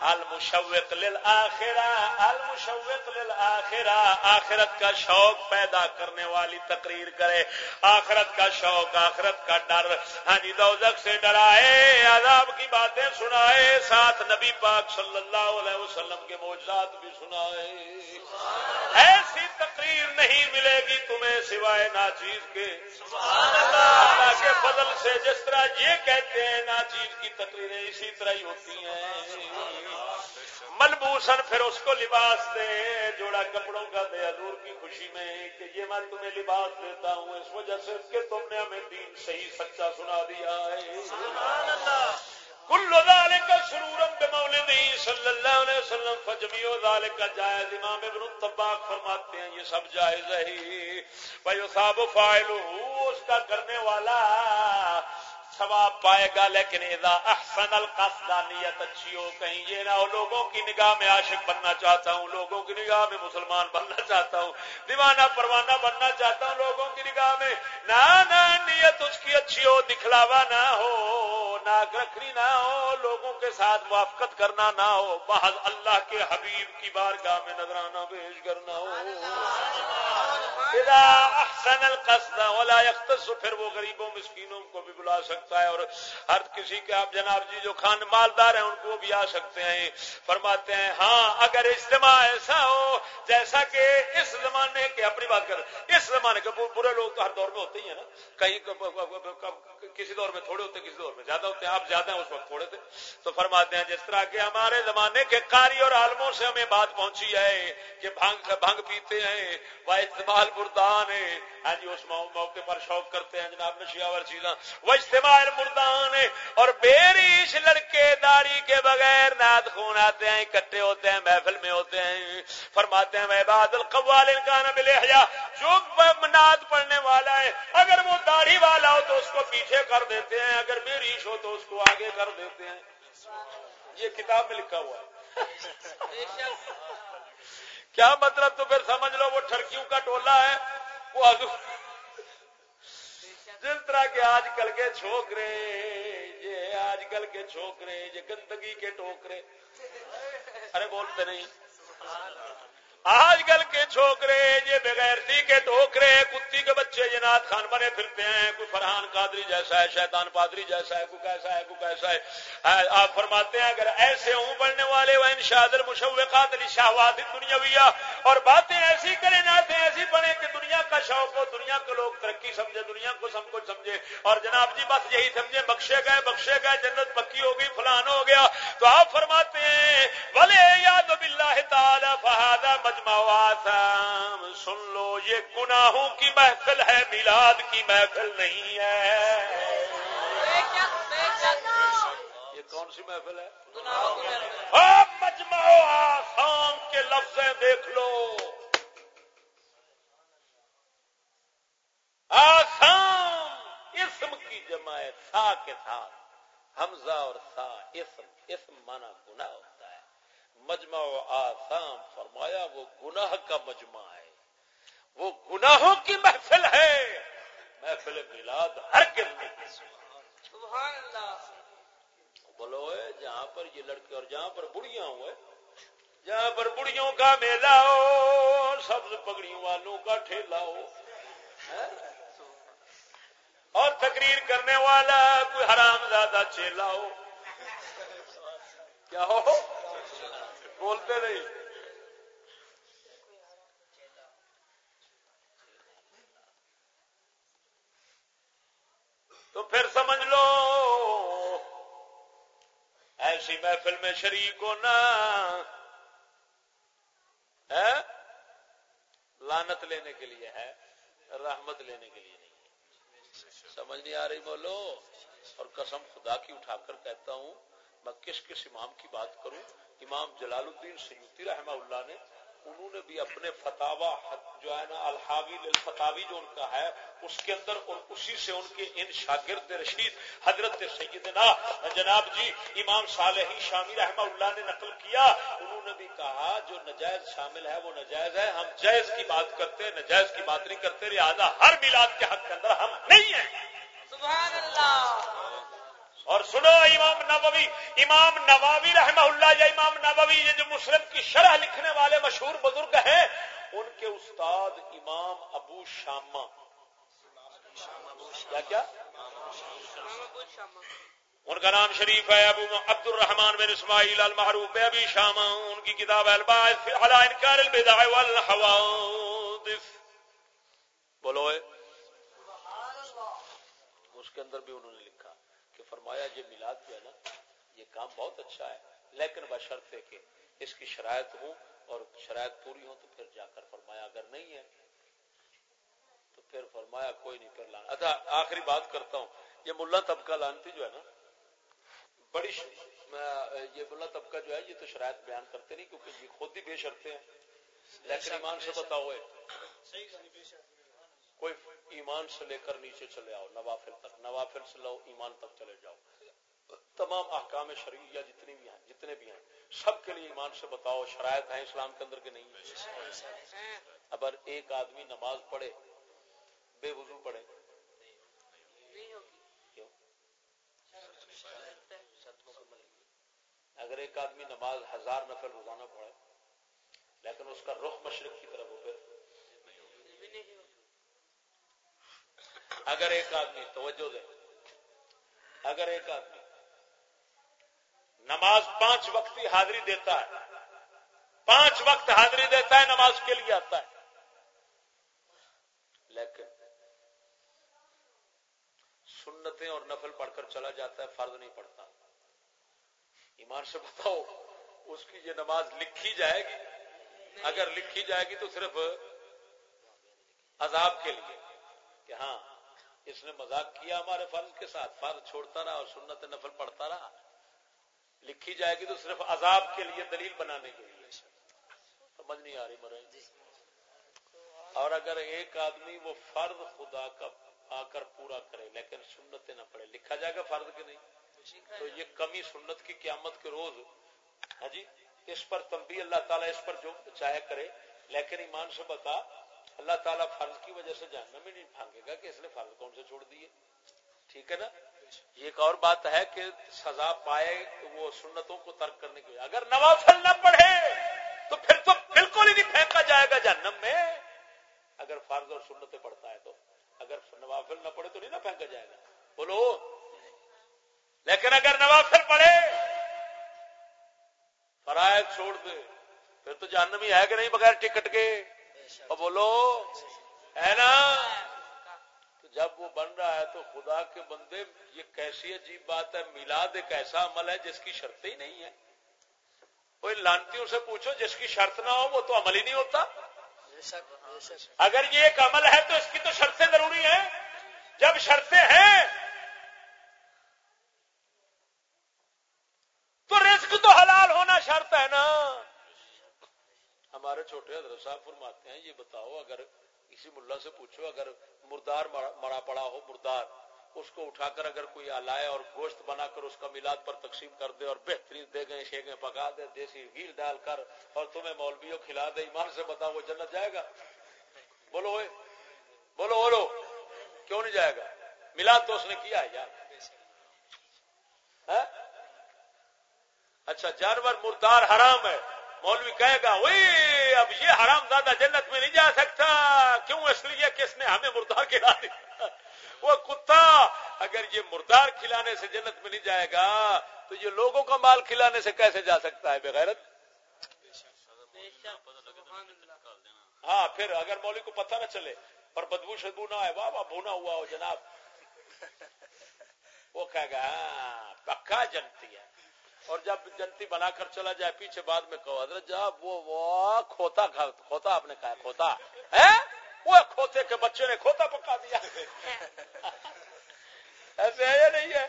المشوق للآخرہ المشوق للآخرہ آخرت کا شوق پیدا کرنے والی تقریر کرے۔ آخرت کا شوق آخرت کا ڈر۔ ہاں جی دوزک سے ڈرائے عذاب کی باتیں سنائے۔ ساتھ نبی پاک صلی اللہ علیہ وسلم کے موجات بھی سنائے۔ ایسی تقریر نہیں ملے گی تمہیں سوائے ناچیز کے۔ اللہ کے فضل سے جس طرح یہ کہتے ہیں ناچیز کی تقریریں اسی طرح ہی ہوتی ہیں۔ ملبوسن پھر اس کو لباس دے جوڑا کپڑوں کا دے حضور کی خوشی میں کہ یہ میں تمہیں لباس دیتا ہوں اس وجہ سے کہ تم نے ہمیں دین صحیح سچا سنا دیا ہے۔ کل ذالک سرورم بمولدی صلی اللہ علیہ وسلم وسلم فجمی ذالک کا جائز امام ابن الطباق فرماتے ہیں یہ سب جائز ہے۔ بھائی صاحب فائل اس کا کرنے والا ثواب پائے گا، لیکن اذا احسن القصد، نیت اچھی ہو کہیں، یہ نہ ہو، لوگوں کی نگاہ میں عاشق بننا چاہتا ہوں، لوگوں کی نگاہ میں مسلمان بننا چاہتا ہوں، دیوانہ پروانہ بننا چاہتا ہوں، لوگوں کی نگاہ میں، نہ نہ، نیت اس کی اچھی ہو، دکھلاوا نہ ہو۔ ناک رکھنی نہ ہو، لوگوں کے ساتھ موافقت کرنا نہ ہو بحض اللہ کے حبیب کی بارگاہ میں نظرانہ پیش کرنا ہو۔ احسن القصد ولا يختص پھر وہ غریبوں مسکینوں کو بھی بلا سکتا ہے اور ہر کسی کے آپ جناب جی جو خان مالدار ہیں، ان کو بھی آ سکتے ہیں۔ فرماتے ہیں ہاں اگر اجتماع ایسا ہو جیسا کہ اس زمانے کے، اپنی بات کر، اس زمانے کے برے لوگ تو ہر دور میں ہوتے ہی ہیں نا۔ کہیں کسی دور میں تھوڑے ہوتے، کسی دور میں زیادہ ہوتے۔ ہیں، آپ زیادہ ہیں، اس وقت تھوڑے تھے۔ تو فرماتے ہیں، جس طرح کے ہمارے زمانے کے کاری اور عالموں سے ہمیں بات پہنچی ہے کہ بھنگ بھنگ پیتے ہیں، وہ استعمال مردان ہے ہاں جی اس موقع پر شوق کرتے ہیں، جناب نشیاور چیزاں۔ وہ اجتماع مردان ہے اور بیریش لڑکے داڑھی کے بغیر ناد خون آتے ہیں، اکٹھے ہوتے ہیں، محفل میں ہوتے ہیں۔ فرماتے ہیں، میں باد القوال کا نہ ملے حیا جو ناد پڑھنے والا ہے۔ اگر وہ داڑھی والا ہو تو اس کو پیچھے کر دیتے ہیں۔ اگر بیریش ہو تو اس کو آگے کر دیتے ہیں۔ یہ کتاب میں لکھا ہوا ہے۔ کیا مطلب تو پھر سمجھ لو وہ ٹھڑکیوں کا ٹولا ہے۔ وہ جس طرح کے آج کل کے چھوکرے یہ آج کل کے چھوکرے یہ گندگی کے ٹوکرے ارے، بولتے نہیں۔ آج کل کے چھوکرے یہ بغیر کے ٹوکرے کتی کے بچے یہ نات خان بنے پھرتے ہیں، کوئی فرحان قادری جیسا ہے، شیطان پادری جیسا ہے، کوئی کیسا ہے، کوئی کیسا ہے۔ آپ فرماتے ہیں، اگر ایسے ہوں بڑھنے والے، وہ ان شادر مشوقات شاہواد دنیا اور باتیں ایسی کریں ناتیں ایسی بنے کہ دنیا کا شوق ہو، دنیا کے لوگ ترقی سمجھے، دنیا کو سب کچھ سمجھے۔ اور جناب جی بس یہی سمجھے بخشے گئے بخشے گئے، جنت پکی ہو گئی فلان ہو گیا۔ تو آپ فرماتے ہیں بلے یاد بلّہ تعالی فہادہ مجمع سن لو، یہ گناہوں کی محفل ہے، میلاد کی محفل نہیں ہے۔ یہ کون سی محفل ہے؟ ہاں، مجمع آسام کے لفظ دیکھ لو۔ آسام اسم کی جماعت سا کے ساتھ، حمزہ اور سا، اسم اسم مانا گناہ۔ ہوتا ہے مجمع و آسام فرمایا وہ گناہ کا مجمع ہے۔ وہ گناہوں کی محفل ہے۔ محفل میلاد ہر بولو جہاں پر یہ لڑکے اور جہاں پر بڑھیاں ہوئے جہاں پر بڑھیوں کا میلہ ہو سبز پگڑیوں والوں کا ٹھیلا ہو۔ اور تقریر کرنے والا کوئی حرام زیادہ چیلا ہو۔ کیا ہو؟ بولتے نہیں۔ تو پھر سمجھ لو، ایسی محفل میں شریک ہونا، ہے؟ لانت لینے کے لیے ہے، رحمت لینے کے لیے نہیں سمجھ نہیں آ رہی بولو؟ اور قسم خدا کی اٹھا کر کہتا ہوں میں کس کس امام کی بات کروں، امام جلال الدین سیوتی رحمہ اللہ نے، انہوں نے بھی اپنے فتوا جو ہے نا، الحاوی الفتاوی جو ان کا ہے، اس کے اندر اور اسی سے ان کے ان شاگرد رشید، حضرت سیدنا جناب جی امام صالحی شامی رحمہ اللہ نے نقل کیا۔ انہوں نے بھی کہا، جو نجائز شامل ہے وہ نجائز ہے، ہم جائز کی بات کرتے ہیں نجائز کی بات نہیں کرتے، لہٰذا ہر میلاد کے حق کے اندر ہم نہیں ہیں۔ سبحان اللہ۔ اور سنو امام نبوی امام نواوی رحمہ اللہ یا امام نبوی یہ جو مسلم کی شرح لکھنے والے مشہور بزرگ ہیں، ان کے استاد امام ابو شامہ۔ کیا کیا؟ ان کا نام شریف ہے ابو عبد الرحمان بن اسماعیل المحروف ابی شامہ۔ ان کی کتاب الباعث علی انکار البدع والحوادث۔ بولو اس کے اندر بھی انہوں نے لکھا۔ فرمایا یہ میلاد جو ہے نا یہ کام بہت اچھا ہے لیکن بشرط ہے کہ اس کی شرائط ہوں اور شرائط پوری ہو تو پھر جا کر فرمایا اگر نہیں ہے تو پھر فرمایا کوئی نہیں پھر لانا۔ اچھا آخری بات کرتا ہوں۔ یہ ملا طبقہ لانتی جو ہے نا بڑی یہ بلا طبقہ جو ہے یہ تو شرائط بیان کرتے نہیں کیونکہ یہ خود ہی بے شرطے ہیں۔ لیکن ایمان سے بتاؤ۔ کوئی ایمان سے لے کر نیچے چلے آؤ، نوافل تک، نوافل سے لو، ایمان تک چلے جاؤ۔ تمام احکام شریعہ جتنی بھی ہیں، جتنے بھی ہیں، سب کے لیے ایمان سے بتاؤ، شرائط ہیں اسلام کے اندر کے نہیں؟ اگر ایک آدمی نماز پڑھے، بے وضو پڑھے اگر ایک آدمی نماز ہزار نفل روزانہ پڑھے، لیکن اس کا رخ مشرق کی طرف ہو پھر؟ اگر ایک آدمی، توجہ دے اگر ایک آدمی نماز پانچ وقت کی حاضری دیتا ہے، پانچ وقت حاضری دیتا ہے، نماز کے لیے آتا ہے۔ لیکن سنتیں اور نفل پڑھ کر چلا جاتا ہے، فرض نہیں پڑتا ایمان سے بتاؤ، اس کی یہ نماز لکھی جائے گی؟ اگر لکھی جائے گی تو صرف عذاب کے لیے کہ ہاں اس نے مذاق کیا ہمارے فرض کے ساتھ۔ فرض چھوڑتا رہا اور سنت نفل پڑھتا رہا۔ لکھی جائے گی تو صرف عذاب کے لیے دلیل بنانے کے لیے۔ سمجھ نہیں آ رہی مرے۔ اور اگر ایک آدمی وہ فرض خدا کا آ کر پورا کرے لیکن سنت نہ پڑے لکھا جائے گا فرض کے نہیں؟ تو یہ کمی سنت کی قیامت کے روز۔ ہاں جی اس پر تمبی اللہ تعالیٰ اس پر جو چاہے کرے لیکن ایمان سے بتا اللہ تعالیٰ فرض کی وجہ سے جاننا میں نہیں بھانگے گا کہ اس نے فرض کون سے چھوڑ دیے؟ ٹھیک ہے نا؟ یہ ایک اور بات ہے کہ سزا پائے وہ سنتوں کو ترک کرنے کی اگر نوافل نہ پڑھے تو پھر تو بالکل ہی نہیں پھینکا جائے گا جہنم میں۔ اگر فرض اور سنتیں پڑھتا ہے تو۔ اگر نوافل نہ پڑھے تو نہیں نہ پھینکا جائے گا۔ بولو۔ لیکن اگر نوافل پڑھے، فرائض چھوڑ دے، پھر تو جہنمی ہے کہ نہیں بغیر ٹکٹ کے؟ اور بولو، ہے نا؟ تو جب وہ بن رہا ہے تو خدا کے بندے، یہ کیسی عجیب بات ہے؟ میلاد ایک ایسا عمل ہے جس کی شرط ہی نہیں ہے۔ کوئی لانتی سے پوچھو، جس کی شرط نہ ہو، وہ تو عمل ہی نہیں ہوتا۔ اگر یہ ایک عمل ہے تو اس کی تو شرطیں ضروری ہیں۔ جب شرطیں ہیں تو رزق تو حلال ہونا شرط ہے نا ہمارے چھوٹے حضرت صاحب فرماتے ہیں، یہ بتاؤ، اگر کسی ملا سے پوچھو، اگر مردار مرا پڑا ہو، مردار، اس کو اٹھا کر اگر کوئی آلائے اور گوشت بنا کر اس کا میلاد پر تقسیم کر دے اور بہترین دے گئے شیگے پکا دے، دیسی گیل ڈال کر اور تمہیں مولویوں کھلا دے، ایمان سے بتاؤ، وہ جنت جائے گا؟ بولو اے بولو بولو، کیوں نہیں جائے گا؟ میلاد تو اس نے کیا ہے یار؟ ہاں؟ اچھا جانور مردار حرام ہے۔ مولوی کہے گا وہی اب یہ حرام زیادہ جنت میں نہیں جا سکتا. کیوں اس لیے کہ اس نے ہمیں مردار کھلا دیا? وہ کتا، اگر یہ مردار کھلانے سے جنت میں نہیں جائے گا، تو یہ لوگوں کا مال کھلانے سے کیسے جا سکتا ہے؟ بغیرت؟ ہاں پھر اگر مولوی کو پتہ نہ چلے اور بدبو شدبو نہ آئے، واہ واہ، بھونا ہوا ہو جناب. وہ کہے گا ہاں پکا جنتی ہے. اور جب جنتی بنا کر چلا جائے، پیچھے بعد میں کہو، حضرت جب وہ وہ کھوتا کھوتا آپ نے کہا کھوتا۔ ہے؟ وہ کھوتے کے بچے نے کھوتا پکا دیا۔ ایسے ہے یا نہیں ہے؟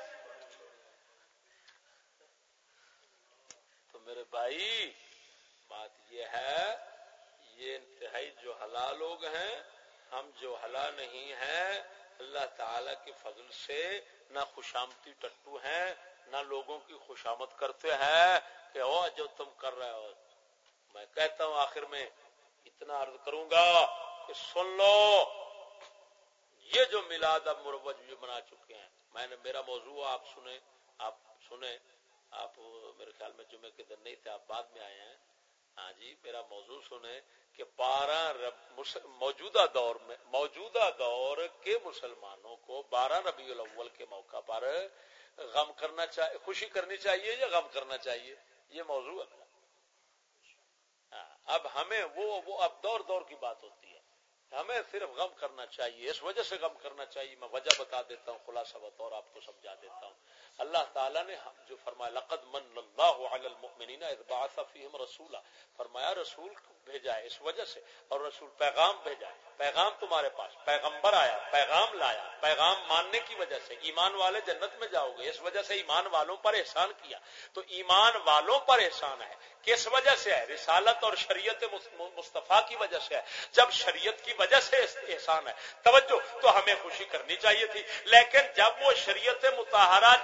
تو میرے بھائی، بات یہ ہے، یہ انتہائی جو حلال لوگ ہیں، ہم جو حلال نہیں ہیں، اللہ تعالی کے فضل سے نہ خوشامتی ٹٹو ہیں۔ نہ لوگوں کی خوشامد کرتے ہیں کہ او جو تم کر رہے ہو۔ میں کہتا ہوں آخر میں اتنا عرض کروں گا کہ سن لو، یہ جو میلاد اب مروج جو بنا چکے ہیں۔ میں نے میرا موضوع آپ سنے آپ سنے آپ میرے خیال میں جمعے کے دن نہیں تھے، آپ بعد میں آئے ہیں۔ ہاں جی میرا موضوع سنے کہ بارہ موجودہ دور میں، موجودہ دور کے مسلمانوں کو بارہ ربیع الاول کے موقع پر غم کرنا چاہیے، خوشی کرنی چاہیے یا غم کرنا چاہیے؟ یہ موضوع ہے۔ میرا اب ہمیں وہ وہ اب دور دور کی بات ہوتی ہے۔ ہمیں صرف غم کرنا چاہیے، اس وجہ سے غم کرنا چاہیے۔ میں وجہ بتا دیتا ہوں، خلاصہ بطور آپ کو سمجھا دیتا ہوں۔ اللہ تعالیٰ نے جو فرمایا، لقد من اللہ علی المؤمنین اذ بعث فیہم رسولا۔ فرمایا، رسول بھیجا ہے اس وجہ سے اور رسول پیغام بھیجا ہے۔ پیغام تمہارے پاس، پیغمبر آیا، پیغام لایا، پیغام ماننے کی وجہ سے ایمان والے جنت میں جاؤ گے۔ اس وجہ سے ایمان والوں پر احسان کیا۔ تو ایمان والوں پر احسان ہے۔ کس وجہ سے ہے؟ رسالت اور شریعت مصطفیٰ کی وجہ سے ہے۔ جب شریعت کی وجہ سے احسان ہے۔ توجہ، تو ہمیں خوشی کرنی چاہیے تھی۔ لیکن جب وہ شریعت متحرہ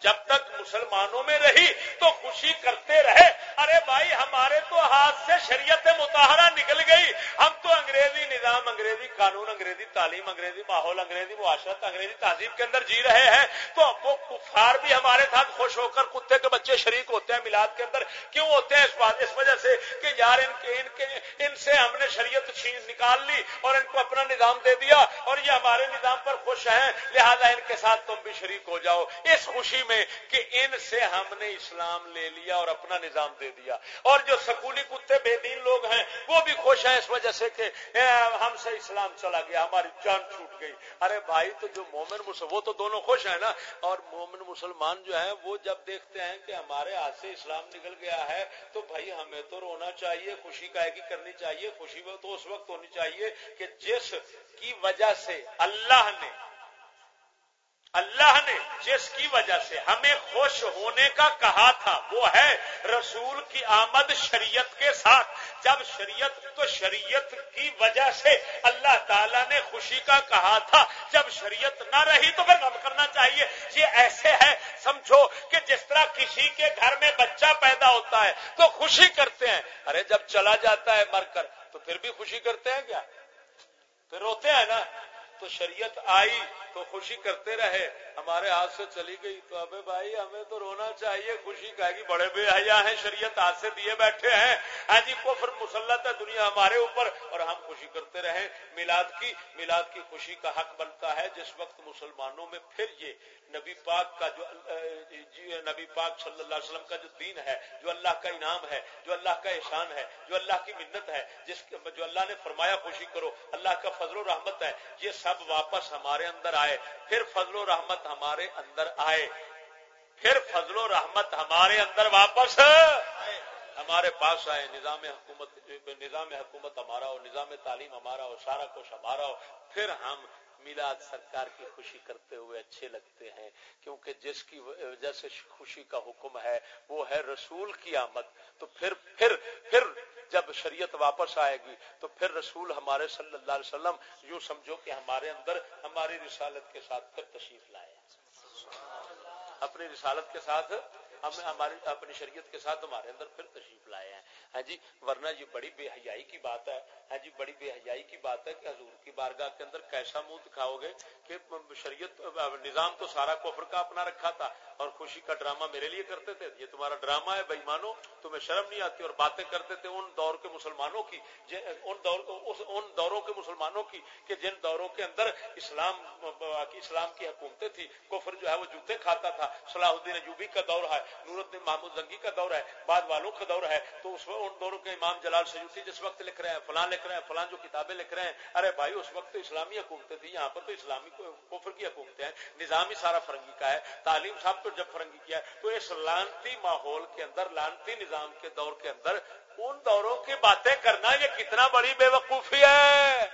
جب تک مسلمانوں میں رہی تو خوشی کرتے رہے۔ ارے بھائی، ہمارے تو ہاتھ سے شریعت متحرہ نکل گئی۔ ہم تو انگریزی نظام، انگریزی قانون، انگریزی تعلیم، انگریزی ماحول، انگریزی معاشرت، انگریزی تہذیب کے اندر جی رہے ہیں۔ تو وہ کفار بھی ہمارے ساتھ خوش ہو کر کتے کے بچے شریک ہوتے ہیں میلاد کے اندر۔ کیوں ہوتے ہیں؟ اس اس وجہ سے کہ یار ان کے ان کے ان سے ہم نے شریعت نکال لی اور ان کو اپنا نظام دے دیا اور یہ ہمارے نظام پر خوش ہیں۔ لہذا ان کے ساتھ تم بھی شریک ہو جاؤ۔ اس خوشی میں کہ ان سے ہم نے اسلام لے لیا اور اپنا نظام دے دیا۔ اور جو سکولی کتے، بے دین لوگ ہیں، وہ بھی خوش ہیں اس وجہ سے کہ ہم سے اسلام چلا گیا، ہماری جان چھوٹ گئی۔ ارے بھائی، تو جو مومن وہ تو دونوں خوش ہیں نا۔ اور مومن مسلمان جو ہیں، وہ جب دیکھتے ہیں کہ ہمارے ہاتھ سے اسلام نکل گیا ہے، تو بھائی، ہمیں تو رونا چاہیے، خوشی کا کرنی چاہیے، خوشی تو اس وقت ہونی چاہیے کہ جس کی وجہ سے اللہ نے اللہ نے جس کی وجہ سے ہمیں خوش ہونے کا کہا تھا، وہ ہے رسول کی آمد شریعت کے ساتھ۔ جب شریعت تو شریعت کی وجہ سے اللہ تعالیٰ نے خوشی کا کہا تھا، جب شریعت نہ رہی تو پھر غم کرنا چاہیے۔ یہ ایسے ہے، سمجھو کہ جس طرح کسی کے گھر میں بچہ پیدا ہوتا ہے تو خوشی کرتے ہیں۔ ارے، جب چلا جاتا ہے مر کر تو پھر بھی خوشی کرتے ہیں کیا؟ پھر روتے ہیں نا؟ تو شریعت آئی تو خوشی کرتے رہے ہمارے ہاتھ سے چلی گئی۔ تو ابے بھائی ہمیں تو رونا چاہیے خوشی کا کہ بڑے بے حیا ہیں شریعت ہاتھ سے دیے بیٹھے ہیں۔ ہاں جی کفر مسلط ہے دنیا ہمارے اوپر اور ہم خوشی کرتے رہے میلاد کی میلاد کی خوشی کا حق بنتا ہے۔ جس وقت مسلمانوں میں پھر یہ نبی پاک کا جو جی، نبی پاک صلی اللہ علیہ وسلم کا جو دین ہے جو اللہ کا انعام ہے جو اللہ کا احسان ہے جو اللہ کی منت ہے جس جو اللہ نے فرمایا خوشی کرو اللہ کا فضل و رحمت ہے یہ سب واپس ہمارے اندر آئے، پھر فضل و رحمت ہمارے اندر آئے۔ پھر فضل و رحمت ہمارے اندر واپس ہمارے پاس آئے۔ نظام حکومت نظام حکومت ہمارا ہو، نظام تعلیم ہمارا ہو، سارا کچھ ہمارا ہو۔ پھر ہم میلاد سرکار کی خوشی کرتے ہوئے اچھے لگتے ہیں، کیونکہ جس کی وجہ سے خوشی کا حکم ہے، وہ ہے رسول کی آمد تو پھر پھر پھر جب شریعت واپس آئے گی، تو پھر رسول ہمارے صلی اللہ علیہ وسلم یوں سمجھو کہ ہمارے اندر ہماری رسالت کے ساتھ پھر تشریف لائے اپنی رسالت کے ساتھ ہم، ہماری، اپنی شریعت کے ساتھ ہمارے اندر پھر تشریف لائے ہیں۔ ہاں جی ورنہ یہ بڑی بے حیائی کی بات ہے۔ ہاں جی بڑی بے حیائی کی بات ہے کہ حضور کی بارگاہ کے اندر کیسا منہ دکھاؤ گے کہ شریعت نظام تو سارا کفر کا اپنا رکھا تھا اور خوشی کا ڈرامہ میرے لیے کرتے تھے۔ یہ تمہارا ڈرامہ ہے بھائی مانو تمہیں شرم نہیں آتی اور باتیں کرتے تھے ان دور کے مسلمانوں کی ان دور ان دوروں کے مسلمانوں کی کہ جن دوروں کے اندر اسلام کی اسلام کی حکومتیں تھی کفر جو ہے وہ جوتے کھاتا تھا۔ صلاح الدین ایوبی کا دور ہے، نور الدین محمود زنگی کا دور ہے، بعد والوں کا دور ہے۔ تو اس وقت ان دوروں کے امام جلال سیوتی جس وقت لکھ رہے ہیں، فلاں لکھ رہے ہیں، فلاں جو کتابیں لکھ رہے ہیں۔ ارے بھائی، اس وقت تو اسلامی حکومتیں تھیں، یہاں پر تو اسلامی کفر کی حکومتیں ہیں۔ نظام ہی سارا فرنگی کا ہے۔ تعلیم صاحب تو جب فرنگی کیا ہے، تو اس لانتی ماحول کے اندر، لانتی نظام کے دور کے اندر، ان دوروں کی باتیں کرنا یہ کتنا بڑی بے وقوفی ہے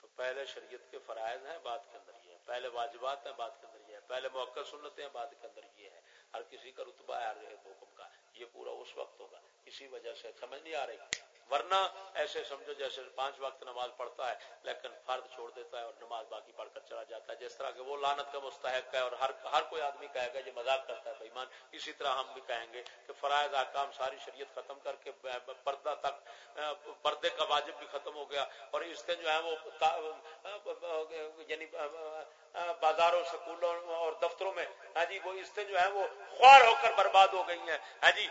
تو پہلے شریعت کے فرائض ہیں بات کے اندر یہ ہے پہلے واجبات ہیں بات کے اندر یہ ہے پہلے موقع سنتے ہیں بات کے اندر یہ ہے ہر کسی کا رتبہ ہے، ہر حکم کا۔ یہ پورا اس وقت ہوگا۔ اسی وجہ سے سمجھ نہیں آ رہی۔ ورنہ ایسے سمجھو جیسے پانچ وقت نماز پڑھتا ہے، لیکن فرد چھوڑ دیتا ہے اور نماز باقی پڑھ کر چلا جاتا ہے۔ جس طرح کہ وہ لانت کا مستحق ہے اور ہر ہر کوئی آدمی کہے گا یہ مذاق کرتا ہے بےمان اسی طرح ہم بھی کہیں گے کہ فرائض، احکام ساری شریعت ختم کر کے پردہ تک پردے کا واجب بھی ختم ہو گیا۔ اور اس دن جو ہے وہ یعنی بازاروں سکولوں اور دفتروں میں۔ ہاں جی وہ دن جو ہے وہ خوار ہو کر برباد ہو گئی ہیں۔ ہاں جی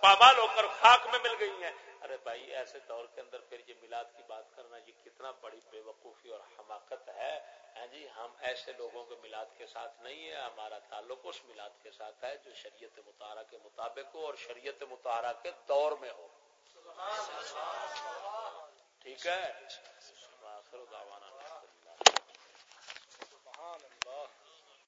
پامال ہو کر خاک میں مل گئی ہیں۔ ارے بھائی ایسے دور کے اندر پھر یہ میلاد کی بات کرنا یہ کتنا بڑی بے وقوفی اور حماقت ہے۔ ہاں جی ہم ایسے لوگوں کے میلاد کے ساتھ نہیں ہے ہمارا تعلق اس میلاد کے ساتھ ہے جو شریعت مطالعہ کے مطابق ہو اور شریعت مطالعہ کے دور میں ہو۔ ٹھیک ہے؟ سبحان اللہ